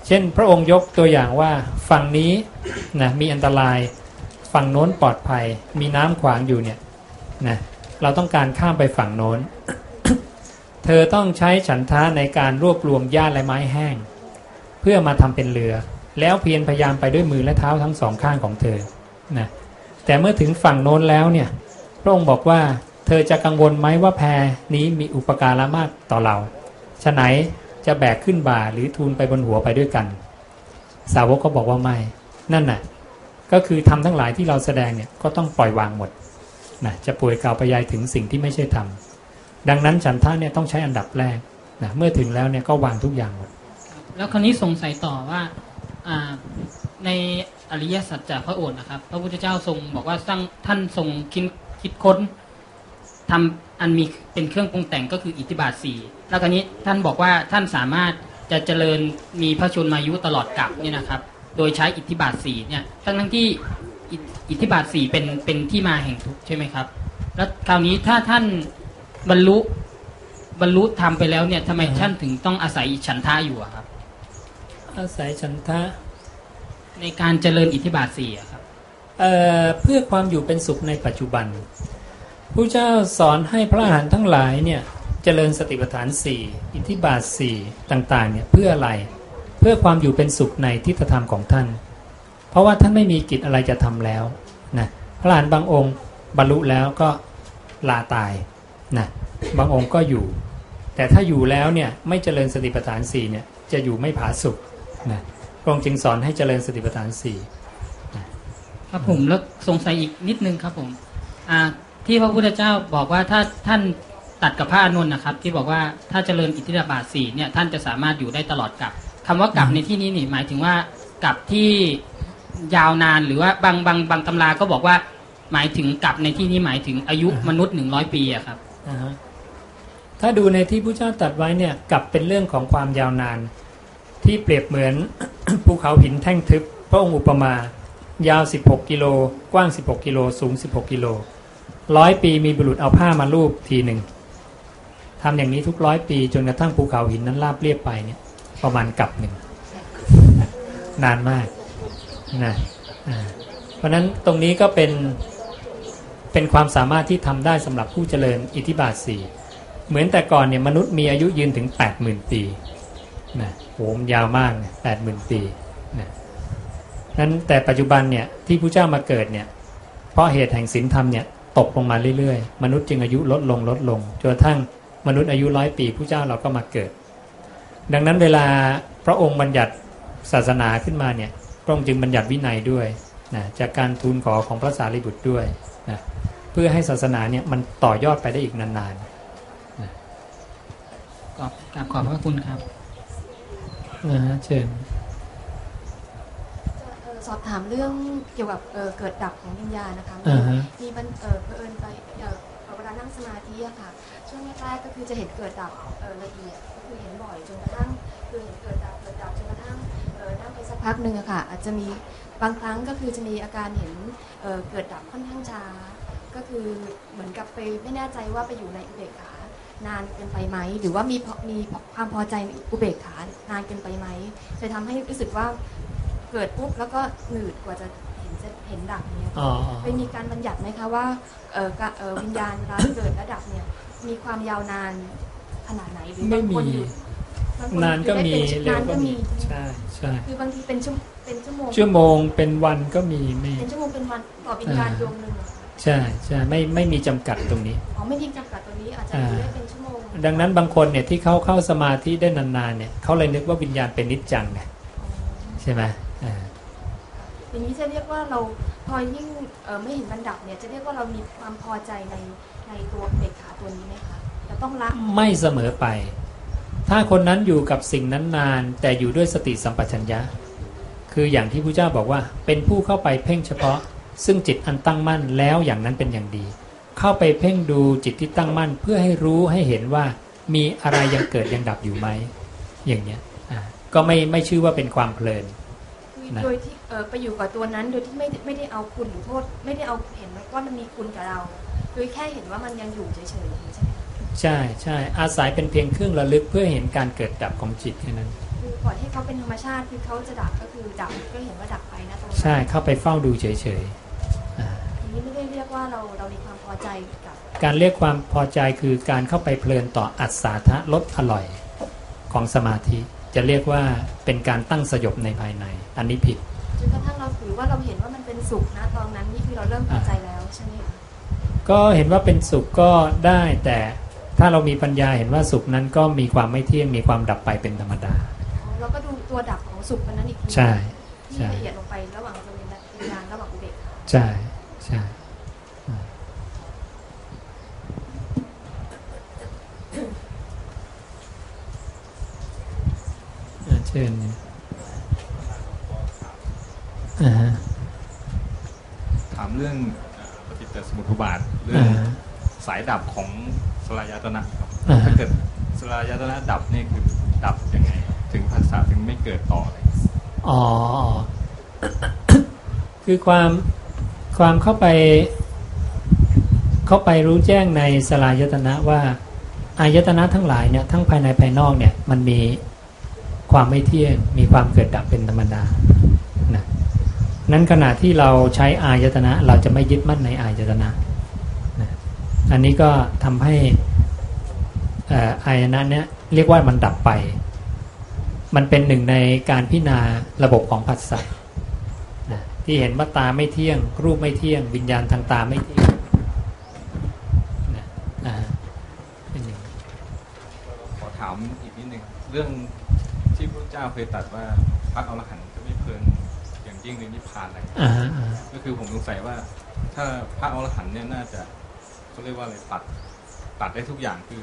เช่นพระองค์ยกตัวอย่างว่าฝั่งนี้นะมีอันตรายฝั่งโน้นปลอดภัย มีน้ำขวางอยู่เนี่ยนะเราต้องการข้ามไปฝั่งโน้น เธอต้องใช้ฉันทะในการรวบรวมหญ้าและไม้แห้ง เพื่อมาทำเป็นเรือ แล้วเพียรพยายามไปด้วยมือและเท้าทั้งสองข้างของเธอนะแต่เมื่อถึงฝั่งโน้นแล้วเนี่ยพระองค์บอกว่า เธอจะกังวลไหมว่าแพนี้มีอุปการะมากต่อเราฉะไหนจะแบกขึ้นบ่าหรือทูลไปบนหัวไปด้วยกัน สาวกก็บอกว่าไม่ นั่นน่ะ ก็คือทำทั้งหลายที่เราแสดงเนี่ยก็ต้องปล่อยวางหมดนะจะป่วยกล่าวไปยายถึงสิ่งที่ไม่ใช่ธรรมดังนั้นฉันท่าเนี่ยต้องใช้อันดับแรกนะเมื่อถึงแล้วเนี่ยก็วางทุกอย่างหมด แล้วคราวนี้สงสัยต่อว่าอ่าในอริยสัจจากพระโอษฐ์นะครับ พระพุทธเจ้าทรงบอกว่าสร้างท่านทรงคิดคิดค้น ทำอันมีเป็นเครื่องปรุงแต่งก็คืออิทธิบาทสี่แล้วคราวนี้ท่านบอกว่าท่านสามารถจะเจริญมีพระชนมายุตลอดกลับเนี่ยนะครับ โดยใช้อิทธิบาทสี่เนี่ยทั้งทั้งที่อิทอิทธิบาทสี่เป็นเป็นที่มาแห่งทุกข์ใช่ไหมครับ แล้วคราวนี้ถ้าท่านบรรลุบรรลุธรรมไปแล้วเนี่ยทำไมท่านถึงต้องอาศัยฉันทะอยู่อะครับ อาศัยฉันทะในการเจริญอิทธิบาทสี่อะครับเอ่อเพื่อความอยู่เป็นสุขในปัจจุบัน ผู้เจ้าสอนให้พระอรหันต์ทั้งหลายเนี่ยเจริญสติปัฏฐานสี่อิทธิบาทสี่ต่างๆเนี่ยเพื่ออะไร เพื่อความอยู่เป็นสุขในทิฏฐธรรมของท่าน เพราะว่าท่านไม่มีกิจอะไรจะทำแล้วนะพระอรหันต์บางองค์บรรลุแล้วก็ลาตายนะบางองค์ก็อยู่ แต่ถ้าอยู่แล้วเนี่ยไม่เจริญสติปัฏฐานสี่เนี่ยจะอยู่ไม่ผาสุกนะพระองค์จึงสอนให้เจริญสติปัฏฐานสี่ครับผมแล้วสงสัยอีกนิดนึงครับผมอ่า ที่พระพุทธเจ้าบอกว่าถ้าท่านตัดกับพระอานนท์นะครับ ที่บอกว่าถ้าเจริญอิทธิบาทสี่เนี่ยท่านจะสามารถอยู่ได้ตลอดกับคำว่ากับในที่นี้นี่หมายถึงว่ากับที่ยาวนานหรือว่าบางบางบางตำราก็บอกว่า หมายถึงกับในที่นี้หมายถึงอายุมนุษย์หนึ่งร้อยปีอะครับถ้าดูในที่พระเจ้าตัดไว้เนี่ยกับเป็นเรื่องของความยาวนาน ที่เปรียบเหมือนภูเขาหินแท่งทึบพระองค์อุปมา ยาว 16 กิโล กว้าง 16 กิโล สูง 16 กิโล ร้อยปีมีบุรุษเอาผ้ามาลูบทีหนึ่งทำอย่างนี้ทุกร้อยปีจนกระทั่งภูเขาหินนั้นราบเรียบไปเนี่ย ประมาณกับหนึ่งนานมากนะเพราะฉะนั้นตรงนี้ก็เป็นเป็นความสามารถที่ทำได้สำหรับผู้เจริญอิทธิบาทสี่เหมือนแต่ก่อนเนี่ยมนุษย์มีอายุยืนถึง 80,000 ปีนะโหมยาวมากแปดหมื่นปีนะนั้นแต่ปัจจุบันเนี่ยที่พระเจ้ามาเกิดเนี่ยเพราะเหตุแห่งศีลธรรมเนี่ย ตกลงมาเรื่อยๆ มนุษย์จึงอายุลดลงลดลงจนกระทั่งมนุษย์อายุร้อยปีพระเจ้าเราก็มาเกิด ดังนั้นเวลาพระองค์บัญญัติศาสนาขึ้นมาเนี่ยพระองค์จึงบัญญัติวินัยด้วยนะจากการทูลขอของพระสารีบุตรด้วยนะเพื่อให้ศาสนาเนี่ยมันต่อยอดไปได้อีกนานๆขอบกราบขอบพระคุณครับนะฮะเชิญเอ่อสอบถามเรื่องเกี่ยวกับเอ่อเกิดดับของวิญญาณนะคะ อ่าฮะ มีบันเออเผอิญไปเอ่อเวลานั่งสมาธิอะค่ะ ช่วงแรกๆก็คือจะเห็นเกิดดับเอ่อละเอียดก็คือเห็นบ่อยจนกระทั่งคือเห็นเกิดดับเกิดดับจนกระทั่งเอ่อนั่งไปสักพักหนึ่งอะค่ะ อาจจะมีบางครั้งก็คือจะมีอาการเห็นเอ่อเกิดดับค่อนข้างช้าก็คือเหมือนกับไปไม่แน่ใจว่าไปอยู่ในอุเบกขานานเกินไปไหม หรือว่ามีพอมีความพอใจในอุเบกขานานเกินไปไหมจะทำให้รู้สึกว่า เกิดปุ๊บแล้วก็หนืดกว่าจะเห็นจะเห็นดับเนี่ยอ๋ออ๋อไปมีการบัญญัติไหมคะว่าเอ่อกะเอ่อวิญญาณเวลาเกิดและดับเนี่ยมีความยาวนานขนาดไหนหรือไม่บางคมีนอยู่บางคนนานก็มีคือเร็ได้วเป็นก็นานก็มีมีใช่ใช่คือบางทีเป็นชั่วเป็นชั่วโมง ชั่วโมงเป็นวันก็มีไม่เป็นชั่วโมงเป็นวันต่อวิญญาณดวงหนึ่งอะใช่ใช่ไม่ไม่มีจำกัดตรงนี้ อ๋อไม่ทิ้งจำกัดตัวนี้อาจจะอ่าอยู่ได้เป็นชั่วโมงดังนั้นบางคนเนี่ยที่เขาเข้าสมาธิได้นานๆเนี่ยเขาเลยนึกว่าวิญญาณเป็นนิจจังไงใช่ไหม อ่าอย่างนี้จะเรียกว่าเราพอยิ่งเอ่อไม่เห็นมันดับเนี่ยจะเรียกว่าเรามีความพอใจในในตัวเบกขาตัวนี้ไหมคะจะต้องละไม่เสมอไป ถ้าคนนั้นอยู่กับสิ่งนั้นนาน แต่อยู่ด้วยสติสัมปชัญญะ คืออย่างที่พระเจ้าบอกว่า เป็นผู้เข้าไปเพ่งเฉพาะ ซึ่งจิตอันตั้งมั่นแล้วอย่างนั้นเป็นอย่างดี เข้าไปเพ่งดูจิตที่ตั้งมั่น เพื่อให้รู้ให้เห็นว่ามีอะไรยังเกิดยังดับอยู่ไหมอย่างเนี้ยอ่าก็ไม่ไม่ชื่อว่าเป็นความเพลินคือ นะโดยที่เอ่อไปอยู่กับตัวนั้น โดยที่ไม่ได้ไม่ได้เอาคุณหรือโทษ ไม่ได้เอาเห็นว่ามันมีคุณกับเรา โดยแค่เห็นว่ามันยังอยู่เฉยๆอย่างนี้ใช่ไหมคะใช่ใช่อาศัยเป็นเพียงเครื่องระลึกเพื่อเห็นการเกิดดับของจิตแค่นั้นคือปล่อยให้เขาเป็นธรรมชาติคือเขาจะดับก็คือดับก็เห็นว่าดับไปนะตรงนั้นใช่เข้าไปเฝ้าดูเฉยทีนี้ไม่ได้เรียกว่าเราเรามีความพอใจกับๆการเรียกความพอใจคือการเข้าไปเพลินต่ออัศาทะลดอร่อยของสมาธิ จะเรียกว่าเป็นการตั้งสยบในภายใน อันนี้ผิดจนกระทั่งเราถือว่าเราเห็นว่ามันเป็นสุขนะตอนนั้นนี่คือเราเริ่มพอใจแล้วใช่ไหมคะก็เห็นว่าเป็นสุขก็ได้แต่ถ้าเรามีปัญญาเห็นว่าสุขนั้นก็มีความไม่เที่ยงมีความดับไปเป็นธรรมดาอ๋อเราก็ดูตัวดับของสุขอันนั้นอีกทีใช่ที่ใช่ละเอียดลงไประหว่างจะเป็นญาณระหว่างอุเบกขาใช่ใช่ เชิญอ่าฮะถามเรื่องเอ่อปฏิจจสมุปบาทเรื่องอ่าสายดับของสลายตนะครับอ่าถ้าเกิดสลายตนะดับนี่คือดับยังไงครับถึงภาษาถึงไม่เกิดต่อเลยอ๋อ คือความความเข้าไป เข้าไปรู้แจ้งในสลายตนะว่าอายตนะทั้งหลายเนี่ยทั้งภายในภายนอกเนี่ย มันมี ความไม่เที่ยง มีความเกิดดับเป็นธรรมดานะนั้นขณะที่เราใช้อายตนะ เราจะไม่ยึดมั่นในอายตนะนะอันนี้ก็ทำให้อายตนะเนี่ยเรียกว่ามันดับไป มันเป็นหนึ่งในการพิจารณาระบบของผัสสะนะที่เห็นว่าตาไม่เที่ยง รูปไม่เที่ยง วิญญาณทางตาไม่เที่ยงนะอ่าเป็นอย่างนี้ ขอถามอีกนิดนึงเรื่องที่พระ เจ้าเคยตรัสว่าพระอรหันต์จะไม่เพลินอย่างยิ่งในนิพพานอะไรอ่าฮะอ่าฮะก็คือผมสงสัยว่า ถ้าพระอรหันต์เนี่ยน่าจะเขาเรียกว่าอะไรตัด ตัดได้ทุกอย่างคือ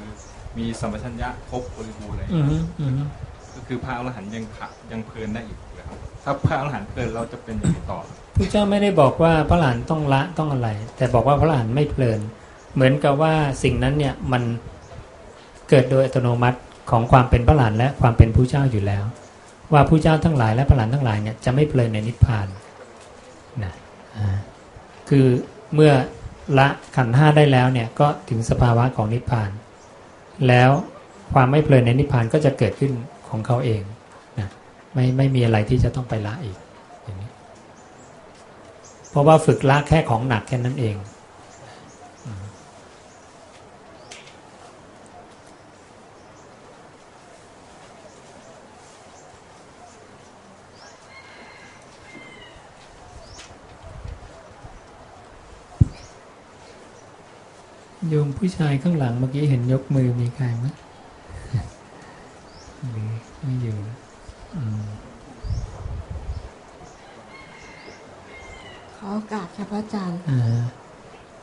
มีสัมปชัญญะครบบริบูรณ์เลยอือฮึอือฮึก็คือพระอรหันต์ยังขะยังเพลินได้อีกเหรอครับถ้าพระอรหันต์เพลินเราจะเป็นอย่างไรต่อพระเจ้าไม่ได้บอกว่าพระหลานต้องละต้องอะไร แต่บอกว่าพระหลานไม่เพลิน เหมือนกับว่าสิ่งนั้นเนี่ยมันเกิดโดยอัตโนมัติของความเป็นพระหลานและความเป็นผู้เจ้าอยู่แล้ว ว่าผู้เจ้าทั้งหลายและพระหลานทั้งหลายเนี่ยจะไม่เพลินในนิพพานนะคือเมื่อละขันธ์ห้าได้แล้วเนี่ยก็ถึงสภาวะของนิพพาน แล้วความไม่เพลินในนิพพานก็จะเกิดขึ้นของเขาเองนะไม่ไม่มีอะไรที่จะต้องไปละอีกอย่างนี้เพราะว่าฝึกละแค่ของหนักแค่นั้นเอง โยมผู้ชายข้างหลังเมื่อกี้เห็นยกมือมีใครไหมหรือไม่อยู่อืมขอโอกาสค่ะพระอาจารย์อ่า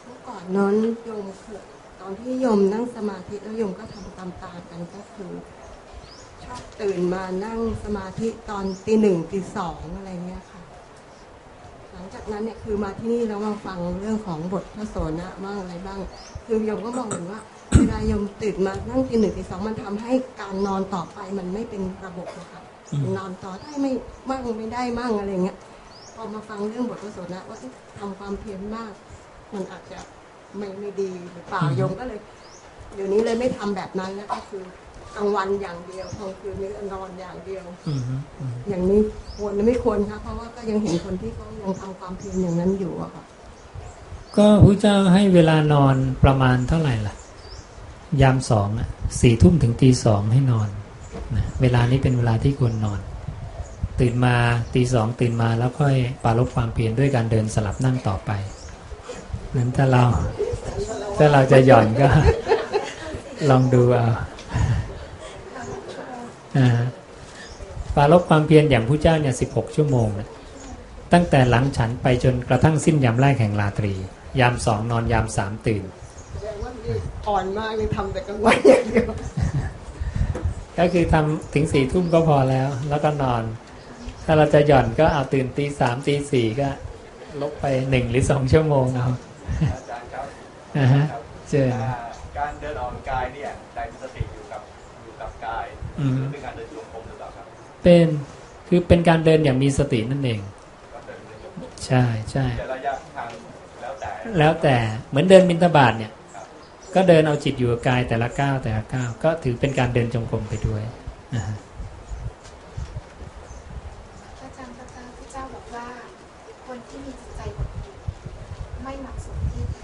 เมื่อก่อนนั้นโยมคือตอนที่โยมนั่งสมาธิแล้วโยมก็ทำตามตามๆกันก็คือชอบตื่นมานั่งสมาธิตอนตีหนึ่งตีสองอะไรเงี้ยค่ะ หลังจากนั้นเนี่ยคือมาที่นี่แล้วมาฟังเรื่องของบทพระโสนะบ้างอะไรบ้าง คือโยมก็มองเห็นว่าเวลาโยมตื่นมานั่งตีหนึ่งตีสองมันทำให้การนอนต่อไปมันไม่เป็นระบบนะคะอืมนอนต่อได้ไม่มั่งไม่ได้มั่งอะไรเงี้ยพอมาฟังเรื่องบทพระโสนะว่าเอ๊ะทำความเพียรมาก มันอาจจะไม่ไม่ดีหรือเปล่าโยมก็เลย เดี๋ยวนี้เลยไม่ทำแบบนั้นแล้วก็คือกลางวันอย่างเดียวกลางคืนนี้ก็นอนอย่างเดียวอืมฮึอืมอย่างนี้ควรหรือไม่ควรคะเพราะว่าก็ยังเห็นคนที่เขายังทำความเพียรอย่างนั้นอยู่อะค่ะ ก็พระเจ้าให้เวลานอนประมาณเท่าไหร่ล่ะ ยามสองสี่ทุ่มถึงตีสองให้นอนนะเวลานี้เป็นเวลาที่ควรนอน ตื่นมาตีสองตื่นมาแล้วค่อยปาลบความเพียรด้วยการเดินสลับนั่งต่อไปนั้นถ้าเราถ้าเราจะหย่อนก็ ลองดูเอาอ่าปาลบความเพียรอย่างผู้เจ้าเนี่ยสิบหกชั่วโมงนะตั้งแต่หลังฉันไปจนกระทั่งสิ้นยามแรกแห่งราตรี ยามสองนอนยามสามตื่นอ่อนมากเลยทำแต่กลางวันอย่างเดียวก็คือทำถึงสี่ทุ่มก็พอแล้ว แล้วก็นอน ถ้าเราจะหย่อนก็เอาตื่นตีสามตีสี่ก็ ลบไปหนึ่งหรือสองชั่วโมงเอาอาจารย์ครับอ่าฮะเจออ่าการเดินออกกำลังกายเนี่ยใจมีสติอยู่กับอยู่กับกายอืมหรือเป็นการเดินจงกรมหรือเปล่าครับ เป็นคือเป็นการเดินอย่างมีสตินั่นเองก็เดินในจงกรมใช่ใช่แต่ระยะทาง แล้วแต่แล้วแต่เหมือนเดินบินทบาทเนี่ย ก็เดินเอาจิตอยู่กับกายแต่ละก้าวแต่ละก้าวก็ถือเป็นการเดินจงกรมไปด้วยอ่าฮะอาจารย์พระเจ้าพระเจ้าบอกว่า คนที่มีจิตใจหดหู่ไม่เหมาะสมที่จะ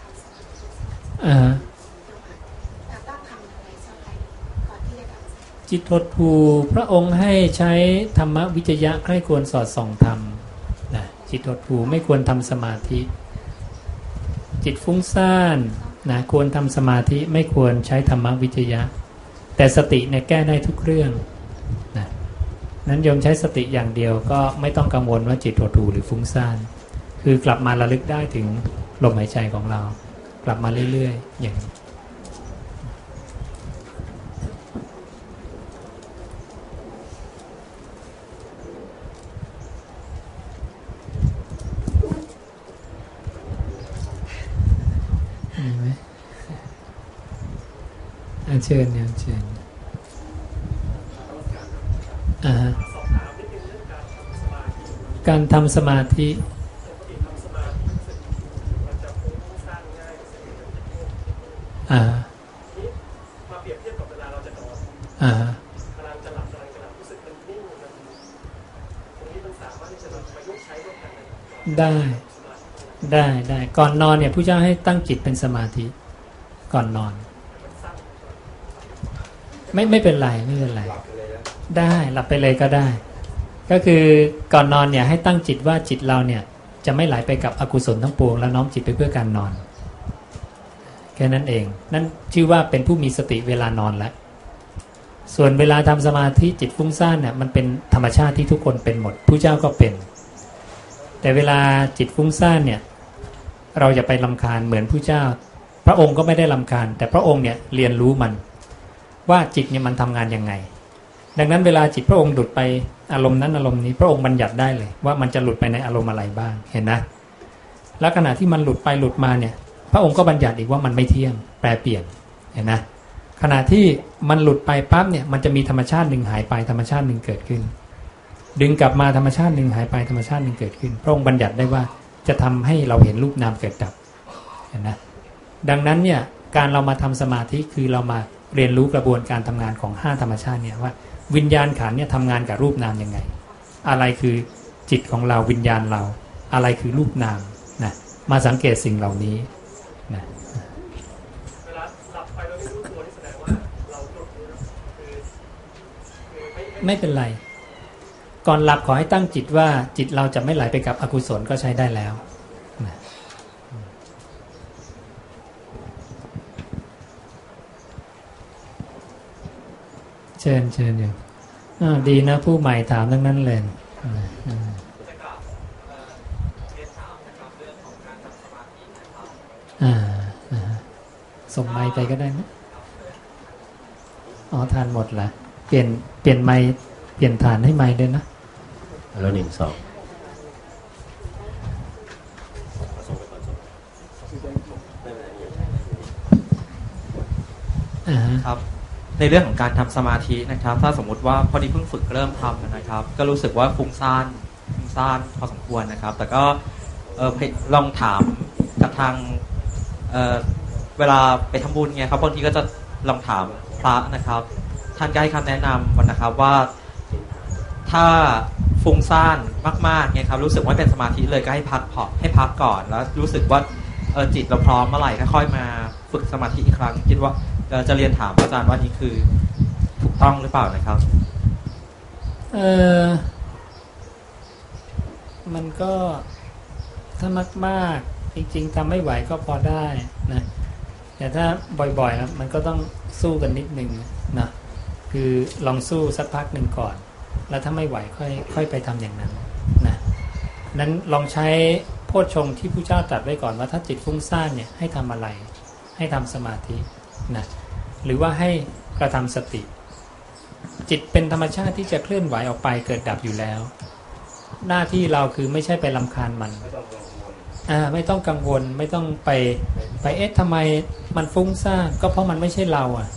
ทำสมาธิอ่าฮะแต่ต้องทำยังไงสักไหนก่อนที่จะทำสมาธิจิตหดหูพระองค์ให้ใช้ธรรมวิจยะใคร่ควรสอดส่องธรรมนะจิตหดหูไม่ควรทำสมาธิ จิตฟุ้งซ่านนะควรทำสมาธิไม่ควรใช้ธรรมวิจยะ แต่สติเนี่ยแก้ได้ทุกเรื่องนะนั้นโยมใช้สติอย่างเดียวก็ไม่ต้องกังวลว่าจิตหดหูหรือฟุ้งซ่าน คือกลับมาระลึกได้ถึงลมหายใจของเรา กลับมาเรื่อยๆอย่างนี้ มีไหมอา เชิญเนี่ยเชิญอ่าการทำสมาธิอ่ามาเปรียบเทียบกับเวลาเราจะนอนอ่ากำลังจะหลับกำลังจะหลับรู้สึกมันนิ่งมันตรงนี้มันสามารถที่จะประยุกต์ใช้ร่วมกันได้ได้ได้ก่อนนอนเนี่ยผู้เจ้าให้ตั้งจิตเป็นสมาธิก่อนนอน ไม่ไม่เป็นไรไม่เป็นไรได้หลับไปเลยก็ได้ ก็คือก่อนนอนเนี่ยให้ตั้งจิตว่าจิตเราเนี่ยจะไม่ไหลไปกับอกุศลทั้งปวงแล้วน้อมจิตไปเพื่อการนอนแค่นั้นเอง นั่นชื่อว่าเป็นผู้มีสติเวลานอนแล้วส่วนเวลาทำสมาธิจิตฟุ้งซ่านเนี่ยมันเป็นธรรมชาติที่ทุกคนเป็นหมดผู้เจ้าก็เป็น แต่เวลาจิตฟุ้งซ่านเนี่ยเราอย่าไปลำคาญเหมือนผู้เจ้า พระองค์ก็ไม่ได้ลำคาญ แต่พระองค์เนี่ยเรียนรู้มัน ว่าจิตเนี่ยมันทำงานยังไง ดังนั้นเวลาจิตพระองค์หลุดไปอารมณ์นั้นอารมณ์นี้พระองค์บัญญัติได้เลย ว่ามันจะหลุดไปในอารมณ์อะไรบ้างเห็นนะแล้วขณะที่มันหลุดไปหลุดมาเนี่ยพระองค์ก็บัญญัติอีกว่ามันไม่เที่ยงแปรเปลี่ยนเห็นนะขณะที่มันหลุดไปปั๊บเนี่ยมันจะมีธรรมชาติหนึ่งหายไปธรรมชาติหนึ่งเกิดขึ้น ดึงกลับมาธรรมชาติหนึ่งหายไปธรรมชาติหนึ่งเกิดขึ้น พระองค์บัญญัติได้ว่าจะทำให้เราเห็นรูปนามเกิดดับเห็นนะดังนั้นเนี่ยการเรามาทำสมาธิคือเรามา เรียนรู้กระบวนการทำงานของห้าธรรมชาติเนี่ยว่าวิญญาณขันเนี่ยทำงานกับรูปนามยังไง อะไรคือจิตของเราวิญญาณเรา อะไรคือรูปนามนะมาสังเกตสิ่งเหล่านี้นะไม่เป็นไร ก่อนหลับขอให้ตั้งจิตว่าจิตเราจะไม่ไหลไปกับอกุศลก็ใช้ได้แล้ว เชิญเชิญอยู่อ่าดีนะผู้ใหม่ถามทั้งนั้นเลยอ่าอ่าอ่าอ่าส่งไม้ไปก็ได้นะอ๋อทานหมดละเปลี่ยนเปลี่ยนไม้เปลี่ยนฐานให้ไม้ด้วยนะแล้วหนึ่งสองอ่าฮะครับ ในเรื่องของการทำสมาธินะครับ ถ้าสมมุติว่าพอดีเพิ่งฝึกเริ่มทำนะครับ ก็รู้สึกว่าฟุ้งซ่านฟุ้งซ่านพอสมควรนะครับ แต่ก็เออลองถามกับทางเออเวลาไปทำบุญไงครับบางทีก็จะลองถามพระนะครับ ท่านก็ให้คำแนะนำวันนะครับว่าถ้าฟุ้งซ่านมากๆเนี่ยครับรู้สึกว่าเป็นสมาธิเลยก็ให้พักพอให้พักก่อนแล้วรู้สึกว่าเออจิตเราพร้อมเมื่อไหร่ค่อยๆมาฝึกสมาธิอีกครั้งคิดว่า จะเรียนถามอาจารย์ว่านี่คือถูกต้องหรือเปล่านะครับ เออมันก็ถ้ามากมากๆจริง ๆทำไม่ไหวก็พอได้นะแต่ถ้าบ่อยๆครับมันก็ต้องสู้กันนิดนึงนะคือลองสู้สักพักหนึ่งก่อน แล้วถ้าไม่ไหวค่อยค่อยไปทำอย่างนั้นนะนั้นลองใช้โพชฌงที่ผู้เจ้าตรัสไว้ก่อนว่าถ้าจิตฟุ้งซ่านเนี่ยให้ทำอะไร ให้ทำสมาธินะ หรือว่าให้กระทำสติ จิตเป็นธรรมชาติที่จะเคลื่อนไหวออกไปเกิดดับอยู่แล้ว หน้าที่เราคือไม่ใช่ไปลำคาญมันอ่าไม่ต้องกังวลไม่ต้องไปไปเอ๊ะทำไมมันฟุ้งซ่านก็เพราะมันไม่ใช่เราอะ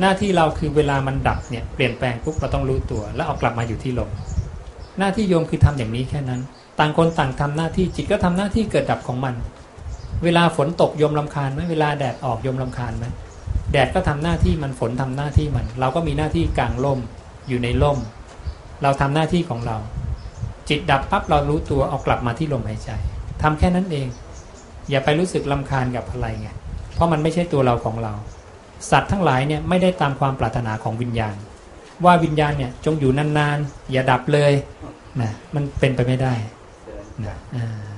หน้าที่เราคือเวลามันดับเนี่ยเปลี่ยนแปลงปุ๊บเราต้องรู้ตัว แล้วเอากลับมาอยู่ที่ลมหน้าที่โยมคือทำอย่างนี้แค่นั้น ต่างคนต่างทำหน้าที่จิตก็ทำหน้าที่เกิดดับของมัน เวลาฝนตกโยมลำคาญไหมเวลาแดดออกโยมลำคาญไหม แดดก็ทำหน้าที่มันฝนทำหน้าที่มัน เราก็มีหน้าที่กลางร่มอยู่ในร่ม เราทำหน้าที่ของเรา จิตดับปั๊บเรารู้ตัวเอากลับมาที่ลมหายใจทำแค่นั้นเอง อย่าไปรู้สึกลำคาญกับอะไรไงเพราะมันไม่ใช่ตัวเราของเรา สัตว์ทั้งหลายเนี่ยไม่ได้ตามความปรารถนาของวิญญาณ ว่าวิญญาณเนี่ยจงอยู่นานๆอย่าดับเลยนะมันเป็นไปไม่ได้นะอ่า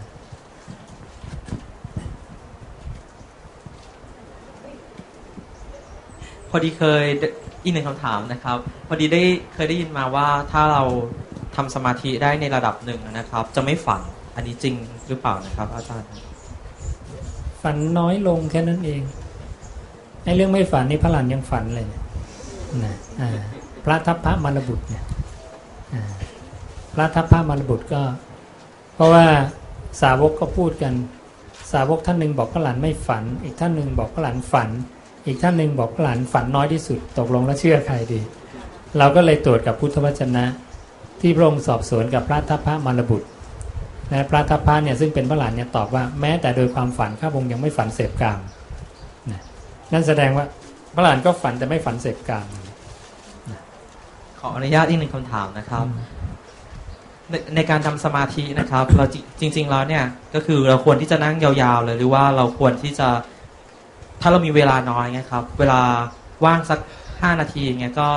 พอดีเคยอีกหนึ่งคำถามนะครับ พอดีได้เคยได้ยินมาว่าถ้าเราทำสมาธิได้ในระดับหนึ่งนะครับ จะไม่ฝันอันนี้จริงหรือเปล่านะครับ อาจารย์ ฝันน้อยลงแค่นั้นเองในเรื่องไม่ฝันนี่พระหลานยังฝันเลยนะพระทัพพระมารบุตรเนี่ยพระทัพพระมารบุตรก็ เพราะว่าสาวกก็พูดกัน สาวกท่านหนึ่งบอกพระหลานไม่ฝัน อีกท่านหนึ่งบอกพระหลานฝัน อีกท่านหนึ่งบอกพระหลานฝันน้อยที่สุด ตกลงแล้วเชื่อใครดี เราก็เลยตรวจกับพุทธวจนะ ที่พระองค์สอบสวนกับพระทัพพระมารบุตรนะพระทัพพระเนี่ยซึ่งเป็นพระหลานเนี่ยตอบว่าแม้แต่โดยความฝันข้าพงยังไม่ฝันเสพกามนะนั่นแสดงว่าพระหลานก็ฝันแต่ไม่ฝันเสพกามขออนุญาตอีกหนึ่งคำถามนะครับในในการทำสมาธินะครับ เราจริงๆแล้วเนี่ยก็คือเราควรที่จะนั่งยาวๆเลยหรือว่าเราควรที่จะ ถ้าเรามีเวลาน้อยไงครับ เวลาว่างสักห้านาทีเงี้ยก็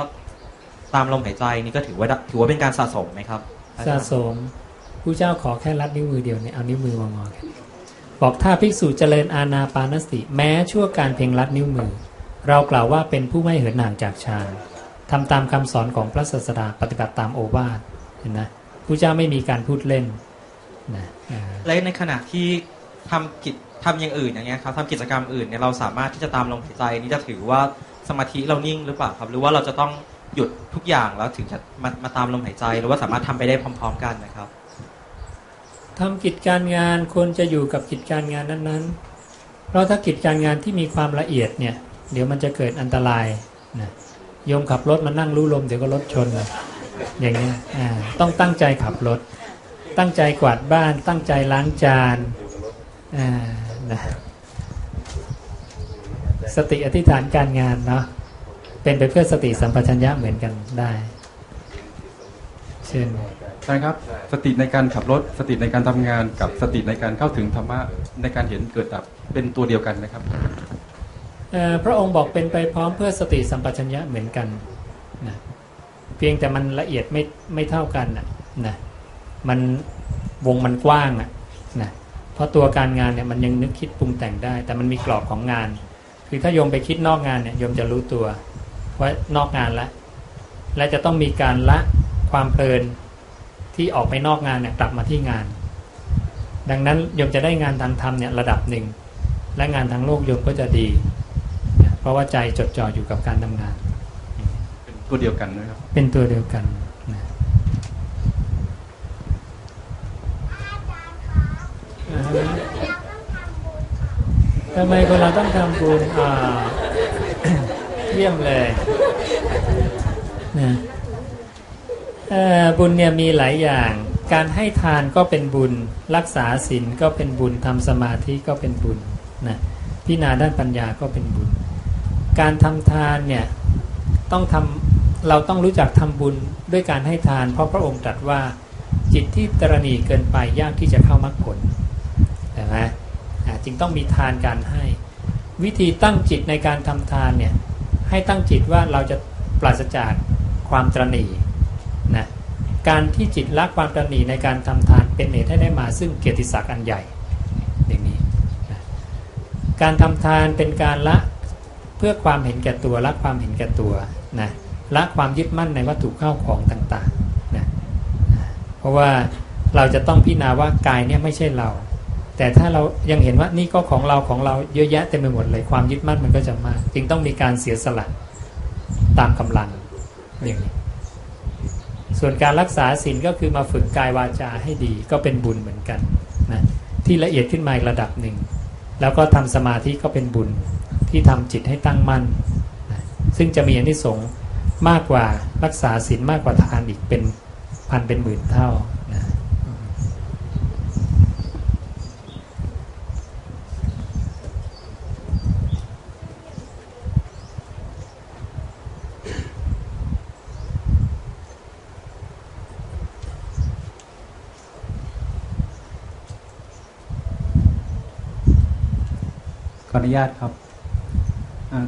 ตามลมหายใจนี่ก็ถือว่าถือว่าเป็นการสะสมไหมครับอาจาสะรย์สมผู้เจ้าขอแค่รัดนิ้วมือเดียวเนี่ยเอานิ้วมือมางอกันบอกถ้าภิกษุเจริญอาณาปานสติแม้ชั่วการเพียงรัดนิ้วมือ เรากล่าวว่าเป็นผู้ไม่เหินห่างจากฌานทำตามคำสอนของพระศาสดาปฏิบัติตามโอวาทเห็นนะผู้เจ้าไม่มีการพูดเล่นนะอ่าและในขณะที่ทำกิจ ทำอย่างอื่นอย่างเงี้ยครับทำกิจกรรมอื่นเนี่ยเราสามารถที่จะตามลมหายใจนี่จะถือว่าสมาธิเรานิ่งหรือเปล่าครับ หรือว่าเราจะต้องหยุดทุกอย่างแล้วถึงจะมามาตามลมหายใจ หรือว่าสามารถทำไปได้พร้อม ๆ กันนะครับทำกิจการงานควรจะอยู่กับกิจการงานนั้นๆ เพราะถ้ากิจการงานที่มีความละเอียดเนี่ย เดี๋ยวมันจะเกิดอันตรายนะโยมขับรถมานั่งรู้ลมเดี๋ยวก็รถชนเลยอย่างนี้ยอ่าต้องตั้งใจขับรถ ตั้งใจกวาดบ้าน ตั้งใจล้างจานอ่า นะสติอธิษฐานการงานเนาะเป็นไปเพื่อสติสัมปชัญญะเหมือนกันได้เช่นใช่ครับสติในการขับรถ สติในการทำงานกับสติในการเข้าถึงธรรมะในการเห็นเกิดดับเป็นตัวเดียวกันนะครับเอ่อพระองค์บอกเป็นไปพร้อมเพื่อสติสัมปชัญญะเหมือนกันนะเพียงแต่มันละเอียดไม่ไม่เท่ากันนะนะมันวงมันกว้างอะนะ เพราะตัวการงานเนี่ยมันยังนึกคิดปรุงแต่งได้ แต่มันมีกรอบของงาน คือถ้าโยมไปคิดนอกงานเนี่ยโยมจะรู้ตัวว่านอกงานแล้วและจะต้องมีการละความเพลินที่ออกไปนอกงานเนี่ยกลับมาที่งาน ดังนั้นโยมจะได้งานทางธรรมเนี่ยระดับหนึ่ง และงานทางโลกโยมก็จะดี เพราะว่าใจจดจ่ออยู่กับการทำงาน เป็นตัวเดียวกันนะครับ เป็นตัวเดียวกันนะอ่าฮะ ทำไมคนเราต้องทำบุญอ่าเยี่ยมเลยนะบุญเนี่ยมีหลายอย่าง การให้ทานก็เป็นบุญ รักษาศีลก็เป็นบุญทำสมาธิก็เป็นบุญนะพิจารณาด้านปัญญาก็เป็นบุญ การทำทานเนี่ยต้องทำเราต้องรู้จักทำบุญด้วยการให้ทาน เพราะพระองค์ตรัสว่าจิตที่ตรณีเกินไปยากที่จะเข้ามรรคผล นไหมจึงต้องมีทานการให้ วิธีตั้งจิตในการทำทานเนี่ยให้ตั้งจิตว่าเราจะปราศจากความตรณีนะการที่จิตละความตรณีในการทำทานเป็นเหตุให้ได้มาซึ่งเกียรติศักดิ์อันใหญ่อย่างนี้นะการทำทานเป็นการละเพื่อความเห็นแก่ตัวละความเห็นแก่ตัวนะละความยึดมั่นในวัตถุเข้าของต่างๆนะเพราะว่าเราจะต้องพิจารณาว่ากายเนี่ยไม่ใช่เรา แต่ถ้าเรายังเห็นว่านี่ก็ของเราของเราเยอะแยะเต็มไปหมดเลยความยึดมั่นมันก็จะมาก จึงต้องมีการเสียสละตามกำลังอย่างนี้ส่วนการรักษาศีลก็คือมาฝึกกายวาจาให้ดีก็เป็นบุญเหมือนกันนะที่ละเอียดขึ้นมาอีกระดับหนึ่ง แล้วก็ทำสมาธิก็เป็นบุญที่ทำจิตให้ตั้งมั่นนะซึ่งจะมีอนิสงส์มากกว่ารักษาศีลมากกว่าทานอีกเป็นพันเป็นหมื่นเท่า ออนุญาตครับ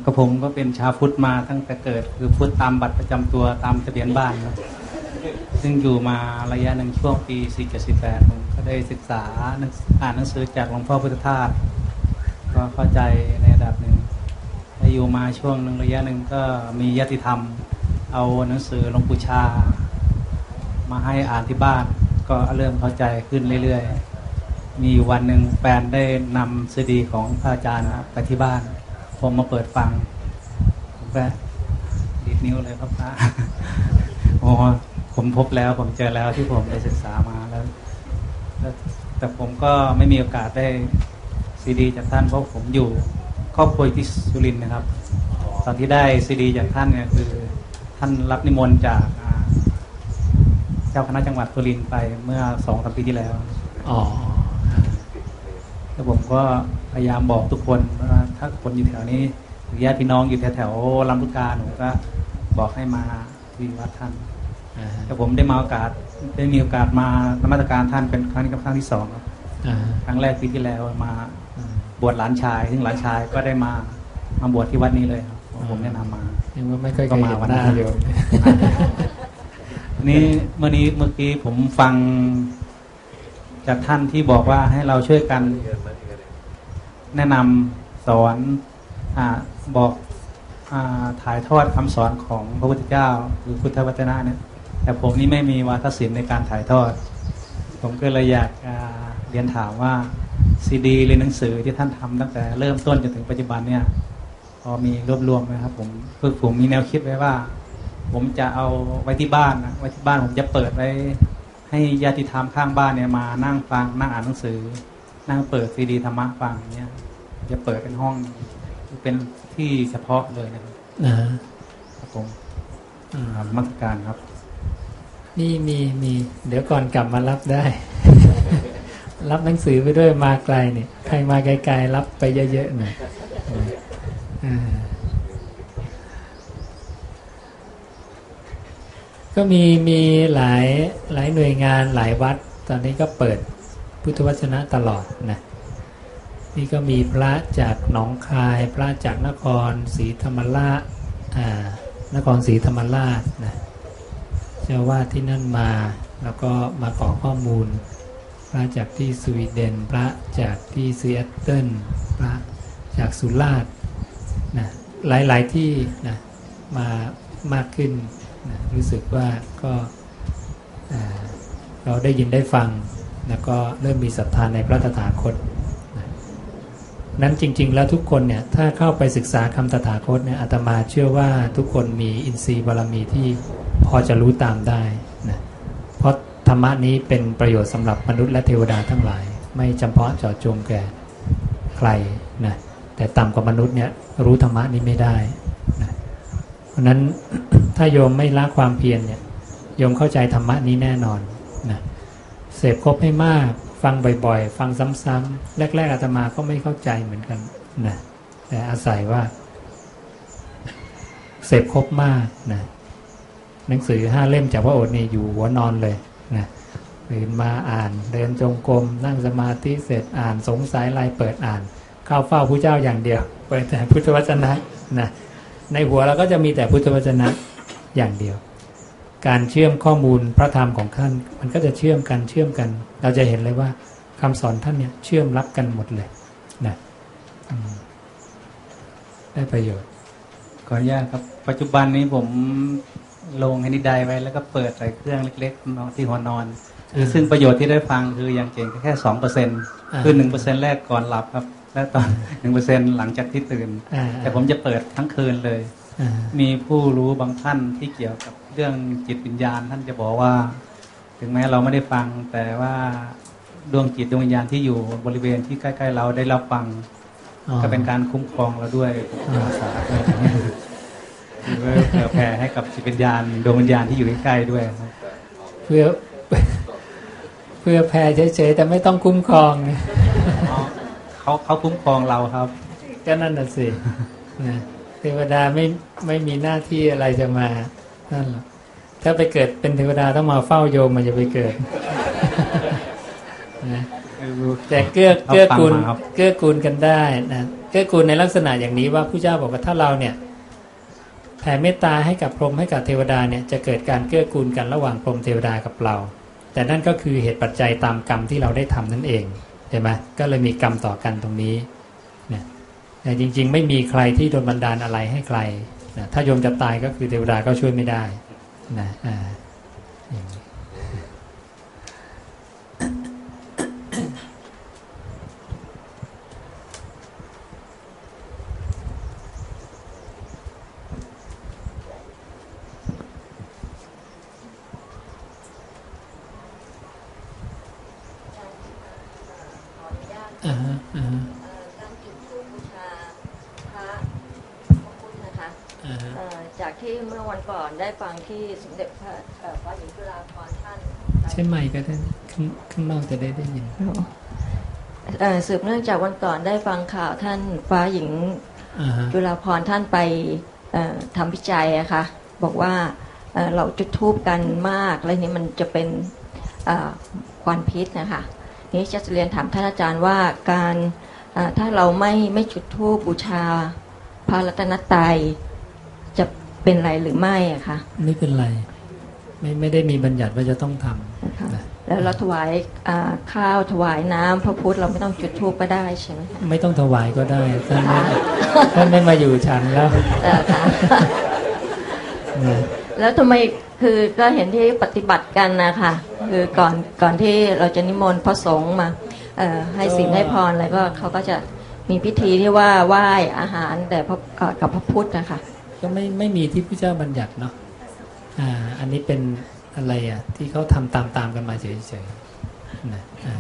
กระผมก็เป็นชาวพุทธมาตั้งแต่เกิด คือพุทธตามบัตรประจำตัวตามทะเบียนบ้านครับ ซึ่งอยู่มาระยะหนึ่งช่วงปี478ผมก็ได้ศึกษาอ่านหนังสือจากหลวงพ่อพุทธทาสก็เข้าใจในระดับหนึ่งแล้อยู่มาช่วงหนึ่งระยะหนึ่งก็มียติธรรม เอาหนังสือหลวงปู่ชา มาให้อ่านที่บ้าน ก็เริ่มเข้าใจขึ้นเรื่อยๆ มีวันหนึ่งแฟนได้นำซีดี ของพระอาจารย์ไปที่บ้าน ผมมาเปิดฟังผมก็ดีดนิ้วเลยครับพระโอ้ผมพบแล้วผมเจอแล้วที่ผมได้ศึกษามาแล้วแล้วแต่ผมก็ไม่มีโอกาสได้ซีดี จากท่านเพราะผมอยู่ครอบครัวที่สุรินทร์นะครับ ตอนที่ได้ซีดี จากท่านเนี่ยคือท่านรับนิมนต์จากเจ้าคณะจังหวัดสุรินทร์ไปเมื่อสองสามปีที่แล้วอ๋อ แล้วผมก็พยายามบอกทุกคนว่าถ้าคนอยู่แถวนี้หรือญาติพี่น้องอยู่แถวๆลำลูกกาหนูก็บอกให้มาที่วัดท่านแต่ผมได้มาโอกาสได้มีโอกาสมานมัสการท่านเป็นครั้งนี้กับครั้งที่สองครับอ่าครั้งแรกปีที่แล้วมาบวชหลานชาย ซึ่งหลานชายก็ได้มามาบวชที่วัดนี้เลยครับผมแนะนำมายังว่าไม่ค่อยเคก็ยมาเห็นวันหนั้น้านโยมนี่เมื่อนี้เมื่อกี้ผมฟัง จากท่านที่บอกว่าให้เราช่วยกันแนะนำสอนอบอกอถ่ายทอดคำสอนของพระพุทธเจ้าหรือพุทธวจนะเนี่ยแต่ผมนี่ไม่มีวาทศิลป์ในการถ่ายทอด ผมก็เลยอยากเรียนถามว่าซีดีหรือหนังสือที่ท่านทำตั้งแต่เริ่มต้นจนถึงปัจจุบันเนี่ยพอมีรวบรวมไหมครับผมคือผมมีแนวคิดไว้ว่า ผมจะเอาไว้ที่บ้านนะไว้ที่บ้านผมจะเปิดไว้ ให้ญาติธรรมข้างบ้านเนี่ยมานั่งฟังนั่งอ่านหนังสือ นั่งเปิดซีดีธรรมะฟังเนี่ยจะเปิดเป็นห้องเป็นที่เฉพาะเลยนะครับอ่าครับผมครับมัสการครับมีมีมีเดี๋ยวก่อนกลับมารับได้ รับหนังสือไปด้วยมาไกลเนี่ยใครมาไกลๆรับไปเยอะๆหน่อยอ่า ก็มีมีหลายหลายหน่วยงานหลายวัด ตอนนี้ก็เปิดพุทธวจนะตลอดนะนี่ก็มีพระจากหนองคาย พระจากนครศรีธรรมราชอ่านครศรีธรรมราชนะเจ้าวาดที่นั่นมาแล้วก็มาขอข้อมูล พระจากที่สวีเดน พระจากที่ซีแอตเทิลพระจากสุราษฎร์นะหลายๆที่นะมามากขึ้น รู้สึกว่าก็เราได้ยินได้ฟังแล้วก็เริ่มมีศรัทธาในพระตถาคตนะนั้นจริง ๆ แล้วทุกคนเนี่ยถ้าเข้าไปศึกษาคำตถาคตเนี่ยอาตมาเชื่อว่าทุกคนมีอินทรีย์บารมีที่พอจะรู้ตามได้นะเพราะธรรมะนี้เป็นประโยชน์สำหรับมนุษย์และเทวดาทั้งหลาย ไม่จำเพาะเจาะจงแก่ใครนะแต่ต่ำกว่ามนุษย์เนี่ยรู้ธรรมะนี้ไม่ได้นะเราะนั้นถ้าโยมไม่ละความเพียรเนี่ยโยมเข้าใจธรรมะนี้แน่นอนนะเสพครบให้มาก ฟังบ่อยๆ ฟังซ้ำๆแรกๆอาตมาก็ไม่เข้าใจเหมือนกันนะแต่อาศัยว่า เสพครบมากนะหนังสือห้าเล่มจากพระโอษฐ์นี่อยู่หัวนอนเลยนะตื่นมาอ่านเดินจงกรมนั่งสมาธิเสร็จอ่านสงสัยอะไรเปิดอ่าน เข้าเฝ้าพระเจ้าอย่างเดียว เปิดแต่พุทธวจนะนะ ในหัวเราก็จะมีแต่พุทธวจนะอย่างเดียว การเชื่อมข้อมูลพระธรรมของท่าน มันก็จะเชื่อมกันเชื่อมกัน เราจะเห็นเลยว่าคำสอนท่านเนี่ยเชื่อมรับกันหมดเลยนะได้ประโยชน์ ขออนุญาตครับ ปัจจุบันนี้ผมลงให้นิดายไว้แล้วก็เปิดใส่เครื่องเล็กๆนอนที่หัวนอนคือซึ่งประโยชน์ที่ได้ฟังคืออย่างเก่งแค่สองเปอร์เซ็นคือหนึ่งเปอร์เซ็นแรกก่อนหลับครับ และตอนหนึ่งเปอร์เซ็นหลังจากที่ตื่น แต่ผมจะเปิดทั้งคืนเลย มีผู้รู้บางท่านที่เกี่ยวกับเรื่องจิตวิญญาณ ท่านจะบอกว่า ถึงแม้เราไม่ได้ฟัง แต่ว่าดวงจิตดวงวิญญาณที่อยู่บริเวณที่ใกล้ๆเราได้รับฟัง ก็เป็นการคุ้มครองเราด้วยอาสาเพื่อเผื่อแผ่ให้กับจิตวิญญาณดวงวิญญาณที่อยู่ใกล้ๆด้วยครับเพื่อเพื่อแผ่เฉยๆแต่ไม่ต้องคุ้มครองนะ เขาเขาคุ้มครองเราครับ ก็นั่นน่ะสินะเทวดาไม่ไม่มีหน้าที่อะไรจะมานั่นหรอกถ้าไปเกิดเป็นเทวดาต้องมาเฝ้าโยมมันจะไปเกิดนะแต่เกื้อเกื้อกูลเกื้อกูลกันได้นะเกื้อกูลในลักษณะอย่างนี้ว่าผู้เจ้าบอกว่าถ้าเราเนี่ยแผ่เมตตาให้กับพรหมให้กับเทวดาเนี่ยจะเกิดการเกื้อกูลกันระหว่างพรหมเทวดากับเรา แต่นั่นก็คือเหตุปัจจัยตามกรรมที่เราได้ทำนั่นเอง ใช่ไหมก็เลยมีกรรมต่อกันตรงนี้นะแต่จริง ๆ ไม่มีใครที่โดนบันดาลอะไรให้ใครนะถ้าโยมจะตายก็คือเทวดาก็ช่วยไม่ได้นะอ่า ช่ไหมค์ก็ได้นะข้างข้างนอกจะได้ได้ยินเอ่อสืบเนื่องจากวันก่อนได้ฟังข่าวท่านฟ้าหญิงอ่าฮะจุฬาภรณ์ท่านไปเอ่อทำวิจัยอะค่ะบอกว่าเอ่อเราจุดทูบกันมาก แล้วนี้มันจะเป็นเอ่อควันพิษนะคะนี้จะเรียนถามท่านอาจารย์ว่าการเอ่อถ้าเราไม่ไม่จุดทูบบูชา พระรัตนตรัยจะเป็นไรหรือไม่อะคะไม่เป็นไร ไม่ไม่ได้มีบัญญัติว่าจะต้องทำนะแล้วเราถวายอ่าข้าวถวายน้ำพระพุทธเราไม่ต้องจุดธูปก็ได้ใช่ไหมคะไม่ต้องถวายก็ได้ท่านไม่ท่านไม่มาอยู่ฉันแล้วเออค่ะนะแล้วทำไมคือก็เห็นที่ปฏิบัติกันนะคะคือก่อนก่อนที่เราจะนิมนต์พระสงฆ์มาเอ่อให้ศีลให้พรอะไรก็เขาก็จะมีพิธีที่ว่าไหว้อาหารแต่พระเอ่อกับพระพุทธนะคะก็ไม่ไม่มีที่พระเจ้าบัญญัติเนาะ อ่าอันนี้เป็นอะไรอะที่เขาทำตามตามๆกันมาเฉยๆนะอ่า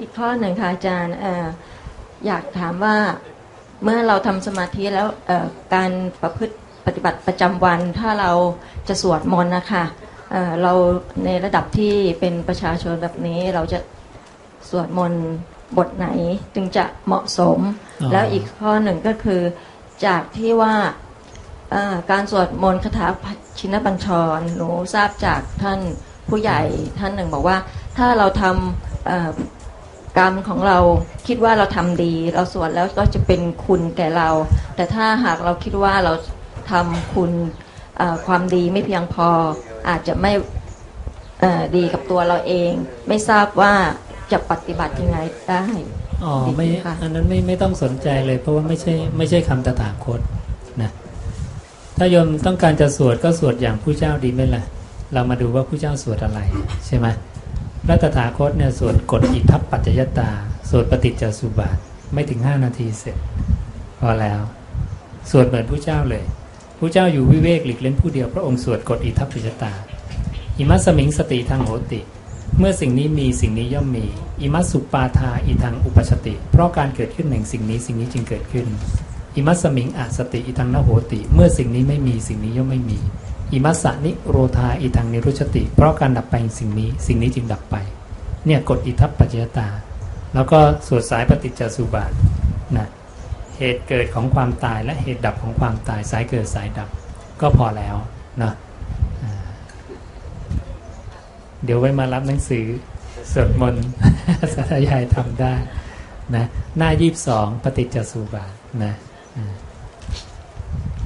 อีกข้อหนึ่งค่ะอาจารย์เอ่ออยากถามว่าเมื่อเราทำสมาธิแล้วเอ่อการประพฤติปฏิบัติประจำวันถ้าเราจะสวดมนต์นะคะเอ่อเราในระดับที่เป็นประชาชนแบบนี้เราจะสวดมนต์บทไหนจึงจะเหมาะสมอ๋อแล้วอีกข้อหนึ่งก็คือจากที่ว่าเอ่อการสวดมนต์คาถาชินบัญชร หนูทราบจากท่านผู้ใหญ่ท่านหนึ่งบอกว่า ถ้าเราทำเอ่อกรรมของเราคิดว่าเราทำดี เราสวดแล้วก็จะเป็นคุณแก่เรา แต่ถ้าหากเราคิดว่าเราทำคุณเอ่อความดีไม่เพียงพออาจจะไม่เอ่อดีกับตัวเราเอง ไม่ทราบว่าจะปฏิบัติยังไงได้อ๋อไม่อันนั้นไม่ไม่ต้องสนใจเลย เพราะว่าไม่ใช่ไม่ใช่คำตถาคตนะ ถ้าโยมต้องการจะสวดก็สวดอย่างผู้เจ้าดีไหมล่ะ เรามาดูว่าผู้เจ้าสวดอะไรใช่ไหมพระตถาคตเนี่ยสวดกฎอิทัปปัจจยตา สวดปฏิจจสุบาทไม่ถึงห้านาทีเสร็จ พอแล้ว สวดเหมือนผู้เจ้าเลยผู้เจ้าอยู่วิเวกหลีกเล่นผู้เดียวพระองค์สวดกฎอิทัปปัจจยตาอิมัสมิงสติทางโหติ เมื่อสิ่งนี้มีสิ่งนี้ย่อมมี อิมัสสุปาทาอีทางอุปชติ เพราะการเกิดขึ้นแห่งสิ่งนี้สิ่งนี้จึงเกิดขึ้น อิมัสมิงอาสติอีทางนโหติ เมื่อสิ่งนี้ไม่มีสิ่งนี้ย่อมไม่มี อิมัสสนิโรธาอีทางนิรุชติ เพราะการดับไปสิ่งนี้ สิ่งนี้จึงดับไป เนี่ยกฎอิทัปปัจจยตา แล้วก็สวดสายปฏิจจสุบาทนะเหตุเกิดของความตายและเหตุดับของความตายสายเกิดสายดับ ก็พอแล้วนะเดี๋ยวไว้มารับหนังสือสวดมนต์สาธยายทำได้นะหน้ายี่สองปฏิจจสุบาทนะ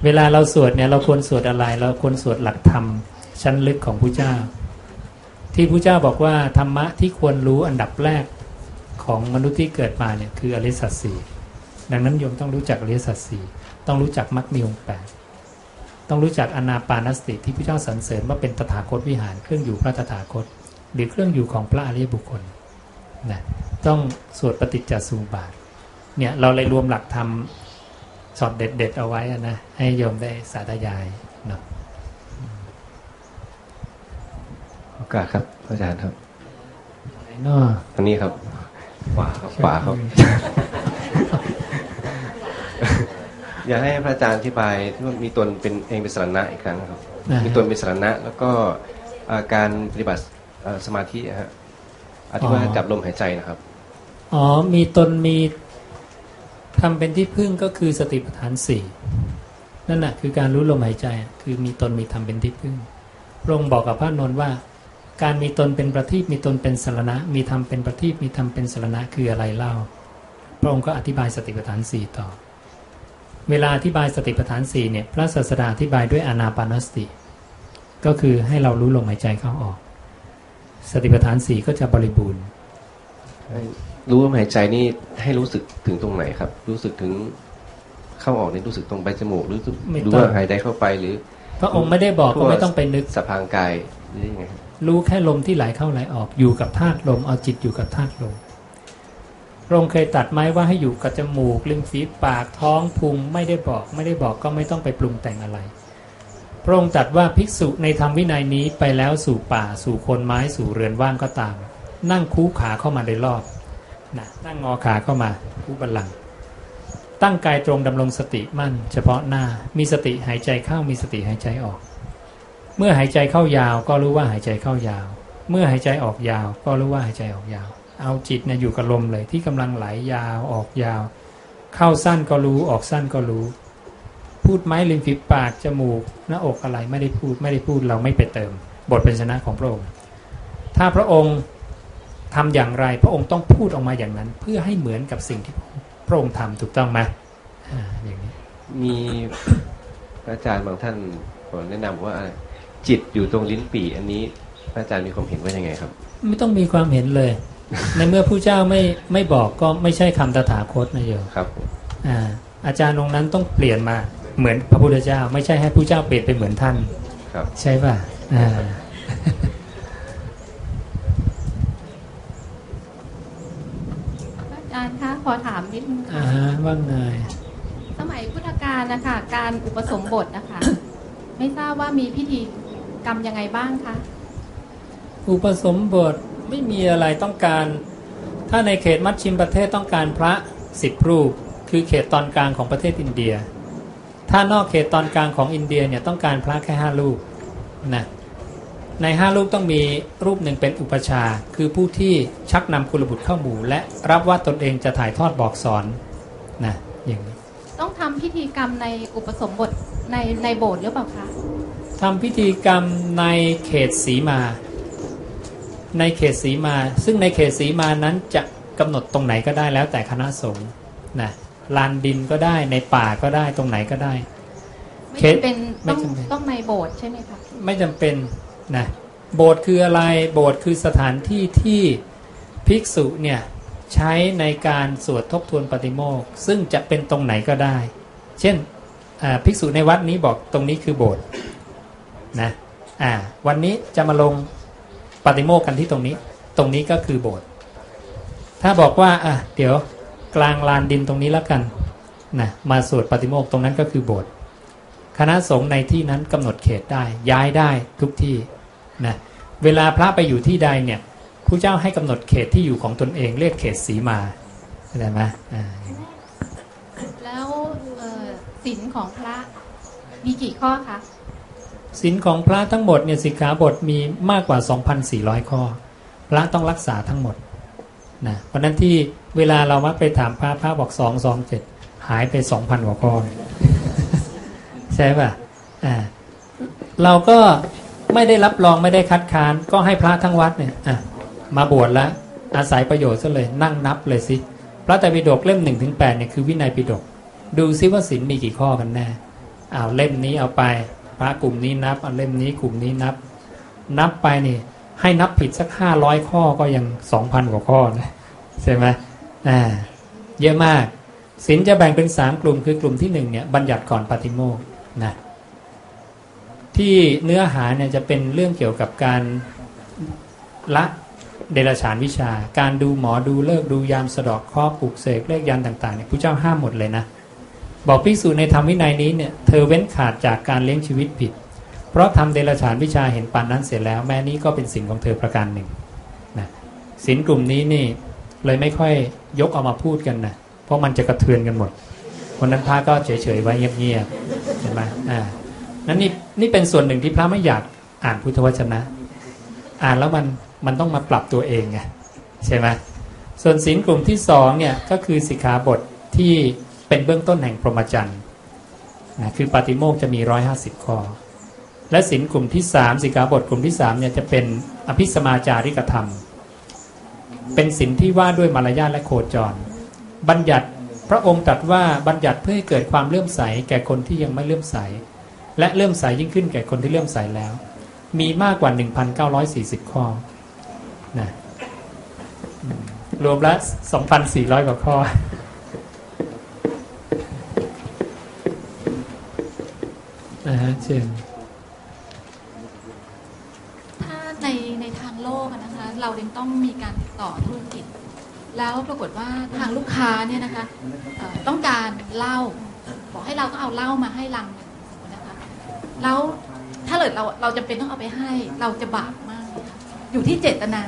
เวลาเราสวดเนี่ย เราควรสวดอะไร เราควรสวดหลักธรรม ชั้นลึกของพระเจ้า ที่พระเจ้าบอกว่าธรรมะที่ควรรู้อันดับแรกของมนุษย์ที่เกิดมาเนี่ยคืออริสัตสีดังนั้นโยมต้องรู้จักอริสัตสีต้องรู้จักมรรคมีองแปดต้องรู้จักอนาปานสติที่พระเจ้าสรรเสริญว่าเป็นตถาคตวิหารเครื่องอยู่พระตถาคต หรือเครื่องอยู่ของพระอริยบุคคลนะต้องสวดปฏิจจสมุปบาทเนี่ยเราเลยรวมหลักธรรม สอดเด็ด ๆ เอาไว้นะ ให้โยมได้สาธยายเนาะโอกาสครับอาจารย์ครับไหนเนาะตรงนี้ครับขวาครับขวาครับ อยากให้พระอาจารย์อธิบายที่ว่ามีตนเป็นเองเป็นสารณะอีกครั้งครับอ่ามีมีตนเป็นสารณะ แล้วก็อ่าการปฏิบัติอ่าสมาธิอะฮะอธิบายจับลมหายใจนะครับ อ๋อ มีตนมี ทำเป็นที่พึ่งก็คือสติปัฏฐานสี่นั่นแหะคือการรู้ลมหายใจคือมีตนมีทำเป็นที่พึ่งพระองค์บอกกับพระนนท์ว่า การมีตนเป็นประทีปมีตนเป็นสารณะ มีธรรมเป็นประทีปมีธรรมเป็นสารณะคืออะไรเล่า พระองค์ก็อธิบายสติปัฏฐานสี่ต่อ เวลาอธิบายสติปัฏฐานสี่เนี่ยพระศาสดาอธิบายด้วยอนาปานสติ ก็คือให้เรารู้ลมหายใจเข้าออก สติปัฏฐานสี่ก็จะบริบูรณ์ รู้ลมหายใจนี่ให้รู้สึกถึงตรงไหนครับ รู้สึกถึงเข้าออกนี่รู้สึกตรงใบจมูกหรือไม่ต้องรู้ว่าหายใจเข้าไปหรือ พระองค์ไม่ได้บอกก็ไม่ต้องไปนึกสะพางกายหรือยังไงครับรู้แค่ลมที่ไหลเข้าไหลออกอยู่กับธาตุลมเอาจิตอยู่กับธาตุลมพระองค์เคยตัดไม้ว่าให้อยู่กับจมูกริมฝีปากท้องพุงไม่ได้บอก ไม่ได้บอกก็ไม่ต้องไปปรุงแต่งอะไร พระองค์ตรัดว่าภิกษุในธรรมวินัยนี้ไปแล้วสู่ป่าสู่โคนไม้สู่เรือนว่างก็ตาม นั่งคูขาเข้ามาโดยรอบ นะนั่งงอขาเข้ามาคูบัลลังก์ตั้งกายตรงดำรงสติมั่น เฉพาะหน้ามีสติหายใจเข้ามีสติหายใจออก เมื่อหายใจเข้ายาวก็รู้ว่าหายใจเข้ายาว เมื่อหายใจออกยาว ก็รู้ว่าหายใจออกยาว เอาจิตเนี่ยอยู่กับลมเลยที่กำลังไหลยาวออกยาว เข้าสั้นก็รู้ออกสั้นก็รู้ พูดไหมริมฝีปากจมูก หน้าอกอะไรไม่ได้พูดไม่ได้พูดเราไม่ไปเติม บทเป็นชนะของพระองค์ถ้าพระองค์ ทำอย่างไร พระองค์ต้องพูดออกมาอย่างนั้น เพื่อให้เหมือนกับสิ่งที่พระองค์ทำถูกต้องไหมอ่าอย่างนี้มีพระอาจารย์บางท่านผมแนะนำว่าอะไรจิตอยู่ตรงลิ้นปี่อันนี้พระอาจารย์มีความเห็นว่ายังไงครับ ไม่ต้องมีความเห็นเลย ในเมื่อผู้เจ้าไม่ไม่บอกก็ไม่ใช่คำตถาคตนะโยมครับอ่าอาจารย์องค์นั้นต้องเปลี่ยนมาเหมือนพระพุทธเจ้า ไม่ใช่ให้ผู้เจ้าเปลี่ยนไปเหมือนท่าน ครับ ใช่ป่ะอ่า อาจารย์คะขอถามนิดนึงอ่าค่ะว่างไงสมัยพุทธกาลนะคะการอุปสมบทนะคะ ไม่ทราบว่ามีพิธีกรรมยังไงบ้างคะอุปสมบทไม่มีอะไรต้องการ ถ้าในเขตมัชชิมประเทศต้องการพระสิบรูป คือเขตตอนกลางของประเทศอินเดีย ถ้านอกเขตตอนกลางของอินเดียเนี่ยต้องการพระแค่ห้ารูปนะ ในห้ารูปต้องมีรูปหนึ่งเป็นอุปชฌาย์คือผู้ที่ชักนำกุลบุตรเข้าหมู่ และรับว่าตนเองจะถ่ายทอดบอกสอนนะอย่างนี้ต้องทำพิธีกรรมในอุปสมบทในในโบสถ์หรือเปล่าคะทำพิธีกรรมในเขตสีมา ในเขตสีมา ซึ่งในเขตสีมานั้นจะกำหนดตรงไหนก็ได้แล้วแต่คณะสงฆ์นะลานดินก็ได้ในป่าก็ได้ตรงไหนก็ได้ไม่เขตจำเป็นไม่ต้องจำเป็นต้องในโบสถ์ใช่ไหมคะไม่จำเป็น นะโบสถ์คืออะไรโบสถ์คือสถานที่ที่ภิกษุเนี่ยใช้ในการสวดทบทวนปฏิโมกข์ซึ่งจะเป็นตรงไหนก็ได้ เช่นภิกษุในวัดนี้บอกตรงนี้คือโบสถ์นะอ่าวันนี้จะมาลงปฏิโมกข์กันที่ตรงนี้ ตรงนี้ก็คือโบสถ์ถ้าบอกว่าอะเดี๋ยวกลางลานดินตรงนี้แล้วกันนะมาสวดปฏิโมกข์ตรงนั้นก็คือโบสถ์คณะสงฆ์ในที่นั้นกำหนดเขตได้ย้ายได้ทุกที่ นะเวลาพระไปอยู่ที่ใดเนี่ยผู้เจ้าให้กำหนดเขตที่อยู่ของตนเองเรียกเขตสีมาเข้าใจไหมอ่าอย่างนี้แล้วเอ่อศีลของพระมีกี่ข้อคะศีลของพระทั้งหมดเนี่ยสิกขาบทมีมากกว่า 2,400 ข้อ พระต้องรักษาทั้งหมดนะเพราะฉะนั้นที่เวลาเรามักไปถามพระพระบอก2 2 7หายไป2,000กว่าข้อใช่ป่ะอ่าเราก็ ไม่ได้รับรองไม่ได้คัดค้าน ก็ให้พระทั้งวัดเนี่ยอะมาบวชแล้วอาศัยประโยชน์ซะเลยนั่งนับเลยสิพระไตรปิฎกเล่มหนึ่งถึงแปดเนี่ยคือวินัยปิฎกดูซิว่าศีลมีกี่ข้อกันแน่เอาเล่มนี้เอาไป พระกลุ่มนี้นับเอาเล่มนี้กลุ่มนี้นับ นับไปนี่ให้นับผิดสักห้าร้อยข้อก็ยังสองพันกว่าข้อนะใช่ไหมอ่าเยอะมากศีลจะแบ่งเป็นสามกลุ่มคือกลุ่มที่หนึ่งเนี่ยบัญญัติก่อนปฏิโมกนะ ที่เนื้อหาเนี่ยจะเป็นเรื่องเกี่ยวกับการละเดรัจฉานวิชา การดูหมอดูเลิกดูยามสะดอกข้อปลูกเสกเลขยันต่างๆเนี่ยพระเจ้าห้ามหมดเลยนะบอกภิกษุในธรรมวินัยนี้เนี่ยเธอเว้นขาดจากการเลี้ยงชีวิตผิด เพราะทำเดรัจฉานวิชาเห็นปานนั้นเสร็จแล้ว แม้นี้ก็เป็นสิ่งของเธอประการหนึ่งนะสินกลุ่มนี้นี่เลยไม่ค่อยยกเอามาพูดกันนะเพราะมันจะกระเทือนกันหมดคนนั้นพระก็เฉยๆไว้เงียบๆเห็นไหมอ่า นั่นนี่นี่เป็นส่วนหนึ่งที่พระไม่อยากอ่านพุทธวจนะ อ่านแล้วมันมันต้องมาปรับตัวเองไงใช่ไหมส่วนศีลกลุ่มที่สองเนี่ยก็คือสิกขาบทที่เป็นเบื้องต้นแห่งพรหมจรรย์นะคือปาติโมกจะมีร้อยห้าสิบข้อ และศีลกลุ่มที่สามสิกขาบทกลุ่มที่สามเนี่ยจะเป็นอภิสมาจาริกธรรม เป็นศีลที่ว่าด้วยมารยาทและโคจร บัญญัติพระองค์ตรัสว่าบัญญัติเพื่อให้เกิดความเลื่อมใสแก่คนที่ยังไม่เลื่อมใส และเลื่มใสยิ่งขึ้นแก่คนที่เลื่มใสแล้ว มีมากกว่า 1,940 ข้อนะรวมแล้ว2,400 กว่าข้อนะฮะเชิญถ้าในในทางโลกนะคะ เรายังต้องมีการติดต่อธุรกิจ แล้วปรากฏว่าทางลูกค้าเนี่ยนะคะต้องการเหล้าบอกให้เราต้องเอาเหล้ามาให้ลัง แล้วถ้าเกิดเราเราจะเป็นต้องเอาไปให้ เราจะบาปมากเลยค่ะอยู่ที่เจตนา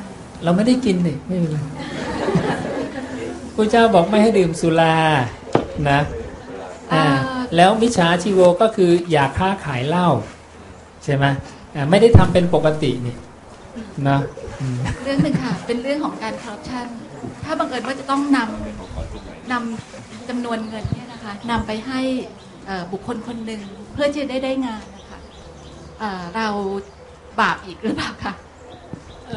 เราไม่ได้กินนี่ไม่เป็นไรพระเจ้าบอกไม่ให้ดื่มสุรานะอ่าแล้วมิจฉาชีโวก็คืออยากค้าขายเหล้าใช่ไหมอ่าไม่ได้ทำเป็นปกตินี่นะอืมเรื่องหนึ่งค่ะ เป็นเรื่องของการคอร์รัปชันถ้าบังเอิญว่าจะต้องนำนำจำนวนเงินเนี่ยนะคะนำไปให้เอ่อบุคคลคนหนึ่งเพื่อที่จะได้ได้งานนะคะ เราบาปอีกหรือเปล่าคะเอ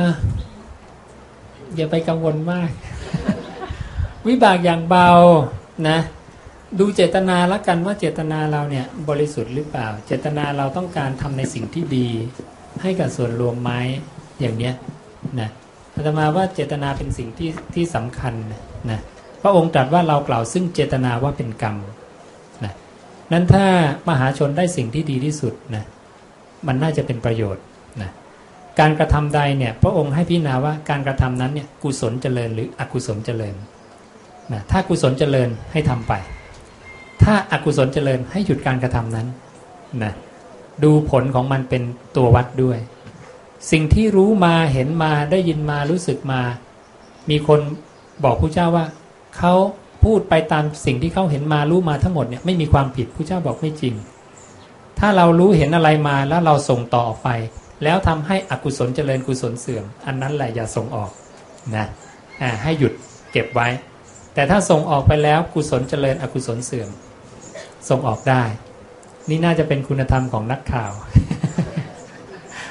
ออย่าไปกังวลมาก วิบากอย่างเบานะ ดูเจตนาละกันว่าเจตนาเราเนี่ยบริสุทธิ์หรือเปล่า เจตนาเราต้องการทำในสิ่งที่ดี ให้กับส่วนรวมไหมอย่างเนี้ยนะอาตมาว่าเจตนาเป็นสิ่งที่ที่สำคัญนะพระองค์ตรัสว่าเรากล่าวซึ่งเจตนาว่าเป็นกรรม นั้นถ้ามหาชนได้สิ่งที่ดีที่สุดนะมันน่าจะเป็นประโยชน์นะการกระทำใดเนี่ยพระองค์ให้พิจารณาว่าการกระทำนั้นเนี่ยกุศลเจริญหรืออกุศลเจริญนะถ้ากุศลเจริญให้ทำไป ถ้าอากุศลเจริญให้หยุดการกระทำนั้นนะดูผลของมันเป็นตัววัดด้วย สิ่งที่รู้มาเห็นมาได้ยินมารู้สึกมา มีคนบอกผู้เจ้าว่าเขา พูดไปตามสิ่งที่เขาเห็นมารู้มาทั้งหมดเนี่ยไม่มีความผิดผู้เจ้าบอกไม่จริง ถ้าเรารู้เห็นอะไรมาแล้วเราส่งต่อออกไป แล้วทำให้อกุศลเจริญกุศลเสื่อม อันนั้นแหละอย่าส่งออกนะอ่าให้หยุดเก็บไว้ แต่ถ้าส่งออกไปแล้วกุศลเจริญอกุศลเสื่อม ส่งออกได้ นี่น่าจะเป็นคุณธรรมของนักข่าว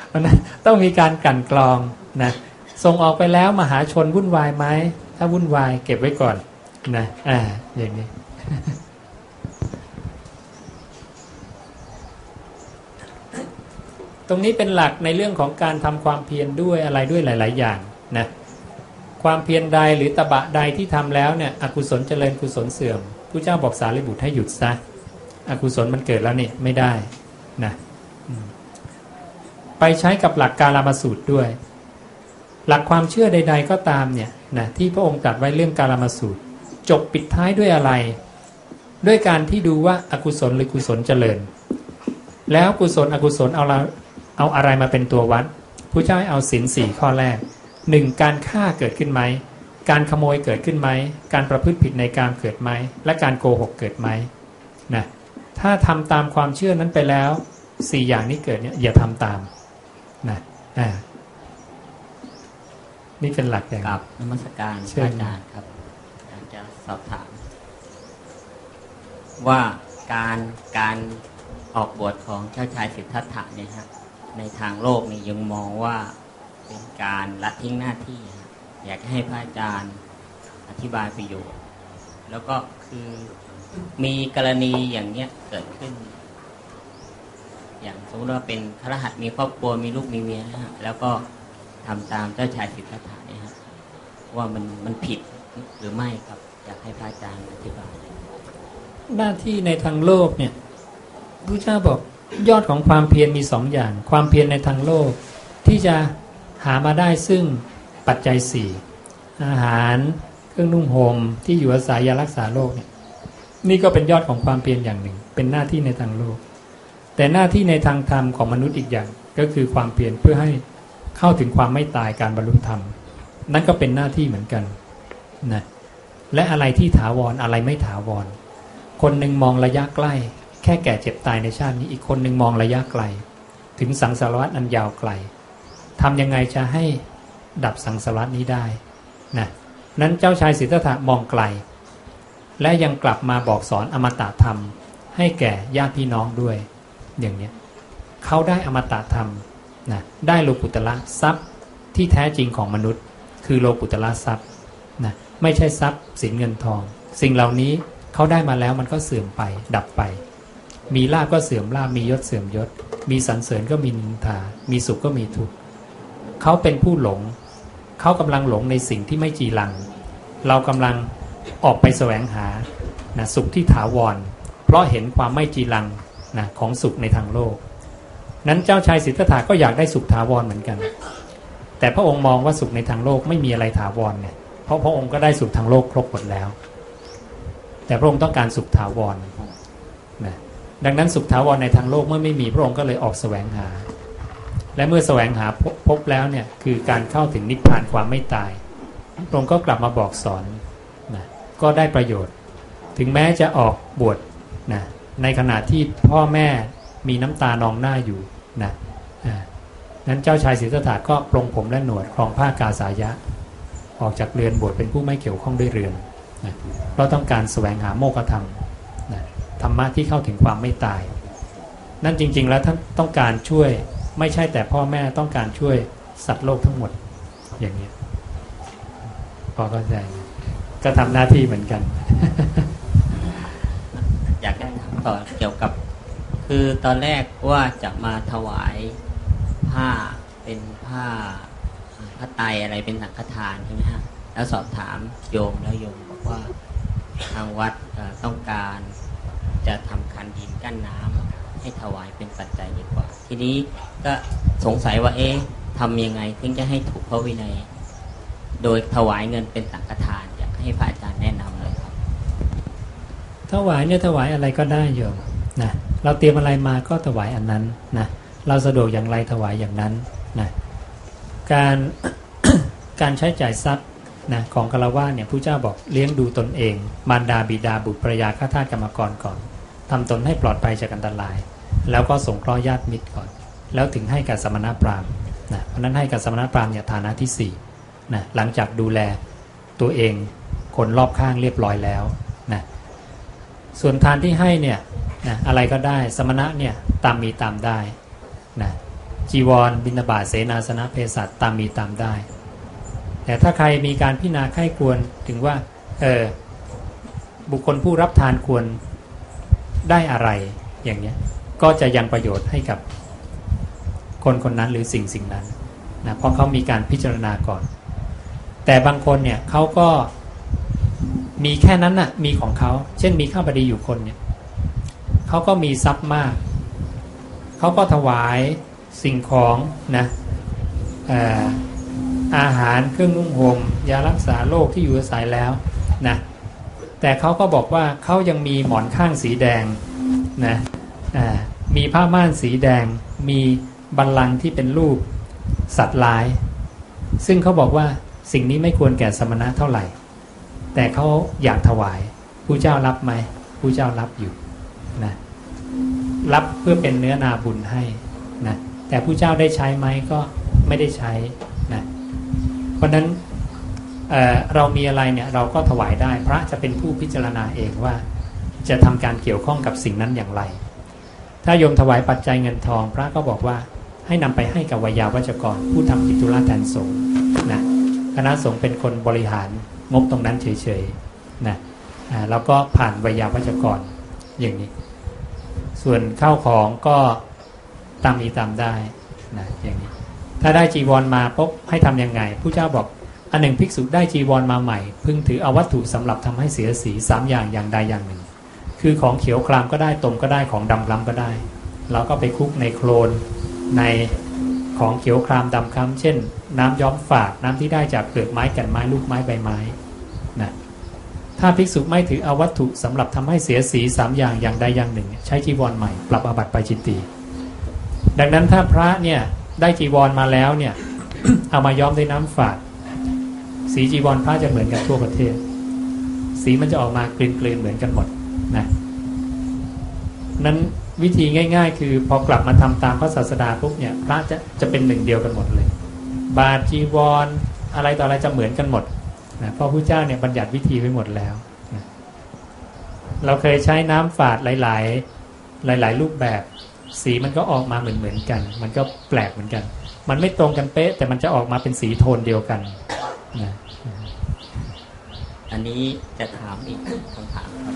เพราะนั้นต้องมีการกันกรองนะส่งออกไปแล้วมหาชนวุ่นวายไหมถ้าวุ่นวายเก็บไว้ก่อน นะอ่าอย่างนี้ ตรงนี้เป็นหลักในเรื่องของการทำความเพียรด้วยอะไรด้วยหลาย ๆ อย่างนะความเพียรใดหรือตบะใดที่ทำแล้วเนี่ยอกุศลเจริญกุศลเสื่อมผู้เจ้าบอกสารีบุตรให้หยุดซะอกุศลมันเกิดแล้วนี่ไม่ได้นะไปใช้กับหลักการามาสูตรด้วย หลักความเชื่อใด ๆ ก็ตามเนี่ยนะที่พระองค์ตรัสไว้เรื่องการามาสูตร จบปิดท้ายด้วยอะไร ด้วยการที่ดูว่าอากุศลหรือกุศลเจริญ แล้วกุศลอกุศลเอาละเอาอะไรมาเป็นตัววัดผู้เจ้าให้เอาศีลสี่ข้อแรกหนึ่งการฆ่าเกิดขึ้นไหม การขโมยเกิดขึ้นไหม การประพฤติผิดในการเกิดไหม และการโกหกเกิดไหมนะถ้าทำตามความเชื่อนั้นไปแล้วสี่อย่างนี้เกิดเนี่ยอย่าทำตามนะนี่เป็นหลักอย่างกับนมัสการเชิพญระอาจารย์ครับ สอบถาม ว่าการการออกบวชของเจ้าชายสิทธัตถะเนี่ยฮะในทางโลกนี่ยังมองว่าเป็นการละทิ้งหน้าที่ อยากให้พระอาจารย์อธิบายประโยชน์ แล้วก็คือมีกรณีอย่างเนี้ยเกิดขึ้น อย่างสมมติว่าเป็นครหัสมีครอบครัวมีลูกมีเมียนะฮะแล้วก็ทำตามเจ้าชายสิทธัตถะเนี่ยฮะว่ามันมันผิดหรือไม่ครับ อยากให้พระอาจารย์อธิบายหน้าที่ในทางโลกเนี่ยพระเจ้าบอกยอดของความเพียรมีสองอย่าง ความเพียรในทางโลก ที่จะหามาได้ซึ่งปัจจัยสี่อาหารเครื่องนุ่งห่มที่อยู่อาศัยยารักษาโรคเนี่ยนี่ก็เป็นยอดของความเพียรอย่างหนึ่ง เป็นหน้าที่ในทางโลก แต่หน้าที่ในทางธรรมของมนุษย์อีกอย่างก็คือความเพียรเพื่อให้เข้าถึงความไม่ตายการบรรลุธรรม นั่นก็เป็นหน้าที่เหมือนกันนะ และอะไรที่ถาวรออะไรไม่ถาวร คนหนึ่งมองระยะใกล้ แค่แก่เจ็บตายในชาตินี้อีกคนหนึ่งมองระยะไกล ถึงสังสารวัฏอันยาวไกลทำยังไงจะให้ดับสังสารวัฏนี้ได้นะนั้นเจ้าชายสิทธัตถะมองไกล และยังกลับมาบอกสอนอมตะธรรม ให้แก่ญาติพี่น้องด้วย อย่างนี้เขาได้อมตะธรรมนะได้โลกุตละทรัพย์ที่แท้จริงของมนุษย์ คือโลกุตละทรัพย์ นะไม่ใช่ทรัพย์สินเงินทอง สิ่งเหล่านี้เขาได้มาแล้วมันก็เสื่อมไปดับไป มีลาบก็เสื่อมลาบมียศเสื่อมยศ มีสรรเสริญก็มีนินทา มีสุขก็มีทุกข์เขาเป็นผู้หลง เขากำลังหลงในสิ่งที่ไม่จีรัง เรากำลังออกไปแสวงหานะสุขที่ถาวร เพราะเห็นความไม่จีรังนะของสุขในทางโลก นั้นเจ้าชายสิทธัตถะก็อยากได้สุขถาวรเหมือนกัน แต่พระองค์มองว่าสุขในทางโลกไม่มีอะไรถาวรเนี่ย ราะพระองค์ก็ได้สุขทางโลกครบหมดแล้ว แต่พระองค์ต้องการสุขถาวรนะดังนั้นสุขถาวรในทางโลกเมื่อไม่มีพระองค์ก็เลยออกแสวงหา และเมื่อแสวงหาพบพบแล้วเนี่ยคือการเข้าถึงนิพพานความไม่ตาย พระองค์ก็กลับมาบอกสอนนะก็ได้ประโยชน์ ถึงแม้จะออกบวชนะในขณะที่พ่อแม่มีน้ำตานองหน้าอยู่นะนั้นเจ้าชายสิทธัตถะก็ปรงผมและหนวดครองผ้ากาสายะ ออกจากเรือนบวชเป็นผู้ไม่เกี่ยวข้องด้วยเรือนนะเพราะต้องการแสวงหาโมกขธรรมนะธรรมะที่เข้าถึงความไม่ตาย นั่นจริง ๆ แล้วท่านต้องการช่วยไม่ใช่แต่พ่อแม่ต้องการช่วยสัตว์โลกทั้งหมดอย่างนี้พอเข้าใจก็ทำหน้าที่เหมือนกัน อยากจะถามต่อเกี่ยวกับ คือตอนแรกว่าจะมาถวายผ้าเป็นผ้า ผ้าไตรอะไรเป็นสังฆทานใช่ไหมฮะแล้วสอบถามโยมแล้วโยมบอกว่าทางวัดต้องการจะทำคันดินกั้นน้ำให้ถวายเป็นปัจจัยดีกว่า ทีนี้ก็สงสัยว่าเอ๊ะทำยังไงถึงจะให้ถูกพระวินัย โดยถวายเงินเป็นสังฆทานอยากให้พระอาจารย์แนะนำเลยครับถวายเนี่ยถวายอะไรก็ได้โยมนะเราเตรียมอะไรมาก็ถวายอันนั้นนะเราสะดวกอย่างไรถวายอย่างนั้นนะ การการใช้จ่ายทรัพย์นะของคารวะเนี่ยผู้เจ้าบอกเลี้ยงดูตนเอง มารดาบิดาบุตรภรยาข้าทาสกรรมกรก่อนทำตนให้ปลอดภัยจากอันตราย แล้วก็สงเคราะห์ญาติมิตรก่อน แล้วถึงให้กับสมณพราหมณ์นะเพราะนั้นให้กับสมณพราหมณ์เนี่ยฐานะที่สี่นะหลังจากดูแลตัวเองคนรอบข้างเรียบร้อยแล้วนะส่วนทานที่ให้เนี่ยนะอะไรก็ได้สมณะเนี่ยตามมีตามได้นะ จีวร บิณฑบาตเสนาสนะเภสัชตามมีตามได้ แต่ถ้าใครมีการพิจารณาไข้ควรถึงว่าเออบุคคลผู้รับทานควรได้อะไรอย่างเนี้ยก็จะยังประโยชน์ให้กับคนคนนั้นหรือสิ่งสิ่งนั้นนะเพราะเขามีการพิจารณาก่อน แต่บางคนเนี่ยเขาก็มีแค่นั้นน่ะมีของเขา เช่นมีข้าบดีอยู่คนเนี่ยเขาก็มีทรัพย์มาก เขาก็ถวาย สิ่งของนะเอ่อาหารเครื่องนุ่งหม่มยารักษาโรคที่อยู่อาศัยแล้วนะแต่เขาก็บอกว่าเขายังมีหมอนข้างสีแดงนะมีผ้าม่านสีแดง มีบัลลังก์ที่เป็นรูปสัตว์ลาย ซึ่งเขาบอกว่าสิ่งนี้ไม่ควรแก่สมณะเท่าไหร่ แต่เขาอยากถวายผู้เจ้ารับไหมผู้เจ้ารับอยู่นะรับเพื่อเป็นเนื้อนาบุญให้นะ แต่ผู้เจ้าได้ใช้ไหมก็ไม่ได้ใช้นะเพราะฉะนั้นเเรามีอะไรเนี่ยเราก็ถวายได้พระจะเป็นผู้พิจารณาเองว่า จะทำการเกี่ยวข้องกับสิ่งนั้นอย่างไร ถ้าโยมถวายปัจจัยเงินทอง พระก็บอกว่าให้นำไปให้กับวิยาวัจกร ผู้ทำกิจธุระแทนสงฆ์นะคณะสงฆ์เป็นคนบริหารงบตรงนั้นเฉยๆนะอ่าแล้วก็ผ่านวิยาวัจกรอย่างนี้ ส่วนข้าวของก็ ตามมีตามได้นะอย่างนี้ถ้าได้จีวรมาปุ๊บให้ทำยังไงผู้เจ้าบอกอันหนึ่งภิกษุได้จีวรมาใหม่ พึงถือเอาวัตถุสำหรับทำให้เสียสีสามอย่างอย่างใดอย่างหนึ่ง คือของเขียวคลามก็ได้ตมก็ได้ของดำคล้ำก็ได้แล้วก็ไปคุกในโคลนในของเขียวครามดำคล้ำเช่น น้ำย้อมฝาดน้ำที่ได้จากเปลือกไม้ก่นไม้ลูกไม้ใบไม้นะถ้าภิกษุไม่ถือเอาวัตถุสำหรับทำให้เสียสีสามอย่างอย่างใดอย่างหนึ่ง ใช้จีวรใหม่ ปรับอาบัติไปจิตตี ดังนั้นถ้าพระเนี่ยได้จีวรมาแล้วเนี่ยเอามาย้อมด้วยน้ำฝาด สีจีวรพระจะเหมือนกันทั่วประเทศ สีมันจะออกมากลืนๆเหมือนกันหมดนะนั้นวิธีง่าย ๆ คือพอกลับมาทำตามพระศาสดาปุ๊บเนี่ยพระจะจะเป็นหนึ่งเดียวกันหมดเลย บาจีวรออะไรต่ออะไรจะเหมือนกันหมดนะเพราะพระเจ้าเนี่ยบัญญัติวิธีไว้หมดแล้วนะเราเคยใช้น้ำฝาดหลาย ๆ หลาย ๆ รูปแบบ สีมันก็ออกมาเหมือนเหมือนกัน มันก็แปลกเหมือนกัน มันไม่ตรงกันเป๊ะ แต่มันจะออกมาเป็นสีโทนเดียวกันนะอันนี้จะถามอีกคำถามครับ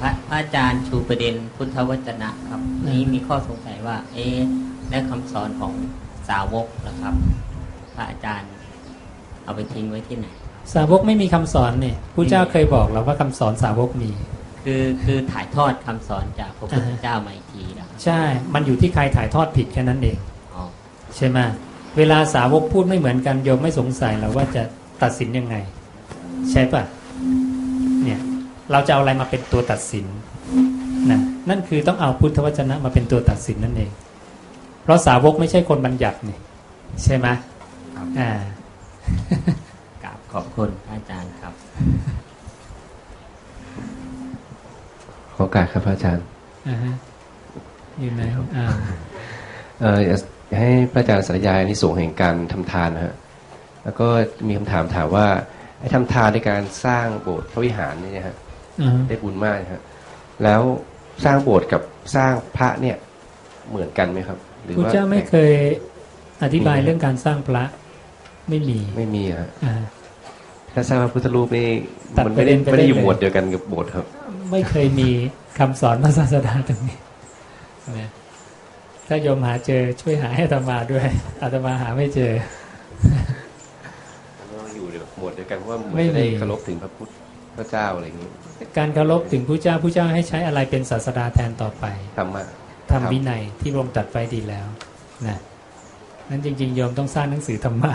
พระพระอาจารย์ชูประเด็นพุทธวจนะครับ นี้มีข้อสงสัยว่า เอ๊ะและคำสอนของสาวกนะครับ พระอาจารย์เอาไปทิ้งไว้ที่ไหน สาวกไม่มีคำสอนเนี่ยผู้เจ้าเคยบอกเราว่าคำสอนสาวกมี คือคือถ่ายทอดคำสอนจากพระพุทธเจ้ามาอีกทีนะครับใช่ มันอยู่ที่ใครถ่ายทอดผิดแค่นั้นเองอ๋อใช่ไหมเวลาสาวกพูดไม่เหมือนกันโยมไม่สงสัยหรอกว่าจะตัดสินยังไง ใช่ปะเนี่ยเราจะเอาอะไรมาเป็นตัวตัดสินนะนั่นคือต้องเอาพุทธวจนะมาเป็นตัวตัดสินนั่นเอง เพราะสาวกไม่ใช่คนบัญญัตินี่ใช่ไหมอ่ากราบขอบคุณพระอาจารย์ครับ ขอ โอกาสครับพระอาจารย์อ่าฮะอยู่ไหนอ่าเอ่ออยากให้พระอาจารย์สรยายนิสงส์แห่งการทำทานนะฮะแล้วก็มีคำถามถามว่าไอ้ทำทานในการสร้างโบสถ์พระวิหารเนี่ยนะฮะอือฮึได้บุญมากนะฮะแล้วสร้างโบสถ์กับสร้างพระเนี่ยเหมือนกันไหมครับหรือพระว่าเจ้าไม่เคยอธิบายเรื่องการสร้างพระไม่มีไม่มีฮะอ่าถ้าสร้างพระพุทธรูปนี่ตัดมันไม่ได้ประเด็นไปไม่ได้อยู่ได้เลยหมวดเดียวกันกับโบสถ์ครับ ไม่เคยมีคำสอนพระศาสดาตรงนี้นะถ้าโยมหาเจอช่วยหาให้อาตมาด้วยอาตมาหาไม่เจออยู่เดียวหมวดเดียวกันเพราะว่าเหมือนไม่จะได้มีเคารพถึงพระพุทธเจ้าอะไรอย่างนี้ การเคารพถึงผู้เจ้าผู้เจ้าให้ใช้อะไรเป็นศาสดาแทนต่อไปธรรมะทำวินัยที่พระองค์ตรัดไว้ดีแล้วนะนั้นจริง ๆ โยมต้องสร้างหนังสือธรรมะ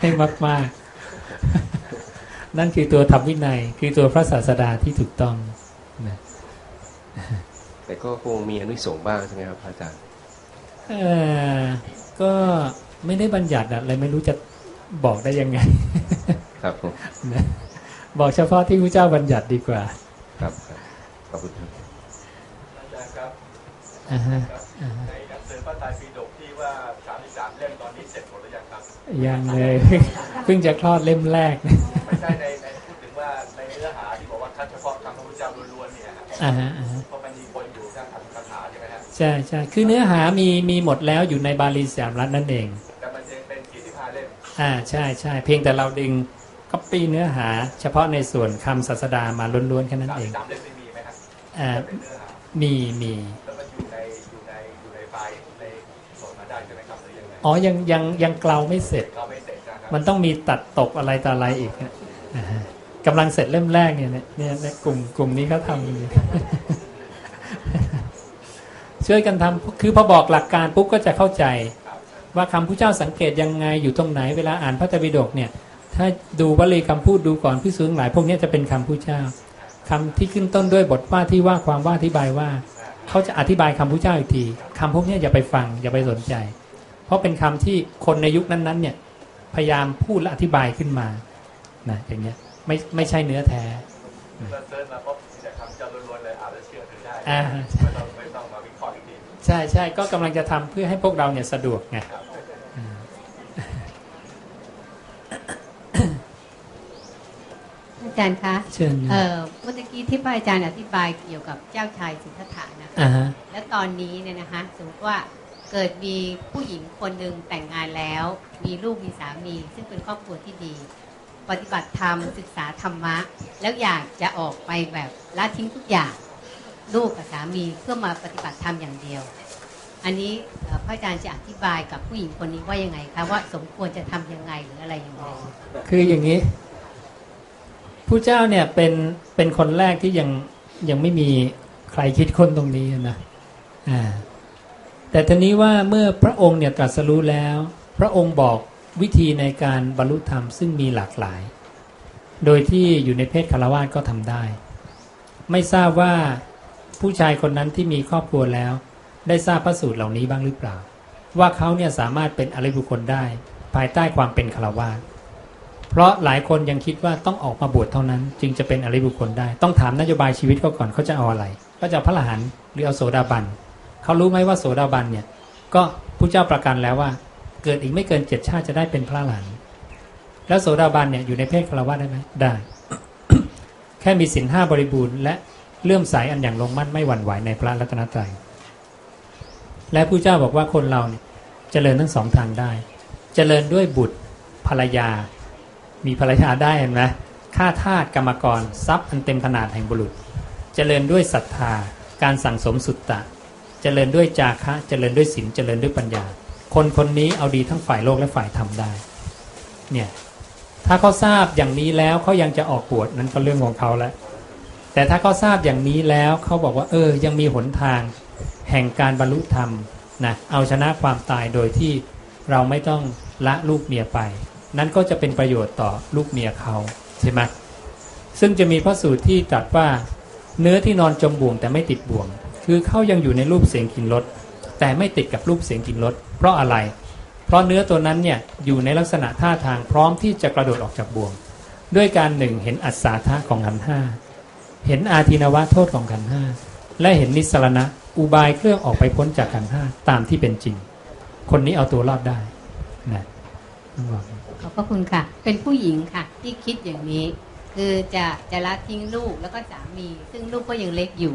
ให้มากๆ นั่นคือตัวทำวินัย คือตัวพระศาสดาที่ถูกต้องนะแต่ก็คงมีอนุสงส์บ้างใช่ไหมครับพระอาจารย์เออก็ไม่ได้บัญญัติอะไรไม่รู้จะบอกได้ยังไง ครับผมนะบอกเฉพาะที่พระเจ้าบัญญัติดีกว่า ครับครับขอบคุณครับอาจารย์ครับอ่าฮะครับอ่าฮะในหนังสือพระไตรปิฎกที่ว่า33เล่มตอนนี้เสร็จหมดหรือยังครับยังเลยเพิ่งจะคลอดเล่มแรก ไม่ใช่ในในพูดถึงว่าในเนื้อหาที่บอกว่าคัดเฉพาะคำพระพุทธเจ้าล้วนๆเนี่ยฮะอ่าฮะอ่าฮะเพราะมันมีคนอยู่สร้างคำคาถาใช่ไหมฮะใช่ใช่คือเนื้อหามีมีหมดแล้วอยู่ในบาลีสามรัฐนั่นเองแต่มันยังเป็น45เล่มอ่าใช่ใช่เพียงแต่เราดึงก๊อปปี้เนื้อหา เฉพาะในส่วนคำศาสดามาล้วนๆแค่นั้นเอง33เล่มไม่มีไหมครับอ่าเป็นเนื้อหามีมีแล้วมันอยู่ในอยู่ในอยู่ในไฟล์ในส่งมาได้ใช่ไหมครับหรือยังไงอ๋อยังยังยังเกลาไม่เสร็จเราไมันต้องมีตัดตกอะไรต่ออะไรอีกนะอ่าฮะกำลังเสร็จเล่มแรกเนี่ยเนี่ยเนี่ยกลุ่มกลุ่มนี้เขาทำช่วยกันทำคือพอบอกหลักการปุ๊บก็จะเข้าใจ ว่าคำผู้เจ้าสังเกตยังไงอยู่ตรงไหนเวลาอ่านพระไตรปิฎกเนี่ย ถ้าดูวลีคำพูดดูก่อนพิสูจน์หลาย พวกนี้จะเป็นคำผู้เจ้าคำที่ขึ้นต้นด้วยบทว่าที่ว่าความว่าอธิบายว่า เขาจะอธิบายคำผู้เจ้าอีกทีคำพวกนี้อย่าไปฟังอย่าไปสนใจ เพราะเป็นคำที่คนในยุคนั้นๆเนี่ย พยายามพูดและอธิบายขึ้นมานะอย่างเงี้ยไม่ไม่ใช่เนื้อแท้เมื่อเซิร์ชมาปุ๊บมีแต่คำเจ้าล้วนๆเลยอาจจะเชื่อถือได้อ่าไม่ต้องไม่ต้องมาวิเคราะห์อีกทีใช่ใช่ก็กำลังจะทำเพื่อให้พวกเราเนี่ยสะดวกไงอืมอาจารย์คะเชิญเอ่อเมื่อกี้ที่พระอาจารย์อธิบายเกี่ยวกับเจ้าชายสิทธัตถะนะคะอ่าฮะและตอนนี้เนี่ยนะคะสมมติว่า เกิดมีผู้หญิงคนหนึ่งแต่งงานแล้ว มีลูกมีสามี ซึ่งเป็นครอบครัวที่ดี ปฏิบัติธรรมศึกษาธรรมะ แล้วอยากจะออกไปแบบละทิ้งทุกอย่างลูกกับสามีเพื่อมาปฏิบัติธรรมอย่างเดียว อันนี้พระอาจารย์จะอธิบายกับผู้หญิงคนนี้ว่ายังไงคะว่าสมควรจะทำยังไงหรืออะไรยังไงคืออย่างนี้ผู้เจ้าเนี่ยเป็นเป็นคนแรกที่ยังยังไม่มีใครคิดค้นตรงนี้นะอ่า แต่ทีนี้ว่าเมื่อพระองค์เนี่ยตรัสรู้แล้ว พระองค์บอกวิธีในการบรรลุธรรมซึ่งมีหลากหลาย โดยที่อยู่ในเพศคารวาสก็ทำได้ ไม่ทราบว่าผู้ชายคนนั้นที่มีครอบครัวแล้ว ได้ทราบพระสูตรเหล่านี้บ้างหรือเปล่า ว่าเขาเนี่ยสามารถเป็นอริบุคคลได้ ภายใต้ความเป็นคารวาสเพราะหลายคนยังคิดว่าต้องออกมาบวชเท่านั้น จึงจะเป็นอริบุคคลได้ ต้องถามนโยบายชีวิตเขาก่อนเขาจะเอาอะไร ก็จะพระรหันต์หรือเอาโสดาบัน เขารู้ไหมว่าโสดาบันเนี่ย ก็ผู้เจ้าประกันแล้วว่า เกิดอีกไม่เกินเจ็ดชาติจะได้เป็นพระอรหันแล้วโสดาบันเนี่ยอยู่ในเพศคารวะได้ไหมได้ แค่มีศีลห้าบริบูรณ์และเลื่อมใสอันอย่างลงมั่นไม่หวั่นไหวในพระรัตนตรัยและผู้เจ้าบอกว่าคนเราเนี่ยเจริญทั้งสองทางได้ เจริญด้วยบุตรภรรยา มีภรรยาได้เห็นไหมค่าทาสกรรมกร ทรัพย์อันเต็มขนาดแห่งบุรุษ เจริญด้วยศรัทธา การสั่งสมสุตตะ จริญด้วยจาคะ เจริญด้วยศีลเจริญด้วยปัญญา คนคนนี้เอาดีทั้งฝ่ายโลกและฝ่ายธรรมได้ เนี่ยถ้าเขาทราบอย่างนี้แล้วเขายังจะออกบวชนั้นก็เรื่องของเขาแล้วแต่ถ้าเขาทราบอย่างนี้แล้วเขาบอกว่าเออ ยังมีหนทาง แห่งการบรรลุธรรมนะเอาชนะความตายโดยที่เราไม่ต้องละลูกเมียไป นั้นก็จะเป็นประโยชน์ต่อลูกเมียเขาใช่ไหมซึ่งจะมีพระสูตรที่ตรัสว่า เนื้อที่นอนจมบ่วงแต่ไม่ติดบ่วง คือเขายังอยู่ในรูปเสียงกลิ่นรสแต่ไม่ติดกับรูปเสียงกลิ่นรสเพราะอะไร เพราะเนื้อตัวนั้นเนี่ยอยู่ในลักษณะท่าทางพร้อมที่จะกระโดดออกจากบ่วง ด้วยการหนึ่งเห็นอัศาธาของขันห้าเห็นอาทินวะโทษของขันห้าและเห็นนิสรณะอุบายเครื่องออกไปพ้นจากขันห้าตามที่เป็นจริง คนนี้เอาตัวรอดได้นะขอบพระคุณค่ะ เป็นผู้หญิงค่ะ ที่คิดอย่างนี้ คือจะจะละทิ้งลูกแล้วก็สามี ซึ่งลูกก็ยังเล็กอยู่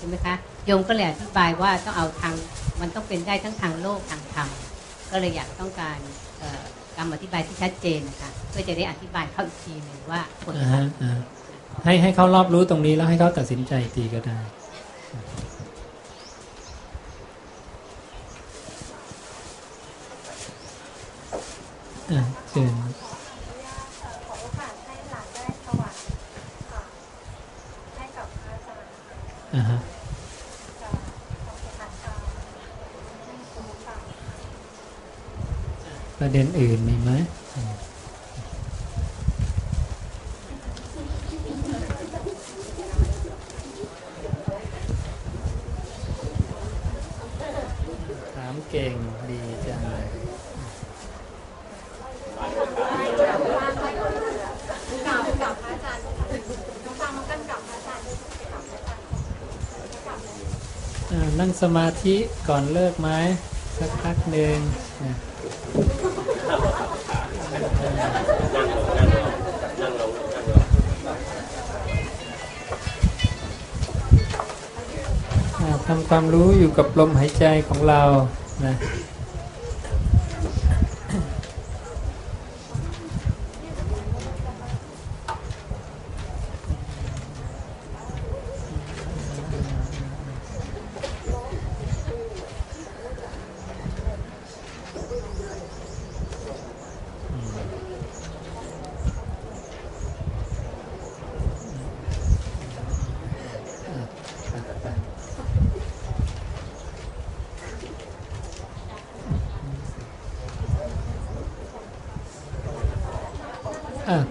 ช่ไหมคะโยมก็เลยอธิบายว่าต้องเอาทางมันต้องเป็นได้ทั้งทางโลกทางธรรมก็เลยอยากต้องการคำอธิบายที่ชัดเจนนะคะเพื่อจะได้อธิบายเข้าอีกทีหนึ่งว่าผลให้ให้เขารอบรู้ตรงนี้แล้วให้เขาตัดสินใจอีก็ได้อ่าเชิญ อ่าฮะประเด็นอื่นมีไหมถามเก่งดีจังเลย อ่า นั่งสมาธิก่อนเลิกไหมสักพักหนึ่งนะอ่าทำความรู้อยู่กับลมหายใจของเรานะ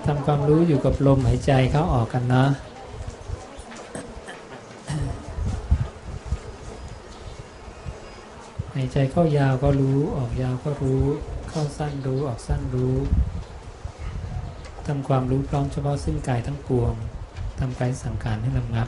ทำความรู้ อยู่กับลมหายใจเข้าออกกันเนาะหายใจเข้ายาวก็รู้ออกยาวก็รู้ เข้าสั้นรู้ออกสั้นรู้ทำความรู้พร้อมเฉพาะซึ่งกายทั้งปวงทำกายสังขารให้ลำงับ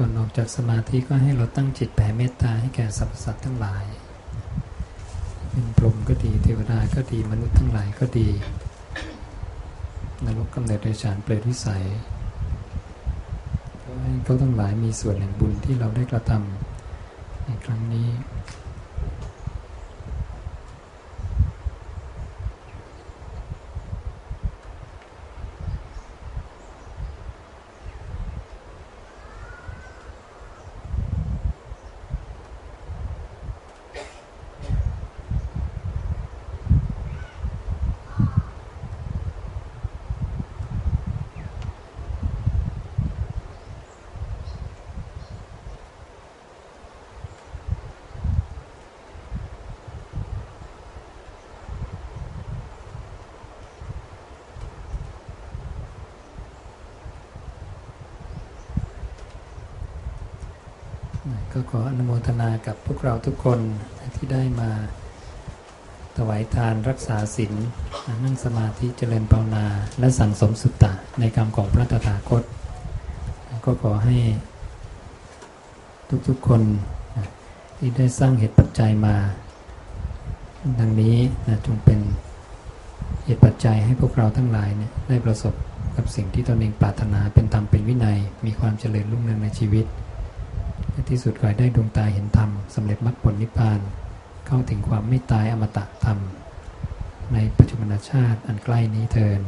ออกจากสมาธิก็ให้เราตั้งจิตแผ่เมตตาให้แก่สรรพสัตว์ทั้งหลาย เป็นพรหมก็ดีเทวดาก็ดีมนุษย์ทั้งหลายก็ดีนรกกำเนิดเดชานเปรตวิสัยก็ให้เขาทั้งหลายมีส่วนแห่งบุญที่เราได้กระทำในครั้งนี้ ทนากับพวกเราทุกคนที่ได้มาถวายทานรักษาศีลนั่งสมาธิเจริญภาวนา และสั่งสมสุตตะในคำของพระตถาคต ก็ขอให้ทุกๆคนที่ได้สร้างเหตุปัจจัยมา ดังนี้นะจงเป็นเหตุปัจจัยให้พวกเราทั้งหลายเนี่ยได้ประสบกับสิ่งที่ตนเองปรารถนาเป็นธรรมเป็นวินัย มีความเจริญรุ่งเรืองในชีวิต ที่สุดก็ได้ดวงตาเห็นธรรมสำเร็จมรรคผลนิพพาน เข้าถึงความไม่ตายอมตะธรรม ในปัจจุบันชาติอันใกล้นี้เทิน